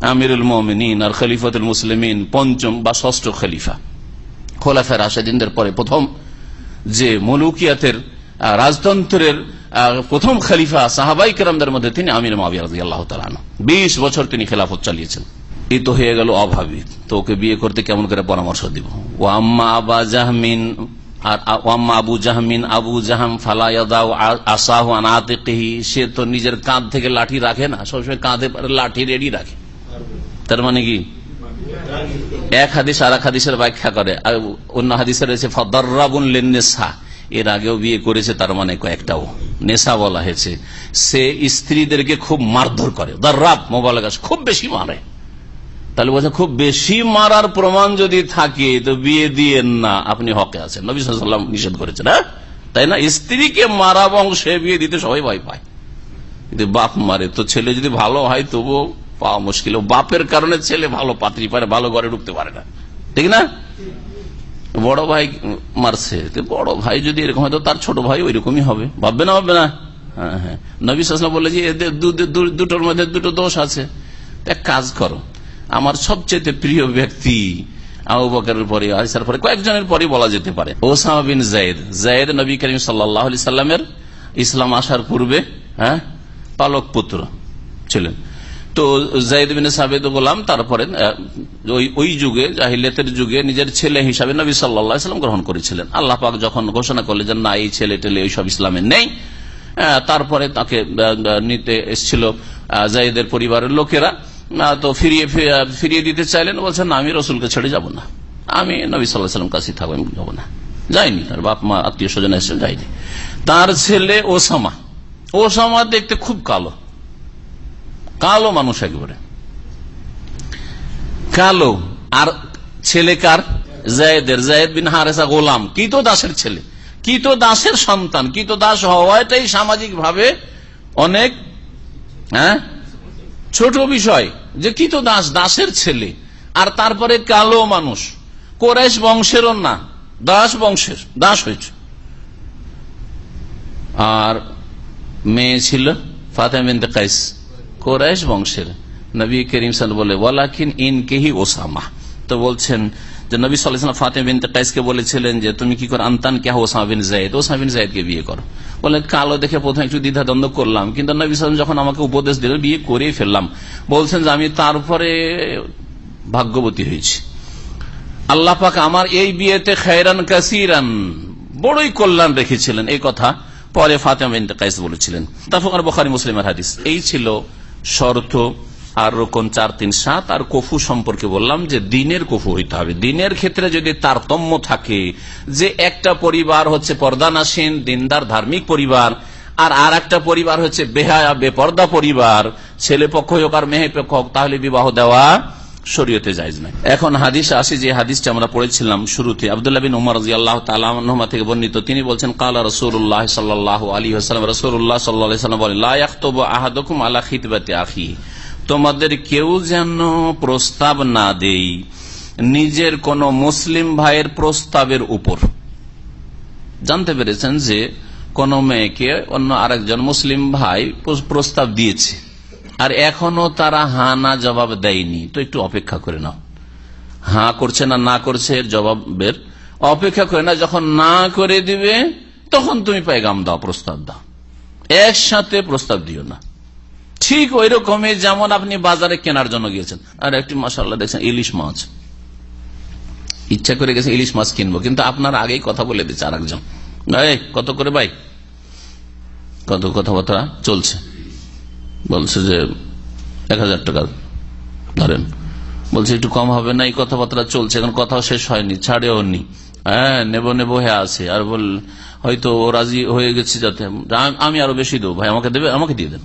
আমিরুল মোমিন আর খলিফাতুল মুসলিমিন পঞ্চম বা ষষ্ঠ খলিফা। খোলাফের আসাদিনদের পরে প্রথম যে মলুকিয়াতের রাজতন্ত্রের প্রথম খলিফা সাহাবাই কেরামদের মধ্যে তিনি আমির মাবিয়া আল্লাহ তালান বিশ বছর তিনি খেলাফত চালিয়েছেন। এই তো হয়ে গেল অভাবী। তো ওকে বিয়ে করতে কেমন করে পরামর্শ দিব? ও আম্মা আবা জাহমিন আর ওয়াম্মা আবু জাহমিন আবু জাহাম ফালায়াদাও আসাহ আনাতেহি সে তো নিজের কাঁধ থেকে লাঠি রাখে না, সবসময় কাঁধে লাঠি রেডি রাখে। তার মানে কি? এক হাদিস আর এক হাদিসের ব্যাখ্যা করে। আর অন্য হাদিসের রয়েছে, ফদর্রাবুন লেন্নেসা এর আগেও বিয়ে করেছে, তার মানে কয়েকটাও। নেশা বলা হয়েছে। সে স্ত্রীদেরকে খুব মারধর করে। দর্রাব মোবাইল গাছ খুব বেশি মারে। তাহলে বলছে খুব বেশি মারার প্রমাণ যদি থাকে, তো বিয়ে দিয়েন না। আপনি হকে আছেন। নবী সাল্লাম নিষেধ করেছেন হ্যাঁ? তাই না? স্ত্রীকে মারা বংশে বিয়ে দিতে সবাই ভয় পায়। যদি বাপ মারে, তো ছেলে যদি ভালো হয়, তবুও পাওয়া মুশকিল। বাপের কারণে ছেলে ভালো পাত্রী পারে ভালো ঘরে ঢুকতে পারে না। ঠিক না? বড় ভাই মারছে বড় ভাই যদি এরকম হয়, তো তার ছোট ভাই ওই রকমই হবে। ভাববে না ভাববে না? হ্যাঁ হ্যাঁ। নবী সাসনা বলে যে, এদের দুটোর মধ্যে দুটো দোষ আছে। এক কাজ করো আমার সবচেয়ে প্রিয় ব্যক্তি পরে আইসার পরে কয়েকজনের পরে বলা যেতে পারে। ওসামা বিন জায়েদ। জায়েদ নবী করিম সাল্লাহ সাল্লামের ইসলাম আসার পূর্বে হ্যাঁ পালক পুত্র ছিলেন। তো জাইদ বিন সাবেদ বললাম তারপরে ওই যুগে জাহিলিয়াতের যুগে নিজের ছেলে হিসাবে নবী সাল্লাম গ্রহণ করেছিলেন। আল্লাহ পাক যখন ঘোষণা করলেন যে না এই ছেলে টেলে এইসব ইসলামে নেই তারপরে তাকে নিতে এসেছিল আহ, জাইদের পরিবারের লোকেরা। আহ, তো ফিরিয়ে ফিরিয়ে দিতে চাইলেন বলছেন না আমি রসুলকে ছেড়ে যাব না। আমি নবী সাল্লাহ সাল্লাম কাছে থাকব আমি যাব না। যাইনি তার বাপ মা আত্মীয় স্বজন এসে যায়নি। তার ছেলে ওসামা। ওসামা দেখতে খুব কালো। কালো মানুষ একবারে। কালো। আর ছেলে কার? জায়েদের। জায়েদ বিন হারেসা গোলাম। কি তো দাসের ছেলে? কি তো দাসের সন্তান? কি তো দাস হওয়াটাই সামাজিক ভাবে অনেক হ্যাঁ? ছোট বিষয়। যে কি তো দাস, দাসের ছেলে, আর তারপরে কালো মানুষ। কোরাইশ বংশেরও না, দাস বংশের, দাস হয়েছে। আর মেয়ে ছিল ফাতে কাইস, কোরাইশ বংশের। নবী করিম সাল বলে, ওয়ালাকিন ইন কেহি ওসামা। তো বলছেন যে নবী সাল্লাহ ফাতেম বিন কাইসকে বলেছিলেন যে, তুমি কি করো? আন্তান কে Osama bin Zayd Osama bin জায়দকে বিয়ে করো। বলে কালো দেখে প্রথমে একটু দ্বিধাদ্বন্দ্ব করলাম, কিন্তু নবী সাল্লাম যখন আমাকে উপদেশ দিল বিয়ে করেই ফেললাম। বলছেন যে, আমি তারপরে ভাগ্যবতী হয়েছি। আল্লাহ পাক আমার এই বিয়েতে খায়রান কাসিরান বড়ই কল্যাণ রেখেছিলেন। এই কথা পরে ফাতেমা বিন কাইস বলেছিলেন। তাফার বখারি মুসলিমের হাদিস। এই ছিল শর্ত আর রোকন চার, তিন, সাত, আর কফু সম্পর্কে বললাম যে দিনের কফু হইতে হবে। দিনের ক্ষেত্রে যদি তারতম্য থাকে যে একটা পরিবার হচ্ছে পর্দানাসীন, দিনদার, ধার্মিক পরিবার, আর আর একটা পরিবার হচ্ছে বেহায়া, বেপর্দা পরিবার, ছেলে পক্ষ হোক আর মেহে পক্ষ হোক, তাহলে বিবাহ দেওয়া শরীয়তে যাইজ নাই এখন হাদিস আসি যে হাদিসটা আমরা পড়েছিলাম শুরুতে। আবদুল্লাহ বিন উমর থেকে বর্ণিত। তিনি বলছেন, কালা রসুল্লাহ সাল্লাহ আলী হাসালাম রসুল্লাহ সাল্লাম বলেন লাখতব আহাদকুম আলা খিতবাতে আখি তোমাদের কেউ যেন প্রস্তাব না দেই নিজের কোন মুসলিম ভাইয়ের প্রস্তাবের উপর। জানতে পেরেছেন যে কোন মেয়েকে অন্য আরেকজন মুসলিম ভাই প্রস্তাব দিয়েছে, আর এখনও তারা হা না জবাব দেয়নি। তো একটু অপেক্ষা করে নাও। হা করছে না না করছে এর জবাবের অপেক্ষা করে না যখন না করে দিবে, তখন তুমি পায়গাম দাও, প্রস্তাব দাও। একসাথে প্রস্তাব দিও না। ঠিক ওই রকমই যেমন আপনি বাজারে কেনার জন্য গিয়েছেন। আর একটি মশাল্লা দেখছেন, ইলিশ মাছ। ইচ্ছা করে গেছে ইলিশ মাছ কিনবো, কিন্তু আপনার আগেই কথা বলে দিচ্ছে আর একজন কত করে ভাই? কত কথাবার্তা চলছে? বলছে যে এক হাজার টাকা ধরেন। বলছে একটু কম হবে না, এই কথাবার্তা চলছে, এখন কথাও শেষ হয়নি, ছাড়েও নি। হ্যাঁ নেব নেব হ্যাঁ আছে, আর বল, হয়তো ও রাজি হয়ে গেছে যাতে। আমি আরও বেশি দেবো, ভাই, আমাকে দেবে, আমাকে দিয়ে দেন।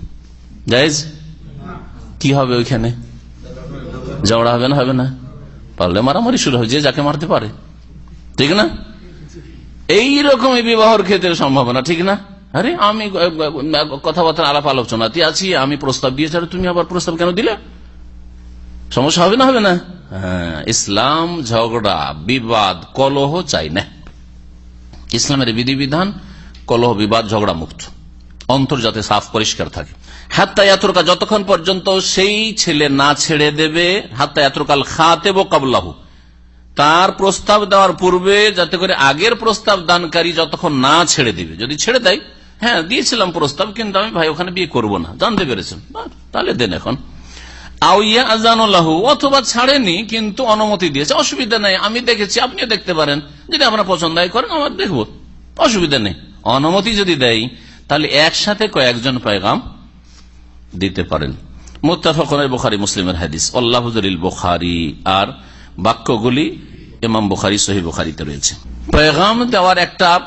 জাইজ কি হবে ওইখানে? ঝগড়া হবে না হবে না? পারলে মারামারি শুরু হবে, যে যাকে মারতে পারে। ঠিক না? এইরকম বিবাহর ক্ষেত্রে সম্ভাবনা, ঠিক না? আরে আমি কথাবার্তা আলাপ আলোচনাতে আছি, আমি প্রস্তাব দিয়েছি তুমি আবার প্রস্তাব কেন দিলে? সমস্যা হবে না হবে না? হ্যাঁ ইসলাম ঝগড়া, বিবাদ, কলহ চাই না। ইসলামের বিধিবিধান কলহ, বিবাদ, ঝগড়া মুক্ত। অন্তর যাতে সাফ, পরিষ্কার থাকে। হাত্তা ইয়াত্রকা, যতক্ষণ পর্যন্ত সেই ছেলে না ছেড়ে দেবে, হাত্তা ইয়াত্রকাল খাতে কাবলাহু। তার প্রস্তাব দেওয়ার পূর্বে, যাতে করে আগের প্রস্তাব দানকারী যতক্ষণ না ছেড়ে দিবে। যদি ছেড়ে দেয় হ্যাঁ দিয়েছিলাম প্রস্তাব, কিন্তু আমি ভাই, ওখানে বিয়ে করব না। জানতে পেরেছেন? তাহলে দেন এখন। অথবা ছাড়েনি, কিন্তু অনুমতি দিয়েছে। অসুবিধা নেই, আমি দেখেছি, আপনিও দেখতে পারেন। যদি আপনার পছন্দ করেন, আমার দেখব। অসুবিধা নেই। অনুমতি যদি দেয়, তাহলে একসাথে কয়েকজন পেগাম দিতে পারেন। মুতাফাকুনের বোখারি, মুসলিমের হাদিস। আল্লাহুজলিল বোখারি আর বাক্যগুলি ইমাম বুখারি সহি বুখারিতে রয়েছে। পেগাম দেওয়ার একটা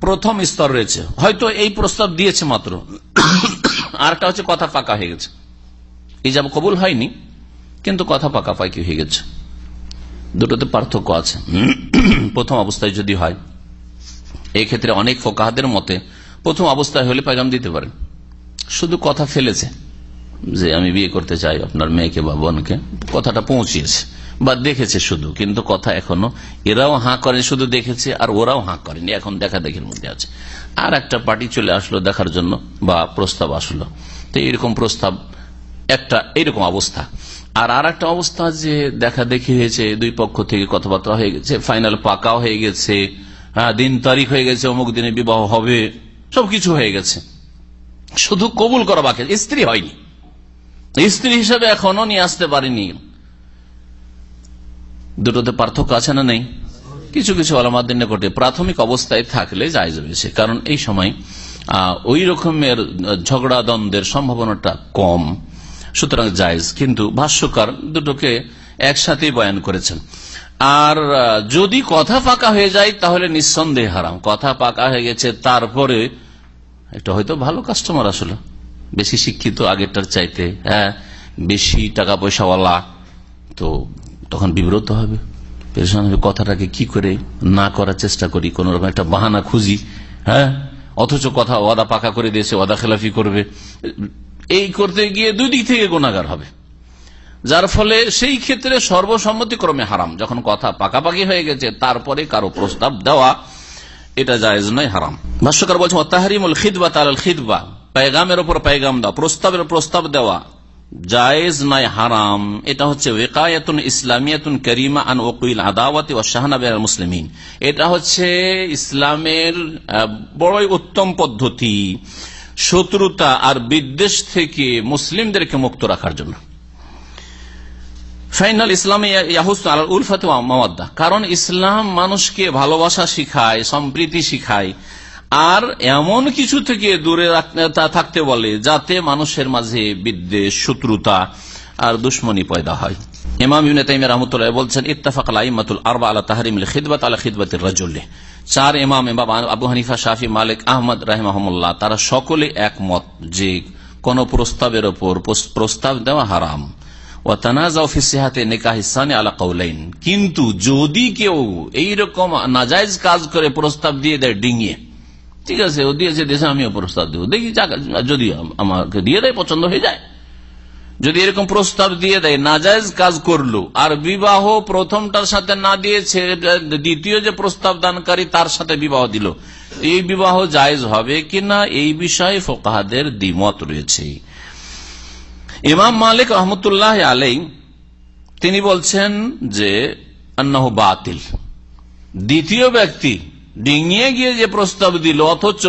প্রথম স্তর রয়েছে। হয়তো এই প্রস্তাব দিয়েছে মাত্র। আর একটা হচ্ছে কথা পাকা হয়ে গেছে। এই যাব কবুল হয়নি, কিন্তু কথা পাকাপাকি হয়ে গেছে। দুটোতে পার্থক্য আছে। প্রথম অবস্থায় যদি হয় এই ক্ষেত্রে অনেক ফোকাহাদের মতে প্রথম অবস্থায় হলে পায়গাম দিতে পারেন। শুধু কথা ফেলেছে যে আমি বিয়ে করতে চাই আপনার মেয়েকে বা বোনকে। কথাটা পৌঁছিয়েছে বা দেখেছে শুধু, কিন্তু কথা এখনও এরাও হাঁ করে শুধু দেখেছে আর ওরাও হাঁ করেনি, এখন দেখা দেখের মধ্যে আছে। আর একটা পার্টি চলে আসলো দেখার জন্য বা প্রস্তাব আসলো। তো এরকম প্রস্তাব, একটা এইরকম অবস্থা। আর আর একটা অবস্থা যে দেখা দেখি হয়েছে, দুই পক্ষ থেকে কথাবার্তা হয়ে গেছে, ফাইনাল পাকাও হয়ে গেছে হ্যাঁ দিন তারিখ হয়ে গেছে, অমুক দিনে বিবাহ হবে, সবকিছু হয়ে গেছে। শুধু কবুল করা বাকি স্ত্রী হয়নি। স্ত্রী হিসেবে এখনও নিয়ে আসতে পারেনি। দুটোতে পার্থক্য আছে না নেই? কিছু কিছু আলামাদের নিকটে প্রাথমিক অবস্থায় থাকলে যায় রয়েছে কারণ এই সময় ওই রকমের ঝগড়া দ্বন্দ্বের সম্ভাবনাটা কম। সুতরাং জায়জ। কিন্তু ভাষ্যকার দুটোকে একসাথে বয়ান করেছেন। আর যদি কথা পাকা হয়ে যায়, তাহলে নিঃসন্দেহ হারাম। কথা পাকা হয়ে গেছে, তারপরে একটা হয়তো ভালো কাস্টমার আসলে। বেশি শিক্ষিত আগেরটার চাইতে হ্যাঁ? বেশি টাকা পয়সাওয়ালা তো তখন বিব্রত হবে। হবে কথাটাকে কি করে না করার চেষ্টা করি কোন রকম একটা বাহানা খুঁজি হ্যাঁ? অথচ কথা ওয়াদা পাকা করে দিয়েছে, ওয়াদা খেলাফি করবে। এই করতে গিয়ে দুই দিক থেকে গোনাগার হবে। যার ফলে সেই ক্ষেত্রে সর্বসম্মতিক্রমে হারাম। যখন কথা পাকাপাকি হয়ে গেছে, তারপরে কারও প্রস্তাব দেওয়া এটা জায়েজ নয়, হারাম। ভাষ্যকার বলছেন তাহারিমুল খিদবা তাল খিদবা। পায়গামের ওপর পায়গাম দেওয়া প্রস্তাবের প্রস্তাব দেওয়া। জায়েজ নয়, হারাম। এটা হচ্ছে ওয়েকায়াতুন ইসলামিয়াতুন করিমা আন ওকুইল আদাওয়াতি ও শাহনাবে মুসলিমিন। এটা হচ্ছে ইসলামের বড়ই উত্তম পদ্ধতি শত্রুতা আর বিদ্বেষ থেকে মুসলিমদেরকে মুক্ত রাখার জন্য। ফাইনাল ইসলামে উলফাত মাওয়াদ্দা। কারণ ইসলাম মানুষকে ভালোবাসা শিখায়, সম্প্রীতি শিখায়। আর এমন কিছু থেকে দূরে থাকতে বলে, যাতে মানুষের মাঝে বিদ্বেষ, শত্রুতা আর দুশ্মনী পয়দা হয়। ইমাম ইবনে তাইমিয়া রাহমাতুল্লাহ বলছেন ইত্তাফাক আলাইমাতুল আরবা আলা তাহরিমুল খিদবাত আলা খিদবাতির রাজুল্লাহ চার ইমাম ইমাম আবু হানিফা, শাফি, মালিক, আহমদ রাহিমাহমুল্লাহ, তারা সকলে একমত যে কোন প্রস্তাবের ওপর প্রস্তাব দেওয়া হারাম। কৌলাইন কিন্তু যদি কেউ এইরকম নাজাইজ কাজ করে প্রস্তাব দিয়ে দেয় ডিঙিয়ে, ঠিক আছে, ও দিয়েছে দেশে আমিও প্রস্তাব দেবো, দেখি যদি আমাকে দিয়ে দেয়, পছন্দ হয়ে যায়। যদি এরকম প্রস্তাব দিয়ে দেয় নাজায়জ কাজ করল, আর বিবাহ প্রথমটার সাথে না দিয়েছে দ্বিতীয় যে প্রস্তাব দানকারী তার সাথে বিবাহ দিল, এই বিবাহ জায়জ হবে কিনা, এই বিষয়ে ফোকাহাদের দ্বিমত রয়েছে। ইমাম মালিক রহমতুল্লাহ আলাই তিনি বলছেন যে, আন্নাহ বাতিল। দ্বিতীয় ব্যক্তি ডিঙিয়ে গিয়ে যে প্রস্তাব দিল, অথচ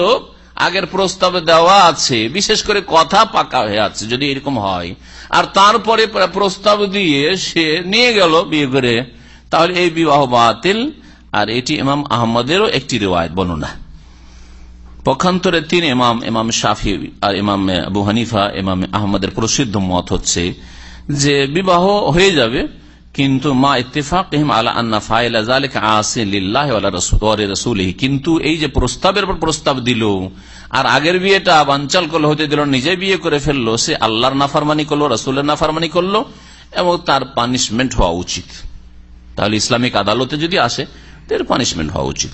আগের প্রস্তাব দেওয়া আছে, বিশেষ করে কথা পাকা হয়ে আছে, যদি এরকম হয়। আর তারপরে প্রস্তাব দিয়ে সে নিয়ে গেল বিয়ে করে। তাহলে এই বিবাহ বাতিল, আর এটি ইমাম আহমদেরও একটি রেওয়ায়ত বর্ণনা। পক্ষান্তরে তিন এমাম এমাম শাফি আর ইমাম আবু হানিফা, ইমাম আহমদের প্রসিদ্ধ মত হচ্ছে যে বিবাহ হয়ে যাবে, কিন্তু মা ইত্তেফাক আলা আন্না ফাইলা কিন্তু এই যে প্রস্তাবের পর প্রস্তাব দিল, আর আগের বিয়েটা বাঞ্চাল করল হতে দিল, নিজে বিয়ে করে ফেলল, সে আল্লাহর নাফারমানি করল, রসুলের নাফারমানি করল, এবং তার পানিশমেন্ট হওয়া উচিত। তাহলে ইসলামিক আদালতে যদি আসে তার পানিশমেন্ট হওয়া উচিত।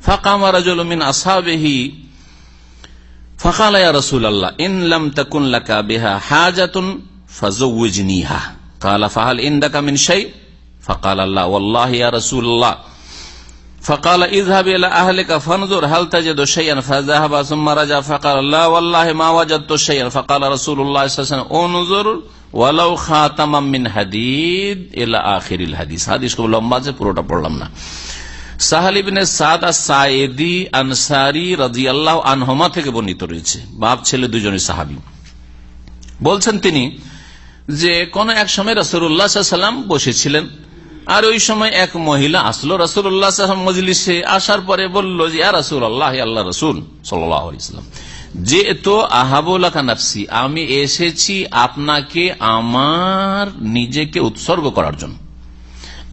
فقام رجل من أصحابه فقال يا رسول الله إن لم تكن لك بها حاجة فزوجنيها قال فهل عندك من شيء فقال الله والله يا رسول الله فقال اذهب إلى أهلك فانظر هل تجد شيئا فذهب ثم رجع فقال لا والله ما وجدت شيئا فقال رسول الله صلى الله عليه وسلم انظر ولو خاتما من حديد إلى آخر الحديث حديث کو লম্বা আছে পুরোটা পড়লাম না সাহালিবিনে সাদ সাইদি আনসারি রাজি আল্লাহ আনহমা থেকে বর্ণিত রয়েছে। বাপ, ছেলে দুজনের সাহাবি। বলছেন তিনি যে, কোন এক সময় রসুল্লাহ সাল্লাম বসেছিলেন আর ওই সময় এক মহিলা আসলো। রসুল্লাহ মজলিসে আসার পরে বলল আল্লাহ আল্লাহ রসুল সাল্লাম যে তো আহাবুল্লাহ নাফসি, আমি এসেছি আপনাকে আমার নিজেকে উৎসর্গ করার জন্য।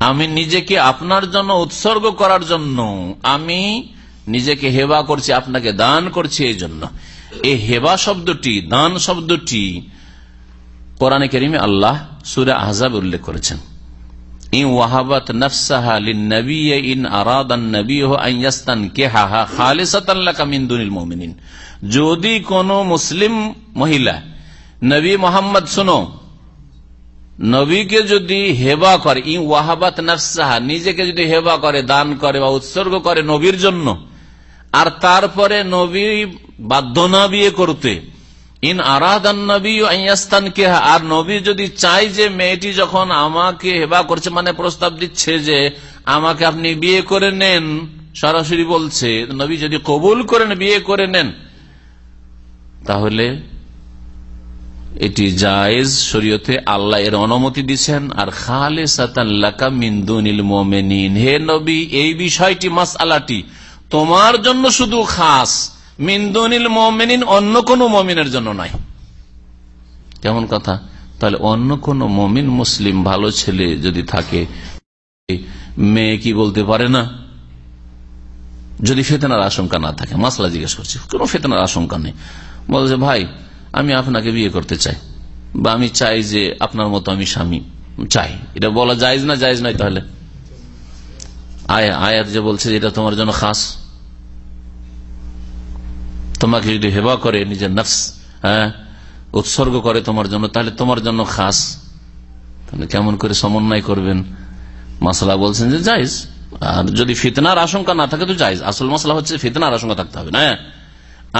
আমি নিজেকে আপনার জন্য উৎসর্গ করার জন্য আমি নিজেকে হেবা করছি, আপনাকে দান করছি এই জন্য। এই হেবা শব্দটি, দান শব্দটি কোরআনে কেরিমে আল্লাহ সুরে আহজাব উল্লেখ করেছেন। ইন ওয়াহাবাত নফসাহা লিন্নবী ইন যদি কোন মুসলিম মহিলা, নবী মোহাম্মদ, শুনো নবীকে যদি হেবা করে ই ওয়াহাবাত নফসাহা, নিজেকে যদি হেবা করে, দান করে বা উৎসর্গ করে নবীর জন্য, আর তারপরে নবী বাধ্য না বিয়ে করতে, ইন আরাদান আর নবী যদি চাই যে মেয়েটি যখন আমাকে হেবা করছে মানে প্রস্তাব দিচ্ছে যে আমাকে আপনি বিয়ে করে নেন, সরাসরি বলছে, নবী যদি কবুল করেন বিয়ে করে নেন, তাহলে এটি জায়েজ শরীয়তে আল্লাহ এর অনুমতি দিচ্ছেন আর খালে সাতাল্লাকা হে নবী, এই বিষয়টি মাস আলাটি তোমার জন্য শুধু খাস মিন্দুনিল মোমেনিন অন্য কোন মমিনের জন্য নয়। কেমন কথা? তাহলে অন্য কোন মমিন মুসলিম ভালো ছেলে যদি থাকে, মেয়ে কি বলতে পারে না? যদি ফেতনার আশঙ্কা না থাকে মাসলা জিজ্ঞেস করছি, কোন ফেতনার আশঙ্কা নেই। বলছে, ভাই আমি আপনাকে বিয়ে করতে চাই। বা আমি চাই যে আপনার মতো আমি স্বামী চাই। এটা বলা যাইজ না যাইজ নয় তাহলে? আয়াত যে বলছে এটা তোমার জন্য খাস। তোমাকে যদি হেবা করে নিজের নফস হ্যাঁ উৎসর্গ করে তোমার জন্য, তাহলে তোমার জন্য খাস। তাহলে কেমন করে সমন্বয় করবেন? মাসালা বলছেন যে যাইজ আর যদি ফিতনার আশঙ্কা না থাকে তো যাইজ আসল মশলা হচ্ছে ফিতনার আশঙ্কা থাকতে হবে না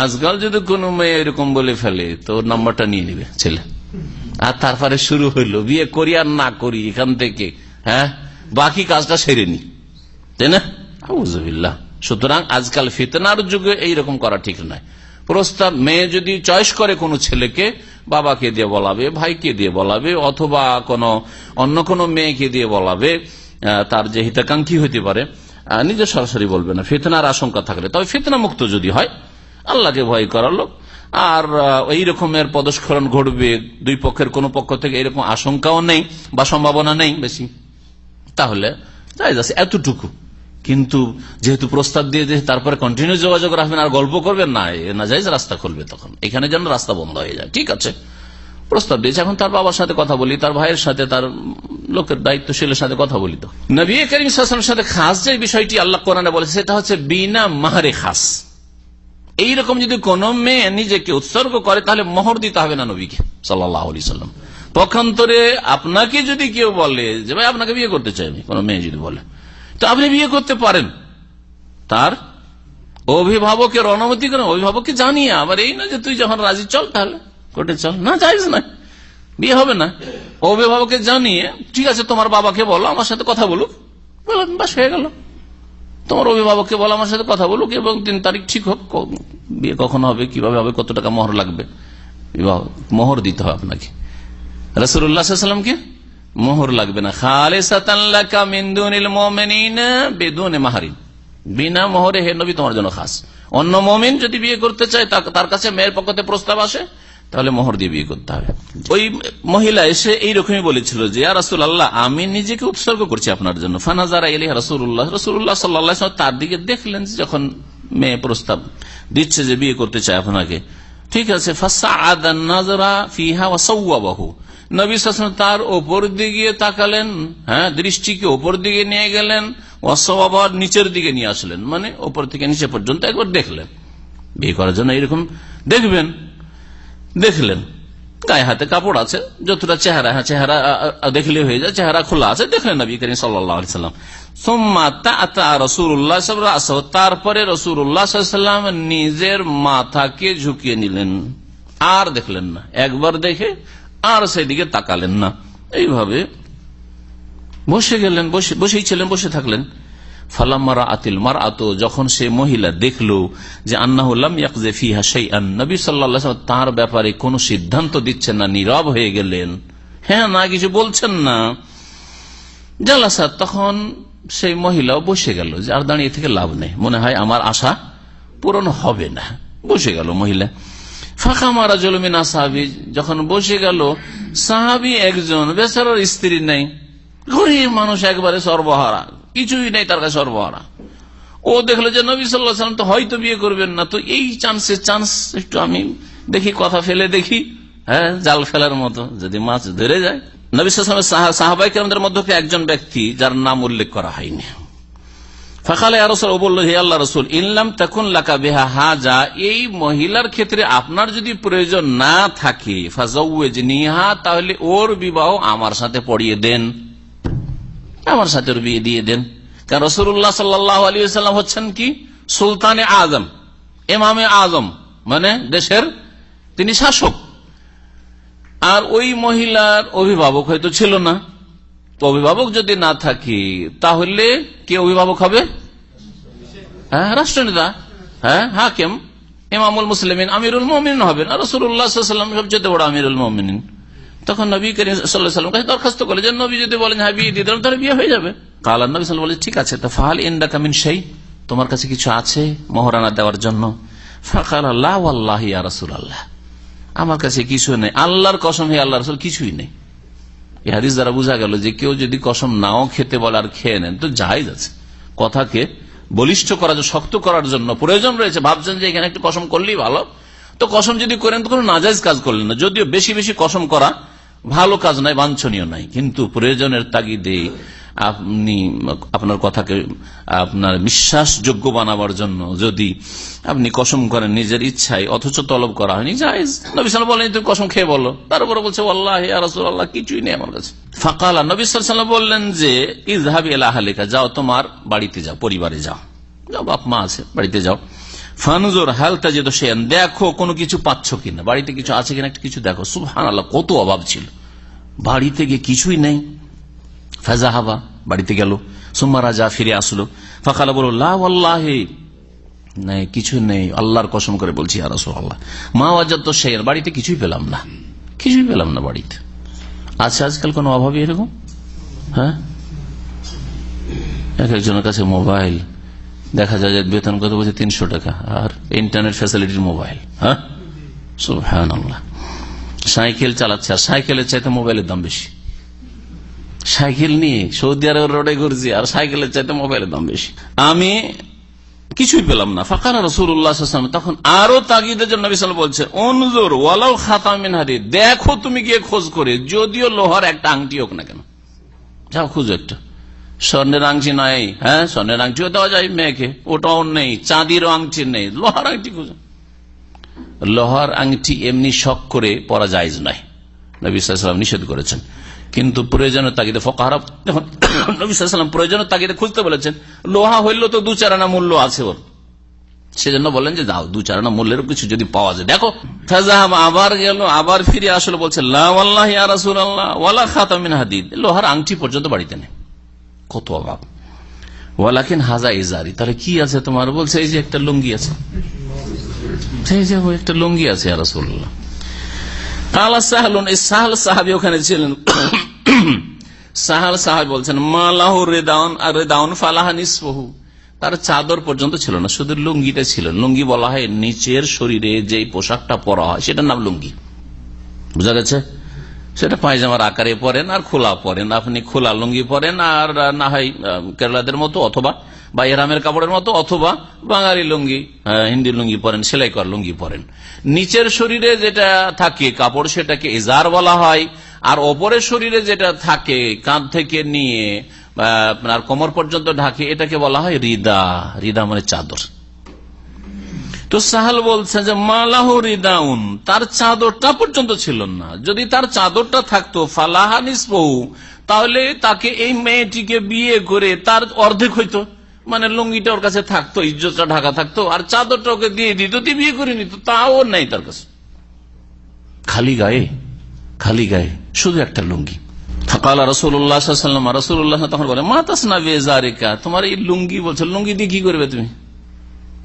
আজকাল যদি কোন মেয়ে এরকম বলে ফেলে, তো নাম্বারটা নিয়ে নিবে ছেলে। আর তারপরে শুরু হইল, বিয়ে করি আর না করি এখান থেকে হ্যাঁ? বাকি কাজটা সেরে নি। তাই না? সুতরাং আজকাল ফিতনার যুগে এইরকম করা ঠিক নয়। প্রস্তাব, মেয়ে যদি চয়েস করে কোন ছেলেকে, বাবাকে দিয়ে বলাবে, ভাইকে দিয়ে বলাবে, অথবা কোন, অন্য কোন মেয়েকে দিয়ে বলাবে তার যে হিতাকাঙ্ক্ষী হইতে পারে নিজে সরাসরি বলবে না। ফিতনার আশঙ্কা থাকলে। তবে ফিতনা মুক্ত যদি হয় আল্লাহকে ভয় করালো আর এই রকমের পদস্খলন ঘটবে দুই পক্ষের, কোন পক্ষ থেকে এরকম আশঙ্কাও নেই বা সম্ভাবনা নেই বেশি। তাহলে যাই এতটুকু। কিন্তু যেহেতু প্রস্তাব দিয়ে দিয়ে তারপরে কন্টিনিউ যোগাযোগ রাখবেন, আর গল্প করবেন না না যাই রাস্তা খুলবে তখন। এখানে যেন রাস্তা বন্ধ হয়ে যায়। ঠিক আছে। প্রস্তাব দিয়েছে, এখন তার বাবার সাথে কথা বলি, তার ভাইয়ের সাথে, তার লোকের দায়িত্বশীলের সাথে কথা বলি তো। নবী করিম সাথে খাস যে বিষয়টি আল্লাহ কোরআনে বলেছে, সেটা হচ্ছে বিনা মাহারে খাস। এইরকম যদি কোন মেয়ে নিজেকে উৎসর্গ করে, তাহলে মোহর দিতে হবে না নবীকে সাল্লাম। পক্ষান্তরে আপনাকে যদি কেউ বলে যে, ভাই, আপনাকে বিয়ে করতে চাই আমি, কোন মেয়ে যদি বলে, তো আপনি বিয়ে করতে পারেন। তার অভিভাবকের অনুমতি করেন অভিভাবককে জানিয়ে, আবার এই না যে তুই যখন রাজি, চল তাহলে, কোর্টে চল। না যাইজ না, বিয়ে হবে না। অভিভাবককে জানিয়ে, ঠিক আছে, তোমার বাবাকে বলো, আমার সাথে কথা বলুক। বলুন বাস হয়ে গেল। তোমার অভিভাবককে বলো, আমার সাথে কথা বলুক এবং তিন তারিখ ঠিক হোক। বিয়ে কখন হবে, কীভাবে হবে, কত টাকা মোহর লাগবে? মোহর দিতে হবে আপনাকে। রসুল্লাহামকে মোহর লাগবে না। খালে মাহারিন। বিনা মোহরে হে নবী, তোমার জন্য খাস। অন্য মমিন যদি বিয়ে করতে চায় তার কাছে মেয়ের পক্ষতে প্রস্তাব আসে তাহলে মোহর দিয়ে বিয়ে করতে হবে। ওই মহিলা এসে এইরকমই বলেছিল যে রাসুল আল্লাহ আমি নিজেকে উৎসর্গ করছি আপনার জন্য। ফানাজারা এলি রাসুল্লাহ রসুল্লাহ সাল্লাহ তার দিকে দেখলেন যখন মেয়ে প্রস্তাব দিচ্ছে যে, বিয়ে করতে চায় আপনাকে। ঠিক আছে নবী তার ওপর দিকে তাকালেন হ্যাঁ দৃষ্টিকে ওপর দিকে নিয়ে গেলেন আবার নিচের দিকে নিয়ে আসলেন। মানে ওপর থেকে নিচে পর্যন্ত একবার দেখলেন। বিয়ে করার জন্য এরকম দেখবেন। দেখলেন। গায়ে হাতে কাপড় আছে, যতটা চেহারা হ্যাঁ চেহারা দেখলে হয়ে যায়, চেহারা খোলা আছে, দেখলেন নবী করিম সাল্লাম। তারপরে রসুল্লাহাম নিজের মাথাকে ঝুঁকিয়ে নিলেন। আর দেখলেন না, একবার দেখে আর সেদিকে তাকালেন না। এইভাবে বসে গেলেন, বসে, বসেই ছিলেন, বসে থাকলেন। ফালাম্মারা আতিল মার আত যখন সে মহিলা দেখল যে আন্নাহুল্লাম তার ব্যাপারে কোন সিদ্ধান্ত দিচ্ছেন না, নীরব হয়ে গেলেন। হ্যাঁ না, কিছু বলছেন না। জালাসা, তখন সেই মহিলাও বসে গেল যে আর দাঁড়িয়ে থেকে লাভ নেই। মনে হয় আমার আশা পূরণ হবে না। বসে গেল মহিলা। ফাঁকা মারা জলমিনা সাহাবি, যখন বসে গেল, সাহাবি একজন, বেচারার স্ত্রী নেই। গরিব মানুষ একবারে সর্বহারা। কিছুই নেই তার কাছে সর্বহারা ও দেখল যে নবী সাল্লাম তো হয়তো বিয়ে করবেন না, তো এই চান্সে চান্স একটু আমি দেখি, কথা ফেলে দেখি। হ্যাঁ জাল ফেলার মতো, যদি মাছ ধরে যায়। একজন ব্যক্তি, যার নাম উল্লেখ করা হয়নি। ও রসুল তখন লাকা বেহা এই মহিলার ক্ষেত্রে আপনার যদি প্রয়োজন না থাকে নিহা তাহলে ওর বিবাহ আমার সাথে পড়িয়ে দেন। আমার সাথে বিয়ে দিয়ে দেন। কারণ রসুল্লাহ সাল্লাহ আলী সাল্লাম হচ্ছেন কি? সুলতানে আজম এমামে আজম মানে দেশের তিনি শাসক। আর ওই মহিলার অভিভাবক হয়তো ছিল না। তো অভিভাবক যদি না থাকে, তাহলে কে অভিভাবক হবে? হ্যাঁ রাষ্ট্রনেতা। হ্যাঁ হাকেম, ইমামুল মুসলিমিন, আমিরুল মমিন হবেন। আর রসুল্লাহাম সবচেয়ে বড় আমিরুল মমিন তখন নবী করিম সাল্লাম কাছে দরখাস্ত করে যে, নবী যদি বলেন হ্যাঁ বিয়ে দিয়ে দিলাম, তাহলে বিয়ে হয়ে যাবে। কাল নবী সাল বলে ঠিক আছে, তো ফাহাল ইন্ডা কামিন সেই তোমার কাছে কিছু আছে মহারানা দেওয়ার জন্য? আল্লাহ আল্লাহ আল্লাহ আমার কাছে কিছু নেই, আল্লাহর কসম হে আল্লাহ রসুল, কিছুই নেই। হাদিস দ্বারা বোঝা গেল যে, কেউ যদি কসম নাও খেতে বলে আর খেয়ে নেন, তো যাই যাচ্ছে কথাকে বলিষ্ঠ করার জন্য, শক্ত করার জন্য প্রয়োজন রয়েছে। ভাবছেন যে, এখানে একটু কসম করলেই ভালো। তো কসম যদি করেন তো কোনো নাজাইজ কাজ করলেন না। যদিও বেশি বেশি কসম করা ভালো কাজ নাই, বাঞ্ছনীয় নাই। কিন্তু প্রয়োজনের তাগিদে আপনি আপনার কথাকে, আপনার বিশ্বাসযোগ্য বানাবার জন্য যদি আপনি কসম করেন নিজের ইচ্ছায়, অথচ তলব করা হয়নি, জায়েজ। নবী সাল বলেন তুমি কসম খেয়ে বলো। তার উপরে বলছে আল্লাহ আল্লাহ কিছুই নেই আমার কাছে। ফাঁকালা, নবী সাল্লাম বললেন যে ইজহাবি আলাহালিকা যাও তোমার বাড়িতে যাও, পরিবারে যাও। যাও বাপ মা আছে, বাড়িতে যাও। ফানুজোর হালতা যেত সে দেখো কোনো কিছু পাচ্ছ কিনা, বাড়িতে কিছু আছে কিনা একটা কিছু দেখো। সুহান আল্লাহ কত অভাব ছিল। বাড়িতে গিয়ে কিছুই নেই। ফেজা হাবা বাড়িতে গেল। সুম্মা রাজা ফিরে আসলো। ফাঁকালা বলো লাহ নেই, কিছু নেই। আল্লাহর কসম করে বলছি আর আল্লাহ মা ওয়াজার তো সে বাড়িতে কিছুই পেলাম না। কিছুই পেলাম না বাড়িতে। আছে আজকাল কোন অভাবই এরকম? হ্যাঁ? এক একজনের কাছে মোবাইল দেখা যায় বেতন কত বলছে? তিনশো টাকা। আর ইন্টারনেট ফ্যাসিলিটির মোবাইল হ্যাঁ? সাইকেল চালাচ্ছে, আর সাইকেলের চাইতে মোবাইলের দাম বেশি। সাইকেল নিয়ে সৌদি আরব রোডে ঘুরছি, আর সাইকেলের চাইতে মোবাইলের দাম বেশি। আমি কিছুই পেলাম না। ফাঁকানা রসুল্লাহ তখন আরও তাগিদের জন্য বিশাল বলছে, অনুজোর ওয়ালাও খাতামিন হারি দেখো তুমি গিয়ে খোঁজ করে, যদিও লোহার একটা আংটি হোক না কেন। যাও, খুঁজো একটা। স্বর্ণের আংটি নাই হ্যাঁ? স্বর্ণের আংটিও দেওয়া যায় মেয়েকে, ওটাও নেই, চাঁদিরও আংটি নেই, লোহার আংটি খুঁজো। লোহার আংটি এমনি শখ করে পরা যায় নাই, নবী সাল্লাম নিষেধ করেছেন। কিন্তু প্রয়োজনের তাগিদে ফকাহারা যখন নবী প্রয়োজনের তাগিদে খুঁজতে বলেছেন, লোহা হইলেও তো দু চারানা মূল্য আছে ওর। সেজন্য বলেন যে যাও দু চারানা মূল্যের কিছু যদি পাওয়া যায়। দেখো আবার গেল, আবার ফিরে আসলো, বলছে ওয়ালা খাতামিন লোহার আংটি পর্যন্ত বাড়িতে নেই। কত অভাব ওয়ালাকিন হাজা ইজারি। তাহলে কি আছে তোমার? বলছে, এই যে একটা লুঙ্গি আছে। সেই যে একটা লুঙ্গি আছে তার চাদর পর্যন্ত ছিল না, শুধু লুঙ্গিটা ছিল। লুঙ্গি বলা হয়, নিচের শরীরে যে পোশাকটা পরা হয়, সেটার নাম লুঙ্গি। বুঝা গেছে? সেটা পায়জামার আকারে পরেন আর খোলা পরেন। আপনি খোলা লুঙ্গি পরেন আর না হয় কেরালাদের মতো অথবা বা এরামের কাপড়ের মতো অথবা বাঙালি লুঙ্গি হিন্দি লুঙ্গি পরেন সেলাই কর লুঙ্গি পরেন। নিচের শরীরে যেটা থাকে কাপড়, সেটাকে ইজার বলা হয়। আর ওপরের শরীরে যেটা থাকে কাঁধ থেকে নিয়ে আপনার কোমর পর্যন্ত ঢাকে, এটাকে বলা হয় রিদা রিদা মানে চাদর। তো সাহাল বলছে যে মালাহরি দাউন তার চাদরটা পর্যন্ত ছিল না। যদি তার চাদরটা থাকতো, ফালাহা নিসবহু তাহলে তাকে এই মেয়েটিকে বিয়ে করে তার অর্ধেক হইতো। মানে লুঙ্গিটা ওর কাছে থাকতো, ইজ্জতটা ঢাকা থাকতো, আর চাদরটা ওকে দিয়ে দিত বিয়ে করে নিত, তাও নেই তার কাছে। খালি গায়ে খালি গায়ে, শুধু একটা লুঙ্গি। ফাকালা রসুল্লাহ রসুল্লাহ তখন বলে মাতাস না বেজারিকা তোমার এই লুঙ্গি বলছো, লুঙ্গি দিয়ে কি করবে তুমি?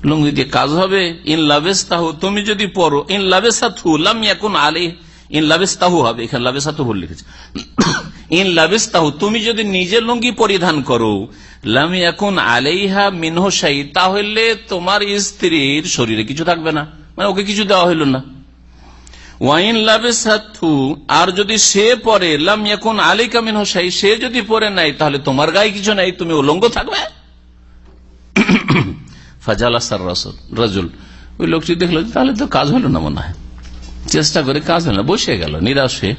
লুঙ্গি দিয়ে কাজ হবে। ইন লাভেস তাহু তুমি যদি পড়ো, ইন লাভেসা থু লাম এখন আলী ইন লাবেস্তাহু হবে। এখানে লাবেসাতু ভুল লিখেছে। ইন লাবেস্তাহু, তুমি যদি নিজে লুঙ্গি পরিধান করো, লামি এখন আলাইহা মিনহ সাই তাহলে তোমার স্ত্রীর শরীরে কিছু থাকবে না। মানে ওকে কিছু দেওয়া হইল না। ওয়াইন লাবেসাথু আর যদি সে পরে লাম এখন আলিকা মিনহ সাই সে যদি পরে নাই, তাহলে তোমার গায়ে কিছু নাই, তুমি উলঙ্গ থাকবে? ফাজাল আসার রসুল, রাজুল। ওই লোকটি দেখল তাহলে তো কাজ হলো না মনে হয়। চেষ্টা করে কাজ হলো না, বসে গেল, নিরাশ হয়ে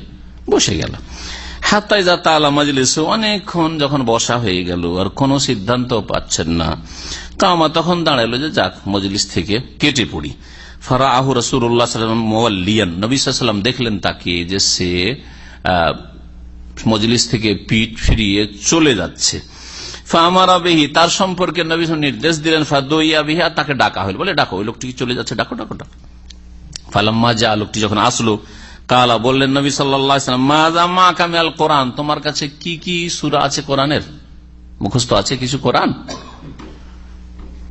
বসে গেল। হাত্তাই যা তালা মাজলিস, অনেকক্ষণ যখন বসা হয়ে গেল, আর কোনো সিদ্ধান্ত পাচ্ছেন না। কামা তখন দাঁড়াল যে যাক, মজলিস থেকে কেটে পড়ি। ফারা আহু রসুল্লাহ মোয়াল্লিয়ান নবীলাম দেখলেন তাকে যে সে মজলিস থেকে পিঠ ফিরিয়ে চলে যাচ্ছে। ফামারা বেহি, তার সম্পর্কে নবী নির্দেশ দিলেন, ফাদইয়া বিহি তাকে ডাকা হইল। বলে ডাকো, ওই লোকটি চলে যাচ্ছে? ডাকো ডাকো ডাকো। ফালাম্মা যা লোকটি যখন আসলো, কালা বললেন নবী সাল্লাম মাজা কামিয়াল কোরআন? তোমার কাছে কি কি সুরা আছে কোরআনের? মুখস্থ আছে কিছু কোরআন?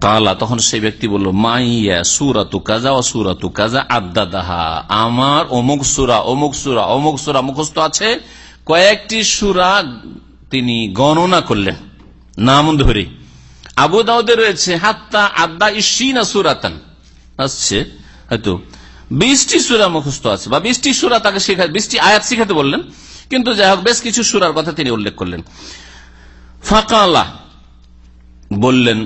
কালা তখন সেই ব্যক্তি বলল, মাইয়া সুরাতু কাজা ও সুরাতু কাজা আদা দাহা আমার অমুক সুরা অমুক সুরা অমুক সুরা মুখস্থ আছে। কয়েকটি সুরা তিনি গণনা করলেন। নাম ধরে। আবু দাউদে রয়েছে হাত্তা আদা ইসিনা সুরাতান। আসছে, হয়তো বিশটি সুরা মুখস্থ আছে বা বিশটি সুরা তাকে শেখা বিশটি আয়াত শিখাতে বললেন। কিন্তু যাই হোক, বেশ কিছু সুরার কথা তিনি উল্লেখ করলেন। ফাঁকা বললেন,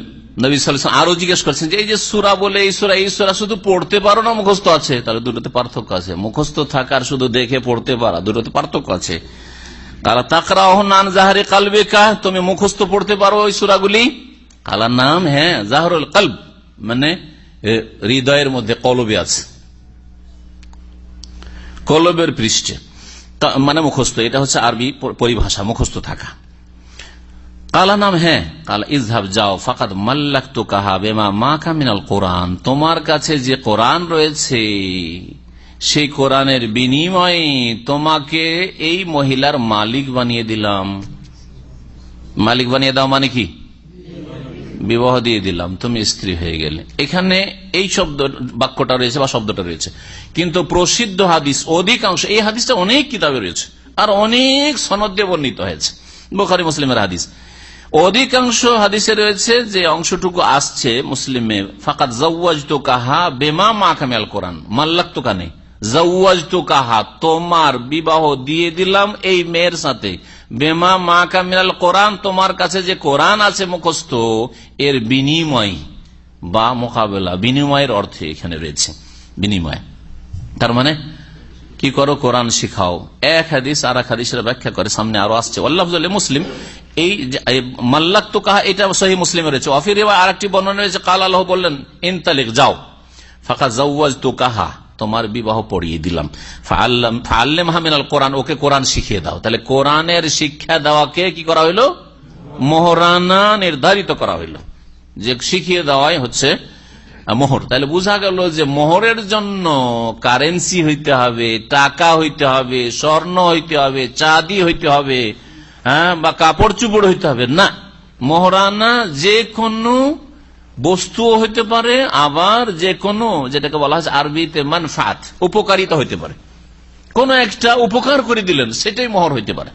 নবী সাল্লাম আরও জিজ্ঞেস করছেন যে, এই যে সুরা বলে এই সুরা এই সুরা শুধু পড়তে পারো না মুখস্থ আছে? তাহলে দুটোতে পার্থক্য আছে। মুখস্থ থাকার শুধু দেখে পড়তে পারা, দুটোতে পার্থক্য আছে। কালা তাকরা নান জাহারে কালবে কা তুমি মুখস্থ পড়তে পারো ওই সুরাগুলি। কালার নাম হ্যাঁ জাহরুল কালব মানে হৃদয়ের মধ্যে কলবে আছে। কলবের পৃষ্ঠে। মানে মুখস্থ, এটা হচ্ছে আরবি পরিভাষা, মুখস্থ থাকা। কালা নাম হ্যাঁ কালা ইজহাব যাও, ফাকাদ মাল্লাক তো কাহা বেমা মা কামিনাল কোরআন, তোমার কাছে যে কোরআন রয়েছে সেই কোরআনের বিনিময়ে তোমাকে এই মহিলার মালিক বানিয়ে দিলাম। মালিক বানিয়ে দাও মানে কি? বিবাহ দিয়ে দিলাম, তুমি স্ত্রী হয়ে গেলে। এখানে এই শব্দ, বাক্যটা রয়েছে বা শব্দটা রয়েছে। কিন্তু প্রসিদ্ধ হাদিস অধিকাংশ, এই হাদিসটা অনেক কিতাবে রয়েছে আর অনেক সনদ বর্ণিত হয়েছে। বোখারি, মুসলিমের হাদিস। অধিকাংশ হাদিসে রয়েছে যে অংশটুকু আসছে মুসলিমে ফাঁকা জওয়াজ তো কাহা বেমা মা কামিয়াল কোরআন মাল্লাক তো কানে কাহা তোমার বিবাহ দিয়ে দিলাম এই মেয়ের সাথে। বেমা মা কামিয়াল কোরআন, তোমার কাছে যে কোরআন আছে মুখস্থ, এর বিনিময় বা মোকাবেলা, বিনিময়ের অর্থে এখানে রয়েছে। বিনিময়। তার মানে কি করো, কোরআন শিখাও। এক হাদিস আর এক হাদিসের ব্যাখ্যা করে, সামনে আরও আসছে। আল্লাহ মুসলিম, এই মাল্লাক তো কাহা এটা সহি মুসলিমে রয়েছে। অফির আর একটি বর্ণনা রয়েছে, কাল আল্লাহ বললেন, ইনতালিক, যাও। ফাঁকা জাউজ তো কাহা তোমার বিবাহ পড়িয়ে দিলাম। ফাল্লেম হামিনাল কোরআন, ওকে কোরআন শিখিয়ে দাও। তাহলে কোরআনের শিক্ষা দেওয়াকে কি করা হইল? মোহরানা নির্ধারিত করা হইল। যে শিখিয়ে দেওয়াই হচ্ছে মোহর। তাহলে বোঝা গেল যে মোহরের জন্য কারেন্সি হইতে হবে, টাকা হইতে হবে, স্বর্ণ হইতে হবে, চাঁদি হইতে হবে হ্যাঁ বা কাপড় চুপড় হইতে হবে। না, মোহরানা যে কোনো বস্তুও হইতে পারে, আবার যে কোনো, যেটাকে বলা হচ্ছে আরবিতে মানফাত, উপকারিতা হইতে পারে। কোন একটা উপকার করে দিলেন, সেটাই মোহর হইতে পারে।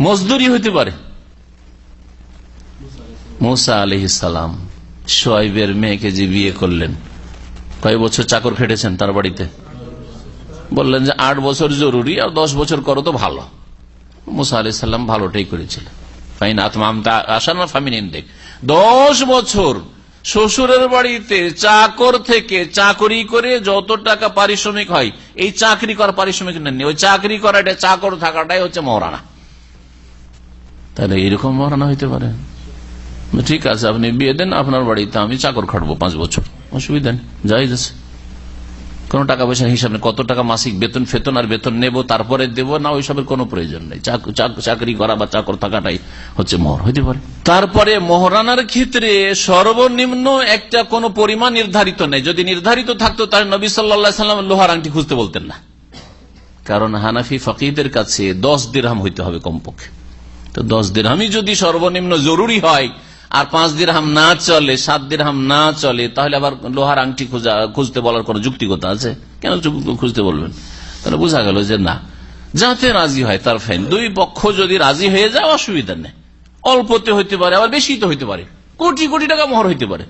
মজদুরি হইতে পারে। মুসা আলহিসাম সোয়াইবের মেয়েকে যে বিয়ে করলেন, কয় বছর চাকর খেটেছেন তার বাড়িতে? বললেন যে আট বছর জরুরি, আর দশ বছর করো তো ভালো। মুসা আলি সাল্লাম ভালোটাই করেছিলেন ফাইন আত্মাম আসার না ফামিন দেখ। দশ বছর শ্বশুরের বাড়িতে চাকর থেকে চাকরি করে যত টাকা পারিশ্রমিক হয়, এই চাকরি করা পারিশ্রমিক নেননি। ওই চাকরি করাটা, চাকর থাকাটাই হচ্ছে মহারানা তাহলে এরকম মহারানা হইতে পারে। ঠিক আছে, আপনি বিয়ে দেন, আপনার বাড়িতে আমি চাকর খাটবো পাঁচ বছর। অসুবিধা নেই, যাই যাচ্ছে। কোন টাকা পয়সার হিসাব নেই। কত টাকা মাসিক বেতন, ফেতন আর বেতন নেব, তারপরে দেব, না ওইসবের কোনো প্রয়োজন নেই। চাকরি করা বা চাকর থাকাটাই হচ্ছে মোহর। হইতে পারে। তারপরে মহারানার ক্ষেত্রে সর্বনিম্ন একটা কোন পরিমাণ নির্ধারিত নেই। যদি নির্ধারিত থাকতো, তাহলে নবী সাল্লা সাল্লাম লোহার আংটি খুঁজতে বলতেন না। কারণ হানাফি ফকিদের কাছে দশ দিরহাম হইতে হবে কমপক্ষে। তো দশ দিরহামই যদি সর্বনিম্ন জরুরি হয় আর পাঁচ দিরহাম না চলে, সাত দিরহাম না চলে, তাহলে আবার লোহার আংটি খুঁজতে বলার কোন যুক্তিগত আছে? কেন খুঁজতে বলবেন? তাহলে বোঝা গেল যে না, যাতে রাজি হয় তার ফাইন দুই পক্ষ যদি রাজি হয়ে যায়, অসুবিধা নেই। অল্পতে হইতে পারে, আবার বেশি তো হইতে পারে। কোটি কোটি টাকা মোহর হইতে পারে।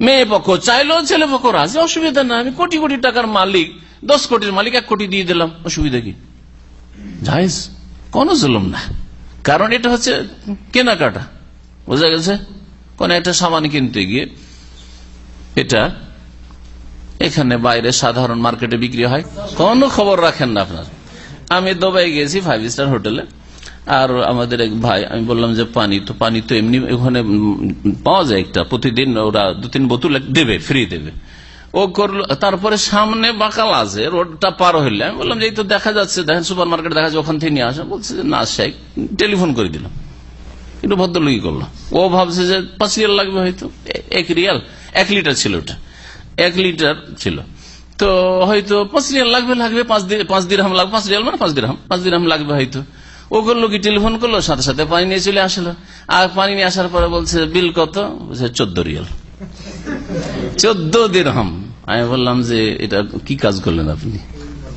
মেয়ে পক্ষ চাইলেও ছেলে পক্ষ রাজি, অসুবিধা না আমি কোটি কোটি টাকার মালিক, দশ কোটির মালিক, এক কোটি দিয়ে দিলাম, অসুবিধা কি? কোন জুলুম না। কারণ এটা হচ্ছে কেনাকাটা। বোঝা গেছে? কোন একটা সামান কিনতে গিয়ে এটা এখানে বাইরে সাধারণ মার্কেটে বিক্রি হয়। কোনো খবর রাখেন না আপনার। আমি দুবাই গেছি ফাইভ স্টার হোটেলে আর আমাদের এক ভাই, আমি বললাম যে পানি তো পানি তো এমনি ওখানে পাওয়া যায় একটা। প্রতিদিন ওরা দু তিন বোতল দেবে ফ্রি দেবে। ও করল, তারপরে সামনে বাকাল আছে, রোডটা পার হইলে। আমি বললাম যে এই তো দেখা যাচ্ছে, দেখেন সুপার মার্কেট দেখা যাচ্ছে, ওখান থেকে নিয়ে আসা বলছে যে না সাই টেলিফোন করে দিলাম। একটু ভদ্রলোকই করল। ও ভাবছে যে পাঁচ রিয়াল লাগবে হয়তো। এক রিয়াল, এক লিটার ছিল ওটা। এক লিটার ছিল। তো হয়তো পাঁচ রিয়াল লাগবে লাগবে পাঁচ দিরহাম লাগবে। পাঁচ রিয়াল মানে পাঁচ দিরহাম পাঁচ দিরহাম লাগবে হয়তো। ও করল কি, টেলিফোন করল, সাথে সাথে পানি নিয়ে চলে আসলো। আর পানি নিয়ে আসার পরে বলছে, বিল কত? বলছে, চোদ্দ রিয়াল। চোদ্দ দিরহাম। আমি বললাম যে, এটা কি কাজ করলেন আপনি?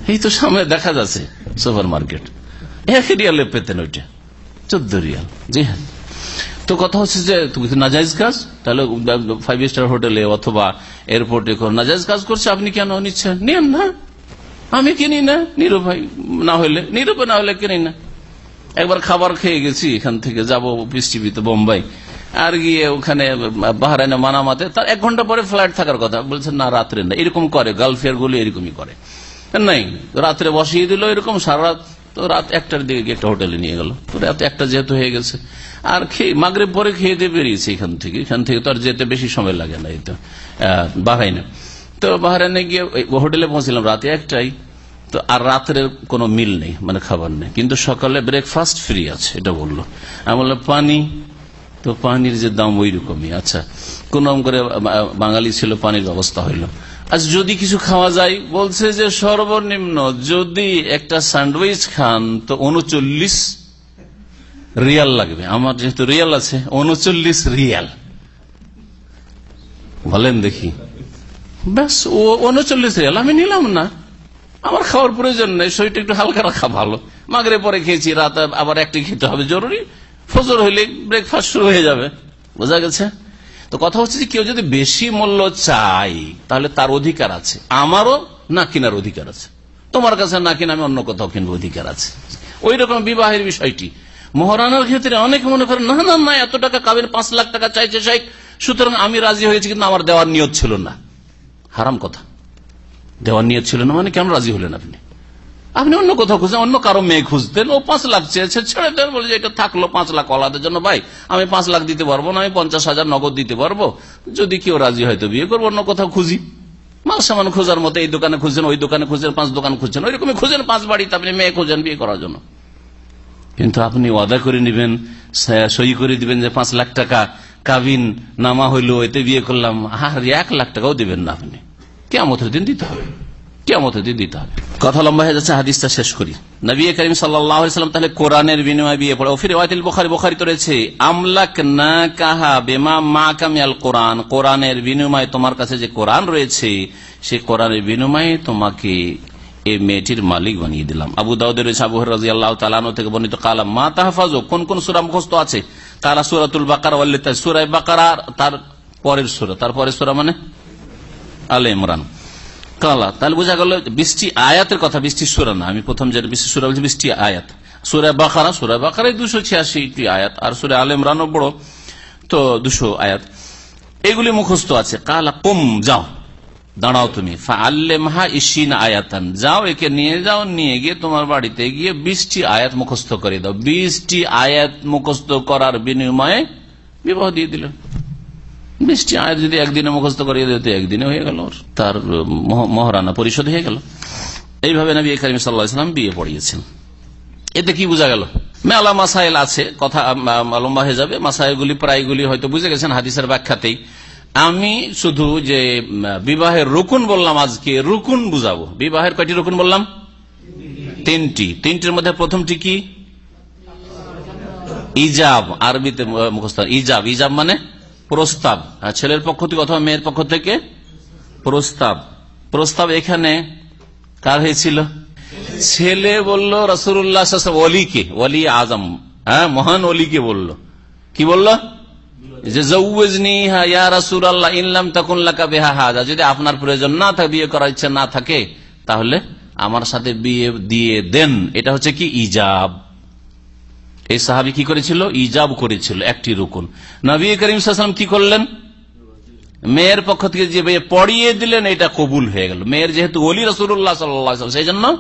এই তো সামনে দেখা যাচ্ছে সুপার মার্কেট এক রিয়ালে পেতেন ওইটা। চোদ্দ রিয়াল জি হ্যাঁ। তো কথা হচ্ছে যে, তুমি তো নাজাইজ কাজ, তাহলে ফাইভ স্টার হোটেলে অথবা এয়ারপোর্টে নাজাইজ কাজ করছে, আপনি কেন নিচ্ছেন? নেন না। আমি কিনি না। নিরুপায় না হলে নিরুপায় না হলে কিনি না। একবার খাবার খেয়ে গেছি, এখান থেকে যাব টিভিতে বোম্বাই। আর গিয়ে ওখানে, বাহারাইনে মানামাতে, তার এক ঘণ্টা পরে ফ্লাইট থাকার কথা। বলছেন, না, রাত্রে না। এরকম করে গার্লফেয়ারগুলো এরকমই করে। নাই, রাত্রে বসিয়ে দিল এরকম, সারা রাত তো রাত একটার দিকে একটা হোটেলে নিয়ে গেল। তো রাত একটা যেহেতু হয়ে গেছে। আর খেয়ে মাগরে পরে খেয়ে দিয়ে বেরিয়েছে এখান থেকে। এখান থেকে তো আর যেতে বেশি সময় লাগে না, এই তো বাহারাইনে তো বাহারাইনে গিয়ে হোটেলে পৌঁছলাম রাতে একটাই। তো আর রাতের কোনো মিল নেই মানে খাবার নেই। কিন্তু সকালে ব্রেকফাস্ট ফ্রি আছে, এটা বলল। আমি বললাম, পানি? তো পানির যে দাম ওই রকমই আচ্ছা কোন করে বাঙালি ছিল, পানির ব্যবস্থা হইল। আজ যদি কিছু খাওয়া যায়, বলছে যে সর্বনিম্ন যদি একটা স্যান্ডউইচ খান, তো উনচল্লিশ রিয়াল লাগবে। আমার যেহেতু রিয়াল আছে, উনচল্লিশ রিয়াল। বলেন দেখি। ব্যাস, ও উনচল্লিশ রিয়াল, আমি নিলাম না। আমার খাওয়ার প্রয়োজন নেই, শরীরটা একটু হালকা রাখা ভালো। মাগরে পরে খেয়েছি, রাত আবার একটি খেতে হবে জরুরি। ফজর হইলে ব্রেকফাস্ট শুরু হয়ে যাবে। বোঝা গেছে? তো কথা হচ্ছে যে কেউ যদি বেশি মূল্য চাই তাহলে তার অধিকার আছে। আমারও না কেনার অধিকার আছে। তোমার কাছে না কিনা আমি অন্য কোথাও কিনবো, অধিকার আছে। ওই রকম বিবাহের বিষয়টি। মহারানার ক্ষেত্রে অনেকে মনে করেন, না না না, এত টাকা কাবের পাঁচ লাখ টাকা চাইছে শেখ, সুতরাং আমি রাজি হয়েছি, কিন্তু আমার দেওয়ার নিয়ত ছিল না। হারাম কথা। দেওয়ার নিয়ত ছিল না মানে কেন রাজি হলেন আপনি? আপনি অন্য কোথাও খুঁজছেন, অন্য কারও মেয়ে খুঁজতেন, ও পাঁচ লাখ চেয়েছে, ছেড়ে দেন, বলে যে এটা থাকল পাঁচ লাখ অলাদের জন্য। ভাই, আমি পাঁচ লাখ দিতে পারব না, আমি পঞ্চাশ হাজার নগদ দিতে পারব। যদি কেউ রাজি হয়তো বিয়ে করব, অন্য কোথাও খুঁজি। মাল সামান খোঁজার মতো এই দোকানে খুঁজছেন, ওই দোকানে খুঁজছেন, পাঁচ দোকান খুঁজছেন ওই রকমই খুঁজেন পাঁচ বাড়িতে, আপনি মেয়ে খুঁজেন বিয়ে করার জন্য। কিন্তু আপনি ওয়াদা করে নিবেন সই করে দিবেন যে পাঁচ লাখ টাকা কাবিন নামা হইল এতে বিয়ে করলাম, আর এক লাখ টাকাও দিবেন না আপনি। কেমতের দিন দিতে হবে। কেমতের দিন দিতে হবে। কথা লম্বা হয়ে যাচ্ছে, হাদিসটা শেষ করি। নবী করিম সাল্লাম তাহলে কোরআনের বিনিময় বিয়ে পড়ে। ফিরে ওয়াতিল বোখারি বোখারি তো রয়েছে, আমলাক না কাহা বেমা মা কামিয়াল কোরআন। কোরআনের বিনিময়ে তোমার কাছে যে কোরআন রয়েছে সে কোরআনের বিনিময়ে তোমাকে এই মেয়েটির মালিক বানিয়ে দিলাম। আবু দাউদের রয়েছে, আবু রাজি আল্লাহ তালানো থেকে বর্ণিত কালাম মা তাহফাজো কোন কোন সুরা মুখস্থ আছে? কালা সুরাতুল বাকার সুরাই বাকারা, তার পরের সুরা। তার পরের সুরা মানে আলে ইমরান। কালা তাহলে বোঝা গেল বৃষ্টি আয়াতের কথা বৃষ্টি সুরা না। আমি প্রথম যে বৃষ্টি সুরা বলছি, বৃষ্টি আয়াত। সুরা বাখারা সুরা বাকারাই দুশো ছিয়াশি আয়াত। আর সুরা আলে ইমরানও বড় তো দুশো আয়াত। এগুলি মুখস্থ আছে। কালা কুম, যাও। দাঁড়াও তুমি। আয়াতান। যাও, একে নিয়ে যাও, নিয়ে গিয়ে তোমার বাড়িতে গিয়ে বৃষ্টি আয়াত মুখস্থ করে দাও। বৃষ্টি আয়াত মুখস্থ করার বিনিময়ে বিবাহ দিয়ে দিল। বৃষ্টি, আয়াত যদি একদিনে মুখস্থ করিয়ে দিত একদিনে হয়ে গেল তার মহারানা পরিশোধ হয়ে গেল। এইভাবে নবী করিম সাল্লাহাম বিয়ে পড়িয়েছেন। এতে কি বোঝা গেল? মেলা মাসাইল আছে, কথা লম্বা হয়ে যাবে। মাসাইলগুলি প্রায়গুলি হয়তো বুঝে গেছেন হাদিসের ব্যাখ্যাতেই। আমি শুধু যে বিবাহের রুকুন বললাম আজকে, রুকুন বুঝাবো। বিবাহের কয়টি রুকুন বললাম? তিনটি। তিনটির মধ্যে প্রথমটি কি? ইজাব। আরবিতে মুখস্থ। ইজাব। ইজাব মানে? প্রস্তাব। ছেলের পক্ষ থেকে অথবা মেয়ের পক্ষ থেকে প্রস্তাব। প্রস্তাব এখানে কার হয়েছিল? ছেলে বলল রসুল্লাহ অলিকে অলি আজম। হ্যাঁ মহান অলিকে বলল। কি বলল? যে জৌজনি আল্লাহ ইনলাম তখন লাকা বেহা হাজা যদি আপনার প্রয়োজন না থাকে, বিয়ে করার ইচ্ছা না থাকে, তাহলে আমার সাথে বিয়ে দিয়ে দেন। এটা হচ্ছে কি? ইজাব। এই সাহাবি কি করেছিল? ইজাব করেছিল, একটি রুকুন। নবী করিম সাল্লাম কি করলেন? মেয়ের পক্ষ থেকে যে পড়িয়ে দিলেন, এটা কবুল হয়ে গেল। মেয়ের যেহেতু অলি রসুল্লাহ সাল্লাম সেই জন্য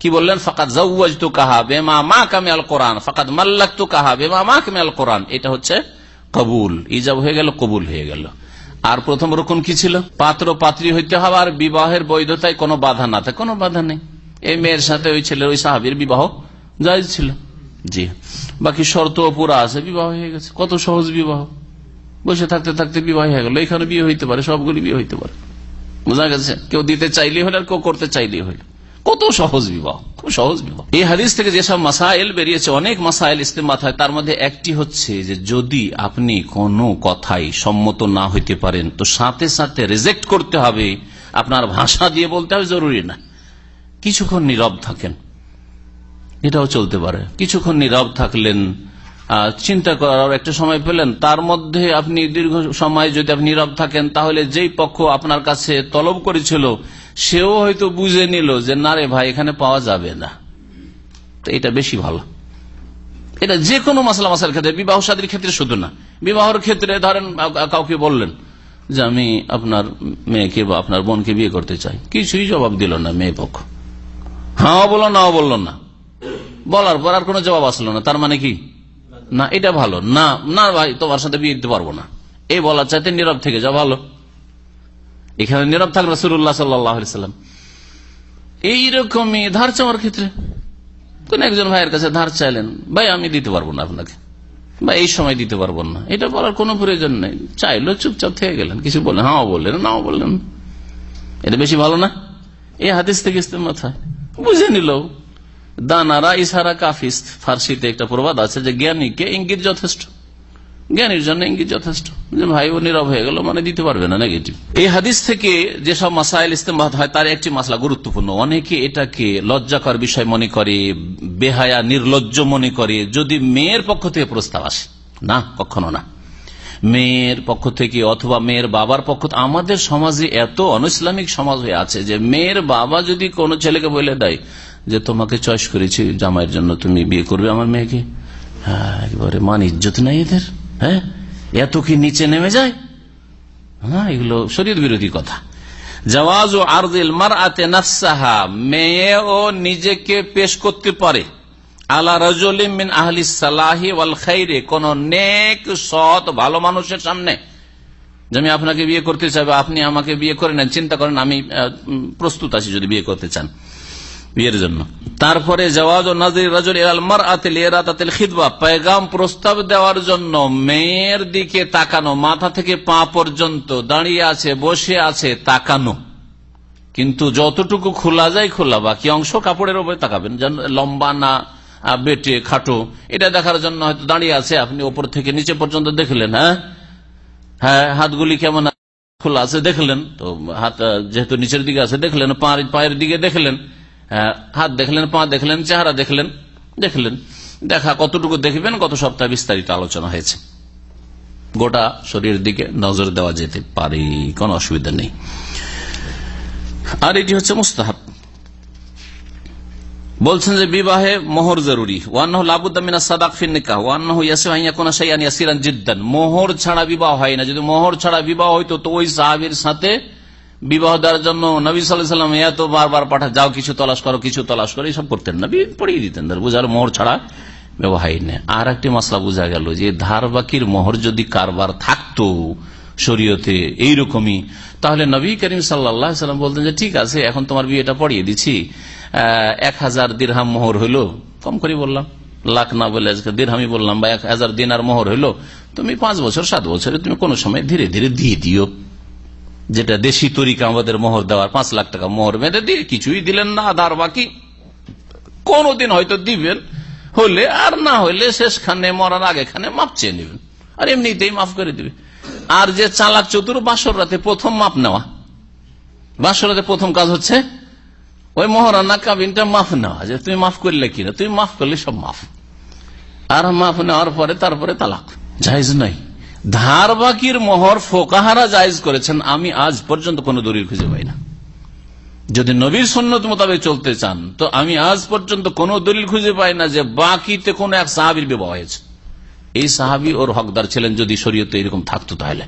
কি বললেন? ফাকাত জাউজ তু কাহা বেমা মা কামে আল কোরআন। ফাকাত মাল্লাক তু কাহা বেমা মা কামে আল কোরআন। এটা হচ্ছে কবুল। ইজাব হয়ে গেল, কবুল হয়ে গেল। আর প্রথম রকম কি ছিল? পাত্র পাত্রী হইতে হবে আর বিবাহের বৈধতায় কোনো বাধা না থাকে, কোনো বাধা নেই। এই মেয়ের সাথে ওই ছেলের, ওই সাহাবির বিবাহ জায়জ ছিল। জি। বাকি শর্ত পুরা আছে, বিবাহ হয়ে গেছে। কত সহজ বিবাহ? বসে থাকতে থাকতে বিবাহ হয়ে গেল। এখানে বিয়ে হইতে পারে, সবগুলি বিয়ে হইতে পারে। বোঝা গেছে? কেউ দিতে চাইলেই হলে আর কেউ করতে চাইলেই হলো। কত সহজ বিবাহ, খুব সহজ বিবাহ। এই হাদিস থেকে যেসব মাসাইল বেরিয়েছে, অনেক মাসাইল ইস্তেমাত হয়, তার মধ্যে একটি হচ্ছে যে, যদি আপনি কোনো কথাই সম্মত না হইতে পারেন, তো সাথে সাথে রিজেক্ট করতে হবে। আপনার ভাষা দিয়ে বলতে হবে, জরুরি না। কিছুক্ষণ নীরব থাকেন। এটাও চলতে পারে। কিছুক্ষণ নীরব থাকলেন চিন্তা করার একটা সময় পেলেন। তার মধ্যে আপনি দীর্ঘ সময় যদি আপনি নীরব থাকেন, তাহলে যেই পক্ষ আপনার কাছে তলব করেছিল, সেও হয়তো বুঝে নিল যে, না রে ভাই, এখানে পাওয়া যাবে না। তো এটা বেশি ভালো। এটা যে কোনো মশলা মশার ক্ষেত্রে, বিবাহ সাদীর ক্ষেত্রে শুধু না। বিবাহর ক্ষেত্রে ধরেন কাউকে বললেন যে, আমি আপনার মেয়েকে বা আপনার বোনকে বিয়ে করতে চাই। কিছুই জবাব দিল না মেয়ে পক্ষ। হ্যাঁ বলল না বলল না। বলার পর আর কোনো জবাব আসলো না। তার মানে কি? না, এটা ভালো। না না ভাই, তোমার সাথে বিয়ে দিতে পারব না। এই বলার চাইতে নীরব থেকে যা ভালো। এখানে নীরব থাকবে সুরুল্লাহ সাল্লাম এইরকমই ধার চাওয়ার ক্ষেত্রে কোন একজন ভাইয়ের কাছে ধার চাইলেন, ভাই, আমি দিতে পারব না আপনাকে। বা এই সময় দিতে পারব না। এটা বলার কোনো প্রয়োজন নেই। চাইলো চুপচাপ থেকে গেলেন। কিছু বললেন হ্যাঁ বললেন, নাও বললেন। এটা বেশি ভালো না? এই হাদিস থেকে ইস্তেমাত হয়। বুঝে নিল। দানারা, ইসারা, কাফিস। ফার্সিতে একটা প্রবাদ আছে যে জ্ঞানীকে ইঙ্গিত যথেষ্ট। জ্ঞানীর জন্য ইঙ্গিত যথেষ্ট। যে ভাই, ও নীরব হয়ে গেল মানে দিতে পারবে না নেগেটিভ এই হাদিস থেকে যেসব মাসাইল ইস্তেমাত হয়, তার একটি মাসলা গুরুত্বপূর্ণ। অনেকে এটাকে লজ্জাকর বিষয় মনে করে, বেহায়া, নির্লজ্জ মনে করে। যদি মেয়ের পক্ষ থেকে প্রস্তাব আসে, না, কখনো না। মেয়ের পক্ষ থেকে অথবা মেয়ের বাবার পক্ষ আমাদের সমাজে এত অনইসলামিক সমাজ হয়ে আছে যে মেয়ের বাবা যদি কোনো ছেলেকে বলে দেয় যে তোমাকে চয়েস করেছি জামাইয়ের জন্য তুমি বিয়ে করবে আমার মেয়েকে। হ্যাঁ একেবারে মান ইজ্জত নাই এদের হ্যাঁ? এত কি নিচে নেমে যায়? হ্যাঁ এগুলো শরীর বিরোধী কথা। জওয়াজ ও আরদিল মার আতে নাফসাহা, মেয়ে ও নিজেকে পেশ করতে পারে। আলা রাজলিমিন আহলি সালাহি ওয়াল খাইরে, কোন নেক, সৎ, ভালো মানুষের সামনে। যে আমি আপনাকে বিয়ে করতে চাই আপনি আমাকে বিয়ে করে নেন, চিন্তা করেন আমি প্রস্তুত আছি যদি বিয়ে করতে চান। বিয়ের জন্য। তারপরে জওয়াজ ও নাজির রাজুল ইলাল মার আতিল এরাতাতিল খিদবা পেগাম প্রস্তাব দেওয়ার জন্য মেয়ের দিকে তাকানো, মাথা থেকে পা পর্যন্ত দাঁড়িয়ে আছে, বসে আছে, তাকানো। কিন্তু যতটুকু খোলা যায় খোলা, বাকি অংশ কাপড়ের উপরে তাকাবেন। যেন লম্বা না বেটে, খাটো, এটা দেখার জন্য হয়তো দাঁড়িয়ে আছে, আপনি ওপর থেকে নিচে পর্যন্ত দেখলেন হ্যাঁ? হ্যাঁ হাতগুলি কেমন খোলা আছে, দেখলেন। তো হাত যেহেতু নিচের দিকে আছে, দেখলেন পায়ের দিকে দেখলেন। হাত দেখলেন, পা দেখলেন, চেহারা দেখলেন দেখলেন। দেখা কতটুকু দেখবেন, গত সপ্তাহে বিস্তারিত আলোচনা হয়েছে। গোটা শরীরের দিকে নজর দেওয়া যেতে পারে, কোন অসুবিধা নেই। আর এটি হচ্ছে মুস্তাহাব। বলছেন যে বিবাহে মোহর জরুরি। মোহর ছাড়া বিবাহ হয় না। যদি মোহর ছাড়া বিবাহ হইতো, তো ওই সাহাবির সাথে বিবাহ দেওয়ার জন্য নবী সাল্লাম এত বারবার পাঠা যাও কিছু তলাশ করো, কিছু তলাশ করো এইসব করতেন না। পড়িয়ে দিতেন বুঝার মোহর ছাড়া ব্যবহার নেই। আর একটি মশলা বোঝা গেল যে ধার বাকির মোহর যদি কারবার থাকতো শরীয়তে এইরকমই, তাহলে নবী করিম সাল্লাম বলতেন যে, ঠিক আছে, এখন তোমার বিয়েটা পড়িয়ে দিচ্ছি। এক হাজার দিরহাম মোহর হইল, কম করে বললাম। লাখ না বলে আজকে দিরহামি বললাম বা এক হাজার দিনার মোহর হইল, তুমি পাঁচ বছর, সাত বছরে তুমি কোনো সময় ধীরে ধীরে দিয়ে দিও। যেটা দেশি তরিকা আমাদের মোহর দেওয়ার পাঁচ লাখ টাকা মোহর বেঁধে দিয়ে কিছুই দিলেন না আধার বাকি কোনদিন হয়তো দিবেন, হলে আর না হলে শেষখানে মরার আগে খানে মাপ চেয়ে নেবেন, আর এমনিতেই মাফ করে দিবে। আর যে চালাক চতুর, বাসর রাতে প্রথম মাপ নেওয়া। বাসর রাতে প্রথম কাজ হচ্ছে ওই মহরানা কাবিনটা মাফ নেওয়া, যে তুমি মাফ করলে কিনা, তুমি মাফ করলে সব মাফ। আর মাফ নেওয়ার পরে তারপরে তালাক, জায়জ নাই। ধার বাকির মোহর ফোকাহারা জায়জ করেছেন, আমি আজ পর্যন্ত কোন দলিল খুঁজে পাই না। যদি নবীর সন্ন্যত মোতাবেক চলতে চান, তো আমি আজ পর্যন্ত কোন দলিল খুঁজে পাই না যে বাকিতে কোন এক সাহাবির বিবাহ হয়েছে। এই সাহাবি ওর হকদার ছিলেন, যদি শরীয়তে এরকম থাকতো তাহলে।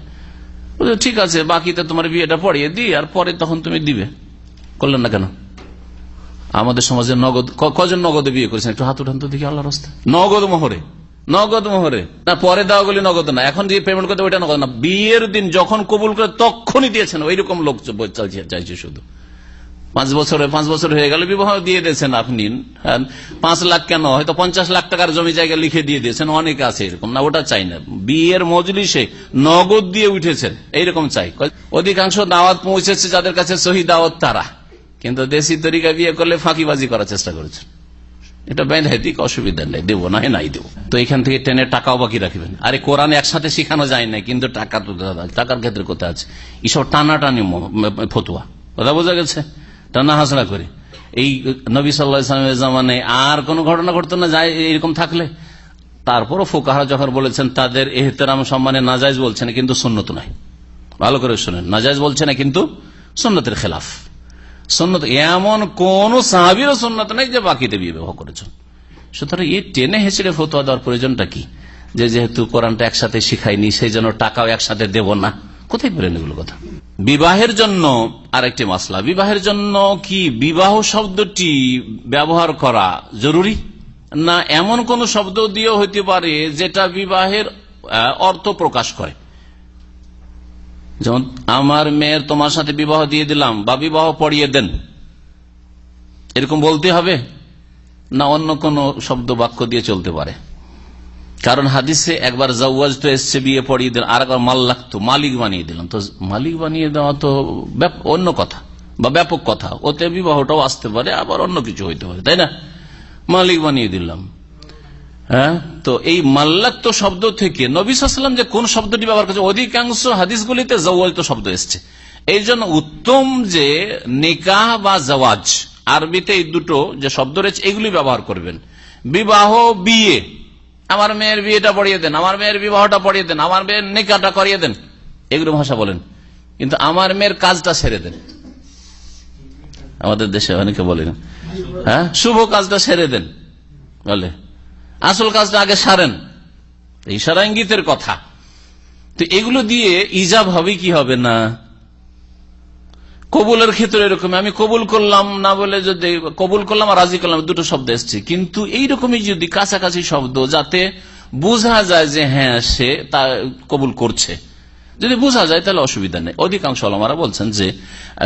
ঠিক আছে, বাকিতে তোমার বিয়েটা পড়িয়ে দিই, আর পরে তখন তুমি দিবে। করলেন না কেন? আমাদের সমাজে নগদ কজন নগদে বিয়ে করেছেন? একটু হাত উঠান তো দেখি আল্লাহ রাস্তা নগদ মোহরে। নগদ মোহরে। না পরে দেওয়া গুলি নগদ না। এখন দিয়ে পেমেন্ট করতে ওইটা নগদ না। বিয়ের দিন যখন কবুল করে তখনই দিয়েছেন। ওই রকম লোক চাইছে শুধু। পাঁচ বছরে পাঁচ বছর হয়ে গেল বিবাহ দিয়ে দিয়েছেন আপনি। হ্যাঁ, পাঁচ লাখ কেন? হয়তো পঞ্চাশ লাখ টাকার জমি জায়গা লিখে দিয়ে দিয়েছেন। অনেক আছে এরকম। না ওটা চাই না। বিয়ের মজলিসে নগদ দিয়ে উঠেছেন। এইরকম চাই। অধিকাংশ দাওয়াত পৌঁছেছে যাদের কাছে সহি দাওয়াত তারা। কিন্তু দেশি তরিকা বিয়ে করলে ফাঁকিবাজি করার চেষ্টা করেছেন। এটা বেঁধাইতিক অসুবিধা নেই, দেবো না নাই দেবো। তো এখান থেকে টেনে টাকাও বাকি রাখবেন। আরে কোরআন একসাথে শিখানো যায় না, কিন্তু টাকা তো টাকার ক্ষেত্রে কোথায় আছে। এইসব টানাটানি ফতুয়া। কথা বোঝা গেছে? টানা হাসড়া করে। এই নবী সাল্লা জামানে আর কোন ঘটনা ঘটতো না, যায় এরকম থাকলে? তারপরও ফোকাহারা যখন বলেছেন, তাদের এহতেরাম সম্মানে নাজাইজ বলছে না, কিন্তু সুন্নত নয়। ভালো করে শোনেন নাজাইজ বলছে না, কিন্তু সুন্নতের খেলাফ। সুন্নত, এমন কোন সাহাবিরও সুন্নত নেই যে বাকিতে বিবাহ করেছেন। সুতরাং এই টেনে হেঁচড়ে ফতোয়া দেওয়ার প্রয়োজনটা কি? যে যেহেতু কোরআনটা একসাথে শিখাইনি সেই জন্য টাকাও একসাথে দেব না। কোথায় পেলেন এগুলো কথা? বিবাহের জন্য আরেকটি মাসলা। বিবাহের জন্য কি বিবাহ শব্দটি ব্যবহার করা জরুরি? না এমন কোন শব্দ দিয়েও হইতে পারে যেটা বিবাহের অর্থ প্রকাশ করে। যেমন, আমার মেয়ের তোমার সাথে বিবাহ দিয়ে দিলাম, বা বিবাহ পড়িয়ে দেন। এরকম বলতে হবে? না অন্য কোন শব্দ বাক্য দিয়ে চলতে পারে? কারণ হাদিসে একবার জাওয়াজ তো এসছে, বিয়ে পড়িয়ে দিলাম, আর একবার মাল লাগতো, মালিক বানিয়ে দিলাম। তো মালিক বানিয়ে দেওয়া তো অন্য কথা, বা ব্যাপক কথা। ওতে বিবাহটাও আসতে পারে, আবার অন্য কিছু হইতে পারে, তাই না? মালিক বানিয়ে দিলাম। তো এই মাল্লাক্ত শব্দ থেকে নবিসাম যে কোন শব্দটি ব্যবহার করছে, অধিকাংশ হাদিসগুলিতে জওয়াজ শব্দ এসছে। এই জন্য উত্তম যে নিকাহ বা জওয়াজ, আরবিতে এই দুটো যে শব্দ রয়েছে, এগুলি ব্যবহার করবেন। বিবাহ, বিয়ে। আমার মেয়ের বিয়েটা পড়িয়ে দেন, আমার মেয়ের বিবাহটা পড়িয়ে দেন, আমার মেয়ের নিকাটা করিয়ে দেন। এগুলো ভাষা বলেন। কিন্তু আমার মেয়ের কাজটা সেরে দেন। আমাদের দেশে অনেকে বলেন হ্যাঁ? শুভ কাজটা সেরে দেন। বলে। আসল কাজটা আগে সারেন। ইশারা ইঙ্গিতের কথা। তো এগুলো দিয়ে ইজাব হবে কি হবে না? কবুলের ক্ষেত্রে এরকম আমি কবুল করলাম না বলে যদি কবুল করলাম আর রাজি করলাম, দুটো শব্দ এসছে। কিন্তু এইরকমই যদি কাছাকাছি শব্দ যাতে বোঝা যায় যে হ্যাঁ সে তা কবুল করছে। যদি বোঝা যায় তাহলে অসুবিধা নেই। অধিকাংশ আলমারা বলছেন যে,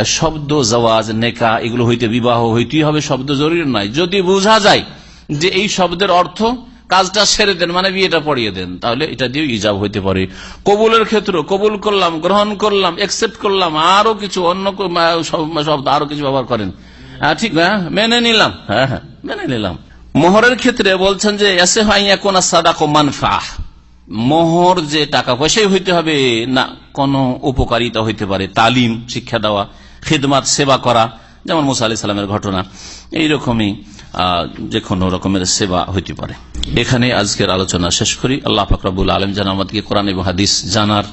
শব্দ জওয়াজ নেকা, এগুলো হইতে বিবাহ হইতেই হবে, শব্দ জরুরি নয়। যদি বোঝা যায় যে এই শব্দের অর্থ কাজটা সেরে দেন মানে বিয়েটা পড়িয়ে দেন। তাহলে এটা দিয়ে ইজাব হইতে পারে। কবুলের ক্ষেত্রে কবুল করলাম গ্রহণ করলাম একসেপ্ট করলাম আরও কিছু অন্য শব্দ আরও কিছু ব্যবহার করেন। হ্যাঁ, ঠিক হ্যাঁ মেনে নিলাম। হ্যাঁ হ্যাঁ মেনে নিলাম। মোহরের ক্ষেত্রে বলছেন যে এসে হয় কোন সাদাক মানফা মোহর যে টাকা পয়সাই হইতে হবে না কোন উপকারিতা হইতে পারে। তালিম শিক্ষা দেওয়া খিদমাত সেবা করা। যেমন মুসা আলি সালামের ঘটনা, এইরকমই যে কোনো রকমের সেবা হইতে পারে। এখানে আজকের আলোচনা শেষ করি। আল্লাহ ফাকরাবুল আলম যেন আমাদেরকে কোরআন এবং হাদিস জানার,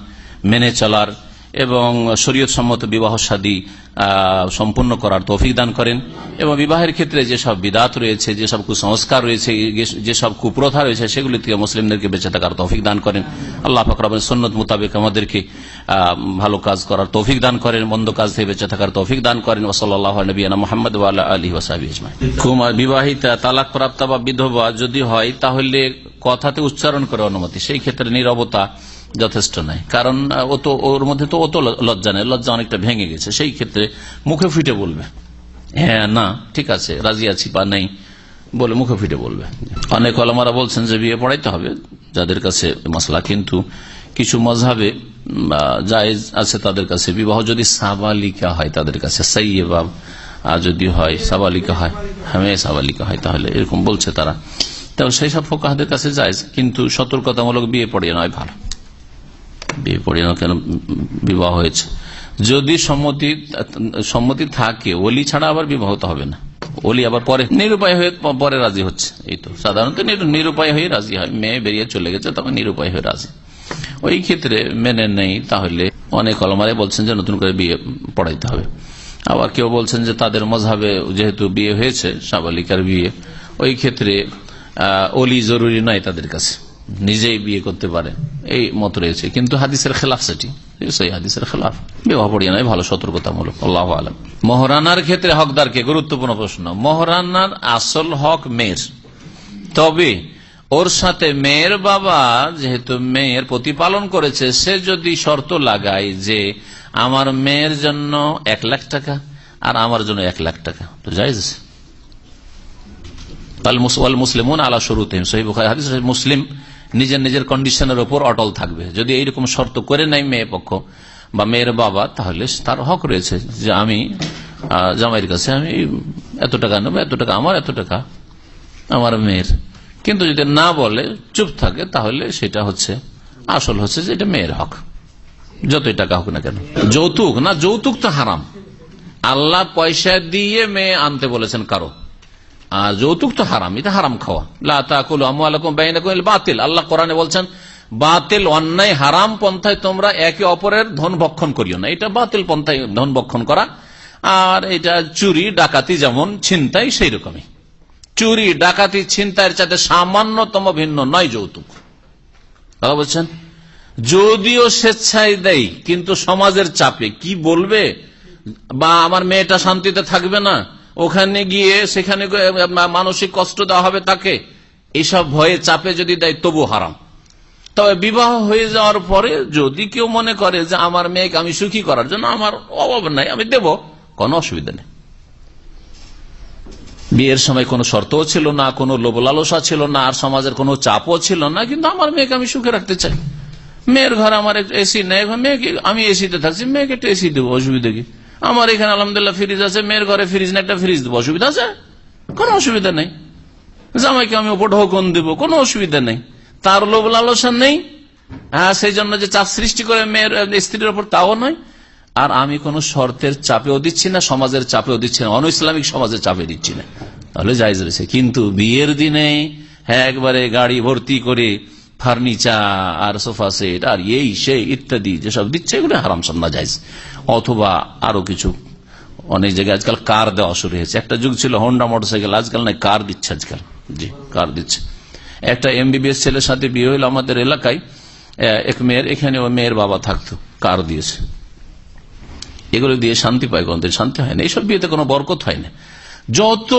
মেনে চলার এবং শরীয়ত সম্মত বিবাহ সাদী সম্পূর্ণ করার তৌফিক দান করেন। এবং বিবাহের ক্ষেত্রে যেসব বিদাত রয়েছে, যেসব কুসংস্কার রয়েছে, যেসব কুপ্রথা রয়েছে, সেগুলি থেকে মুসলিমদেরকে বেঁচে থাকার তৌফিক দান করেন। আল্লাহ ফকরাবেন সন্ন্যত মোতাবেক আমাদেরকে ভালো কাজ করার তৌফিক দান করেন, মন্দ কাজ থেকে বেঁচে থাকার তৌফিক দান করেন। ওসল্লাহ নবীনা মোহাম্মদ আলী কুমার বিবাহিতা তালাক প্রাপ্তা বা বিধবা যদি হয়, তাহলে কথাতে উচ্চারণ করে অনুমতি, সেই ক্ষেত্রে নিরবতা যথেষ্ট নয় কারণ ও তো, ওর মধ্যে তো অত লজ্জা নেই। লজ্জা অনেকটা ভেঙে গেছে। সেই ক্ষেত্রে মুখে ফিটে বলবে। হ্যাঁ না, ঠিক আছে, রাজি আছি বা নেই বলে মুখে ফিটে বলবে। অনেক অলমারা বলছেন যে বিয়ে পড়াইতে হবে যাদের কাছে মশলা কিন্তু কিছু মজাবে জায়েজ আছে তাদের কাছে। বিবাহ যদি সাবালিকা হয় তাদের কাছে সাইয়েবাব আর যদি হয়, সাবালিকা হয় হ্যাঁ সাবালিকা হয়, তাহলে এরকম বলছে তারা। তাহলে সেই সব ফোকাহাদের কাছে যায় কিন্তু সতর্কতামূলক বিয়ে পড়িয়ে নয় ভালো। পড়িয়ে কেন বিবাহ হয়েছে? যদি সম্মতি সম্মতি থাকে, ওলি ছাড়া আবার বিবাহত হবে না। ওলি আবার পরে, নিরুপায় হয়ে পরে রাজি হচ্ছে। এই তো, সাধারণত নিরুপায় হয়ে রাজি হয়। মেয়ে বেরিয়ে চলে গেছে, তখন নিরুপায় হয়ে রাজি। ওই ক্ষেত্রে মেনে নেই, তাহলে অনেক অলমারে বলছেন যে নতুন করে বিয়ে পড়াইতে হবে। আবার কেউ বলছেন যে তাদের মজাবে যেহেতু বিয়ে হয়েছে, সাবালিকার বিয়ে, ওই ক্ষেত্রে অলি জরুরি নয় তাদের কাছে। নিজেই বিয়ে করতে পারে। এই মত রয়েছে। কিন্তু হাদিসের খেলাফ সেটি। হাদিসের খেলাফ। বিবাহ পড়িয়ে নয় ভালো সতর্কতামূলক। আল্লাহ আলম। মহরানার ক্ষেত্রে হকদারকে গুরুত্বপূর্ণ প্রশ্ন। মহরানার আসল হক মেয়ের। তবে ওর সাথে মেয়ের বাবা যেহেতু মেয়ের প্রতিপালন করেছে, সে যদি শর্ত লাগায় যে আমার মেয়ের জন্য এক লাখ টাকা আর আমার জন্য এক লাখ টাকা, তো যাই মুসলিমুন আলা শুরুতে মুসলিম। নিজের নিজের কন্ডিশনের উপর অটল থাকবে। যদি এইরকম শর্ত করে নাই মেয়ে পক্ষ বা মেয়ের বাবা, তাহলে তার হক রয়েছে যে আমি জামাইয়ের কাছে আমি এত টাকা নেব, এত টাকা আমার, এত টাকা আমার মেয়ের। কিন্তু যদি না বলে, চুপ থাকে, তাহলে সেটা হচ্ছে, আসল হচ্ছে যে এটা মেয়ের হক। যতই টাকা হোক না কেন। যৌতুক না, যৌতুক তো হারাম। আল্লাহ পয়সা দিয়ে মেয়ে আনতে বলেছেন কারও। আর যৌতুক তো হারাম, এটা হারাম খাওয়া। বাতিল। আল্লাহ কোরআনে বলছেন, বাতিল অন্যায় হারাম পন্থায় তোমরা একে অপরের ধন ভক্ষণ করিও না। এটা বাতিল পন্থায় ধন ভক্ষণ করা। আর এটা চুরি, ডাকাতি যেমন ছিনতাই সেই রকমই চুরি, ডাকাতি, ছিনতাইয়ের চাইতে সামান্যতম ভিন্ন নয় যৌতুক। কথা বলছেন, যদিও স্বেচ্ছায় দেয় কিন্তু সমাজের চাপে কি বলবে? বা আমার মেয়েটা শান্তিতে থাকবে না? ওখানে গিয়ে সেখানে মানসিক কষ্ট দেওয়া হবে তাকে। এইসব ভয়ে চাপে যদি দেয় তবু হারাম। তবে বিবাহ হয়ে যাওয়ার পরে যদি কেউ মনে করে যে আমার মেয়েকে আমি সুখী করার জন্য আমার অভাব নাই, আমি দেব, কোনো অসুবিধা নেই। বিয়ের সময় কোনো শর্তও ছিল না, কোনো লোভ লালসা ছিল না, আর সমাজের কোনো চাপও ছিল না, কিন্তু আমার মেয়েকে আমি সুখে রাখতে চাই। মেয়ের ঘরে আমার এসি নেই মেয়েকে আমি এসিতে থাকছি, মেয়েকে একটা এসি দেবো, অসুবিধা কি? আমার এখানে আলহামদুলিল্লাহ ফ্রিজ আছে, মেয়ের ঘরে ফ্রিজ না একটা ফ্রিজ দেবো, অসুবিধা আছে? কোনো অসুবিধা নেই। জামাইকে আমি ওপর ঢোকন দেবো, কোনো অসুবিধা নেই। তার লোভ লালসা নেই। হ্যাঁ সেই জন্য যে চাপ সৃষ্টি করে মেয়ের স্ত্রীর ওপর, তাও নয়। আর আমি কোন শর্তের চাপেও দিচ্ছি না, সমাজের চাপেও দিচ্ছি না অন ইসলামিক সমাজের চাপে দিচ্ছি না। তাহলে জায়জ রয়েছে। কিন্তু বিয়ের দিনে হ্যাঁ একবারে গাড়ি ভর্তি করে ফার্নিচার আর সোফা সেট আর এই, সেই ইত্যাদি যেসব দিচ্ছে, এগুলো হারাম সন্না যায় অথবা আরও কিছু। অনেক জায়গায় আজকাল কার দেওয়া শুরু হয়েছে। একটা যুগ ছিল হন্ডা মোটরসাইকেল আজকাল নাই, কার দিচ্ছে আজকাল? জি, কার দিচ্ছে? একটা এমবিবিএস ছেলের সাথে বিয়ে হইল আমাদের এলাকায় এক মেয়ের, এখানে ওই মেয়ের বাবা থাকতো, কার দিয়েছে? এগুলো দিয়ে শান্তি পায় গন্ধে শান্তি হয় না। এইসব বিয়েতে কোনো বরকত হয় না। যত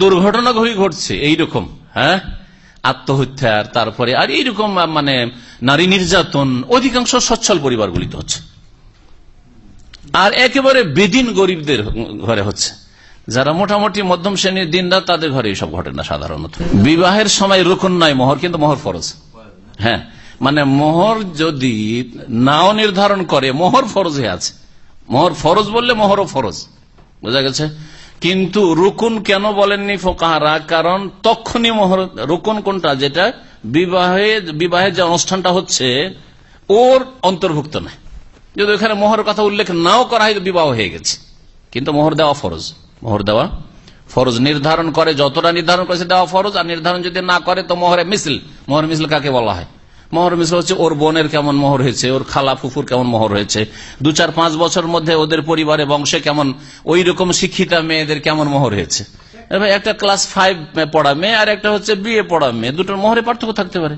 দুর্ঘটনা ঘটছে, এইরকম হ্যাঁ? আত্মহত্যার, তারপরে, আর এইরকম মানে নারী নির্যাতন, অধিকাংশ সচ্ছল পরিবারগুলিতে হচ্ছে। আর একেবারে বেদিন গরিবদের ঘরে হচ্ছে। যারা মোটামুটি মধ্যম শ্রেণির দিনরাত তাদের ঘরে এইসব ঘটে না সাধারণত। বিবাহের সময় রুকুন নয় মোহর, কিন্তু মোহর ফরজ। হ্যাঁ মানে মোহর যদি নাও নির্ধারণ করে, মোহর ফরজ আছে। মোহর ফরজ বললে মোহরও ফরজ। বোঝা গেছে? কিন্তু রুকুন কেন বলেননি ফোকাহারা? কারণ তখনই মোহর, রুকুন কোনটা? যেটা বিবাহে বিবাহের যে অনুষ্ঠানটা হচ্ছে, ওর অন্তর্ভুক্ত নয়। যদি ওখানে মোহরের কথা উল্লেখ নাও করা হয় বিবাহ হয়ে গেছে। কিন্তু মোহর দেওয়া ফরজ। মোহর দেওয়া ফরজ। নির্ধারণ করে, যতটা নির্ধারণ করেছে দেওয়া ফরজ। আর নির্ধারণ যদি না করে, তো মোহরে মিছিল মোহর মিছিল কাকে বলা হয়? মোহর মিশ্র হচ্ছে ওর বোনের কেমন মোহর হয়েছে, ওর খালা ফুফুর কেমন মোহর হয়েছে। দু চার পাঁচ বছর মধ্যে ওদের পরিবারে বংশে কেমন ওই রকম শিক্ষিতা মেয়েদের কেমন মোহর হয়েছে। একটা ক্লাস ফাইভ পড়া মেয়ে আর একটা হচ্ছে বিয়ে পড়া মেয়ে। দুটোর মোহরে পার্থক্য থাকতে পারে।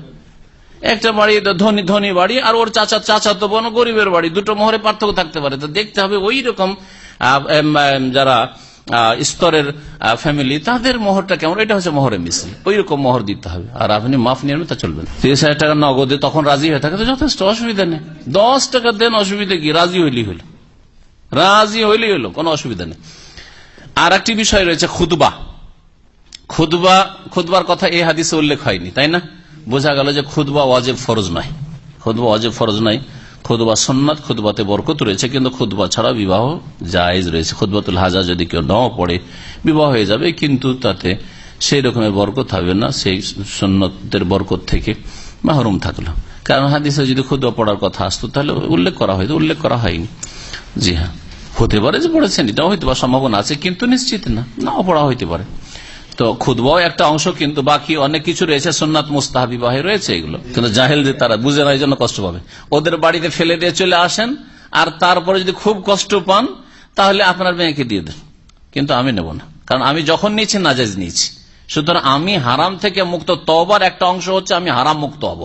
একটা বাড়ি ধনী ধনী বাড়ি আর ওর চাচা চাচা তো বোন গরিবের বাড়ি। দুটো মোহরে পার্থক্য থাকতে পারে। তো দেখতে হবে ওই রকম যারা স্তরের ফ্যামিলি তাদের মোহরটা কেমন? এটা হচ্ছে মোহরে মিছিল ওই রকম মোহর দিতে হবে। আর আপনি মাফ নিয়ে তা চলবেন তিরিশ হাজার টাকা নগদে তখন রাজি হয়ে থাকে, তো যথেষ্ট, অসুবিধা নেই। দশ টাকা দেন, অসুবিধা কি? রাজি হইলি হইল। রাজি হইলি হইল, কোনো অসুবিধা নেই। আর একটি বিষয় রয়েছে খুদবা খুদবা খুদবার কথা এই হাদিসে উল্লেখ হয়নি, তাই না? বোঝা গেল যে খুদবা ওয়াজেব ফরজ নয়। খুদবা ওয়াজেব ফরজ নয়। খুদবা সন্ন্যত খুদবাতে বরকত রয়েছে, কিন্তু খুদবা ছাড়া বিবাহ জায়েজ রয়েছে। খুদবাতুল হাজা যদি কেউ নাও পড়ে, বিবাহ হয়ে যাবে, কিন্তু তাতে সেই রকমের বরকত হবে না, সেই সন্ন্যতের বরকত থেকে মাহরুম থাকল। কারণ হাদিসে যদি খুদবা পড়ার কথা আসতো, তাহলে উল্লেখ করা হয়তো, উল্লেখ করা হয়নি। জি হ্যাঁ। হতে পারে যে পড়েছেন, এটাও হইতে পারে সম্ভাবনা আছে, কিন্তু নিশ্চিত না। নাও পড়া হইতে পারে। তো খুদবাও একটা অংশ, কিন্তু বাকি অনেক কিছু রয়েছে সোননাথ মুস্তাহাবি বাহে রয়েছে এগুলো। কিন্তু জাহেলদের তারা বুঝে না জন্য কষ্ট পাবে। ওদের বাড়িতে ফেলে দিয়ে চলে আসেন, আর তারপরে যদি খুব কষ্ট পান, তাহলে আপনার মেয়েকে দিয়ে দেন। কিন্তু আমি নেব না। কারণ আমি যখন নিয়েছি নাজাজ নিয়েছি। সুতরাং আমি হারাম থেকে মুক্ত তবার একটা অংশ হচ্ছে আমি হারাম মুক্ত হব।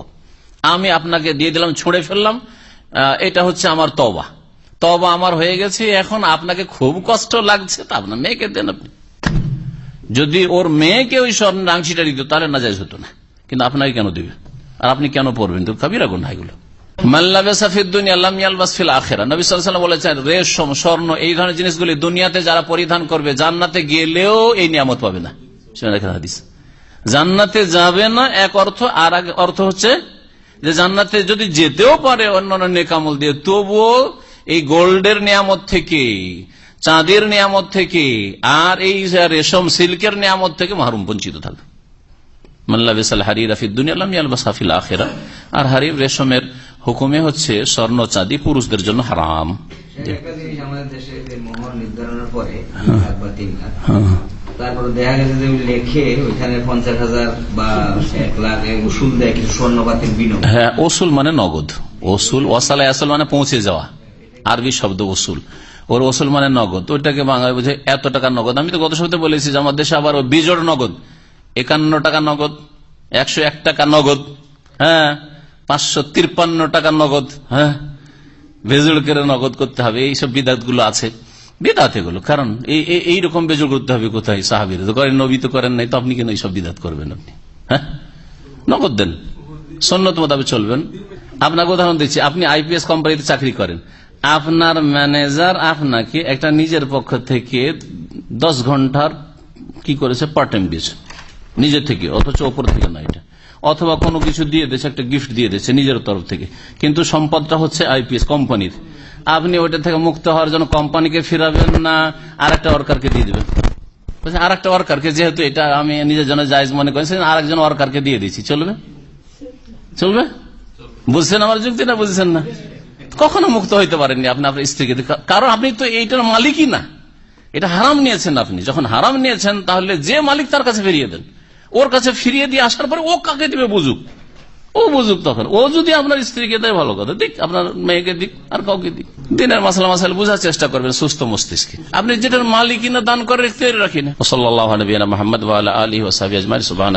আমি আপনাকে দিয়ে দিলাম, ছুঁড়ে ফেললাম এটা হচ্ছে আমার তবা তবা আমার হয়ে গেছে, এখন আপনাকে খুব কষ্ট লাগছে, তা আপনার মেয়েকে দেন আপনি। যদি ওর মেয়েকে ওই স্বর্ণের আংশিটা দিত, তাহলে না যাইজ হতো না। কিন্তু আপনাকে কেন দিবে? আর আপনি কেন পড়বেন? তো কাবিরা গুণ এগুলো। রেশম, স্বর্ণ, এই ধরনের জিনিসগুলি দুনিয়াতে যারা পরিধান করবে, জান্নাতে গেলেও এই নিয়ামত পাবে না। জান্নাতে যাবে না, এক অর্থ, আর অর্থ হচ্ছে যে জান্নাতে যদি যেতেও পারে অন্যান্য নেকামল দিয়ে, তবুও এই গোল্ডের নিয়ামত থেকে চাঁদের নিয়ামত থেকে আর এই রেশম সিল্কের নিয়ামত থেকে মাহরুম বঞ্চিত থাকবে। আর হারির রেশমের হুকুমে হচ্ছে স্বর্ণ চাঁদি পুরুষদের জন্য হারাম। হ্যাঁ। লাখ বা তিন লাখ। তারপরে দেখা গেছে যে লেখে ওইখানে পঞ্চাশ হাজার বা এক লাখ উসুল দেয় কিছু স্বর্ণপাতির বিনিময় হ্যাঁ ওসুল মানে নগদ। ওসুল ওয়াসালা আসল মানে পৌঁছে যাওয়া। আরবি শব্দ ওসুল ওর ওসুল মানে নগদ। ওইটাকে বাংলায় বুঝে এত টাকা নগদ। আমি তো গত সপ্তাহে বলেছি যে আমার দেশে আবার ওই বিজোড় নগদ। একান্ন টাকা নগদ, একশো এক টাকা নগদ হ্যাঁ? পাঁচশো তিরপান্ন টাকা নগদ হ্যাঁ? বেজুড় করে নগদ করতে হবে, এইসব বিদাতগুলো আছে। বিদাত এগুলো, কারণ এই- এইরকম বেজুড় করতে হবে কোথায় সাহাবির? করেন, নবী তো করেন নাই, তো আপনি কেন এইসব বিদাত করবেন আপনি? হ্যাঁ? নগদ দেন। সন্ন্যত মোতাবেক চলবেন। আপনাকে উদাহরণ দিচ্ছি, আপনি আইপিএস কোম্পানিতে চাকরি করেন। আপনার ম্যানেজার আপনাকে একটা নিজের পক্ষ থেকে দশ ঘণ্টার কি করেছে? পার্ট টাইম দিয়েছে। নিজের থেকে, অথচ ওপর থেকে না এটা। অথবা কোনো কিছু দিয়ে দিয়েছে, একটা গিফট দিয়ে দিয়েছে নিজের তরফ থেকে। কিন্তু সম্পদটা হচ্ছে আইপিএস কোম্পানির আপনি ওইটা থেকে মুক্ত হওয়ার জন্য কোম্পানিকে ফিরাবেন না আর একটা ওয়ার্কারকে দিয়ে দেবেন। আর একটা ওয়ার্কারকে যেহেতু এটা আমি নিজের জন্য জায়জ মনে করেছি আর একজন ওয়ার্কারকে দিয়ে দিচ্ছি চলবে? চলবে? বুঝছেন আমার যুক্তি না বুঝছেন না? কখনো মুক্ত হইতে পারেননি আপনি, আপনার স্ত্রীকে। কারণ আপনি তো এইটার মালিকই না। এটা হারাম নিয়েছেন আপনি। যখন হারাম নিয়েছেন, তাহলে যে মালিক তার কাছে ফিরিয়ে দেন। ওর কাছে ফিরিয়ে দিয়ে আসার পরে ও কাকে দিবে বুঝুক? ও বুঝুক তখন। ও যদি আপনার স্ত্রীকে দেয়, ভালো কথা। দিক, আপনার মেয়েকে দিক, আর কাউকে দিক। দিনের মাসালা মাসাল বোঝার চেষ্টা করবেন সুস্থ মস্তিষ্কে। আপনি যেটার মালিক না, দান করে রেখে রাখি না। সাল্লাহ নবীনা মোহাম্মদ আলী ওসাবি আজমাই সুবাহ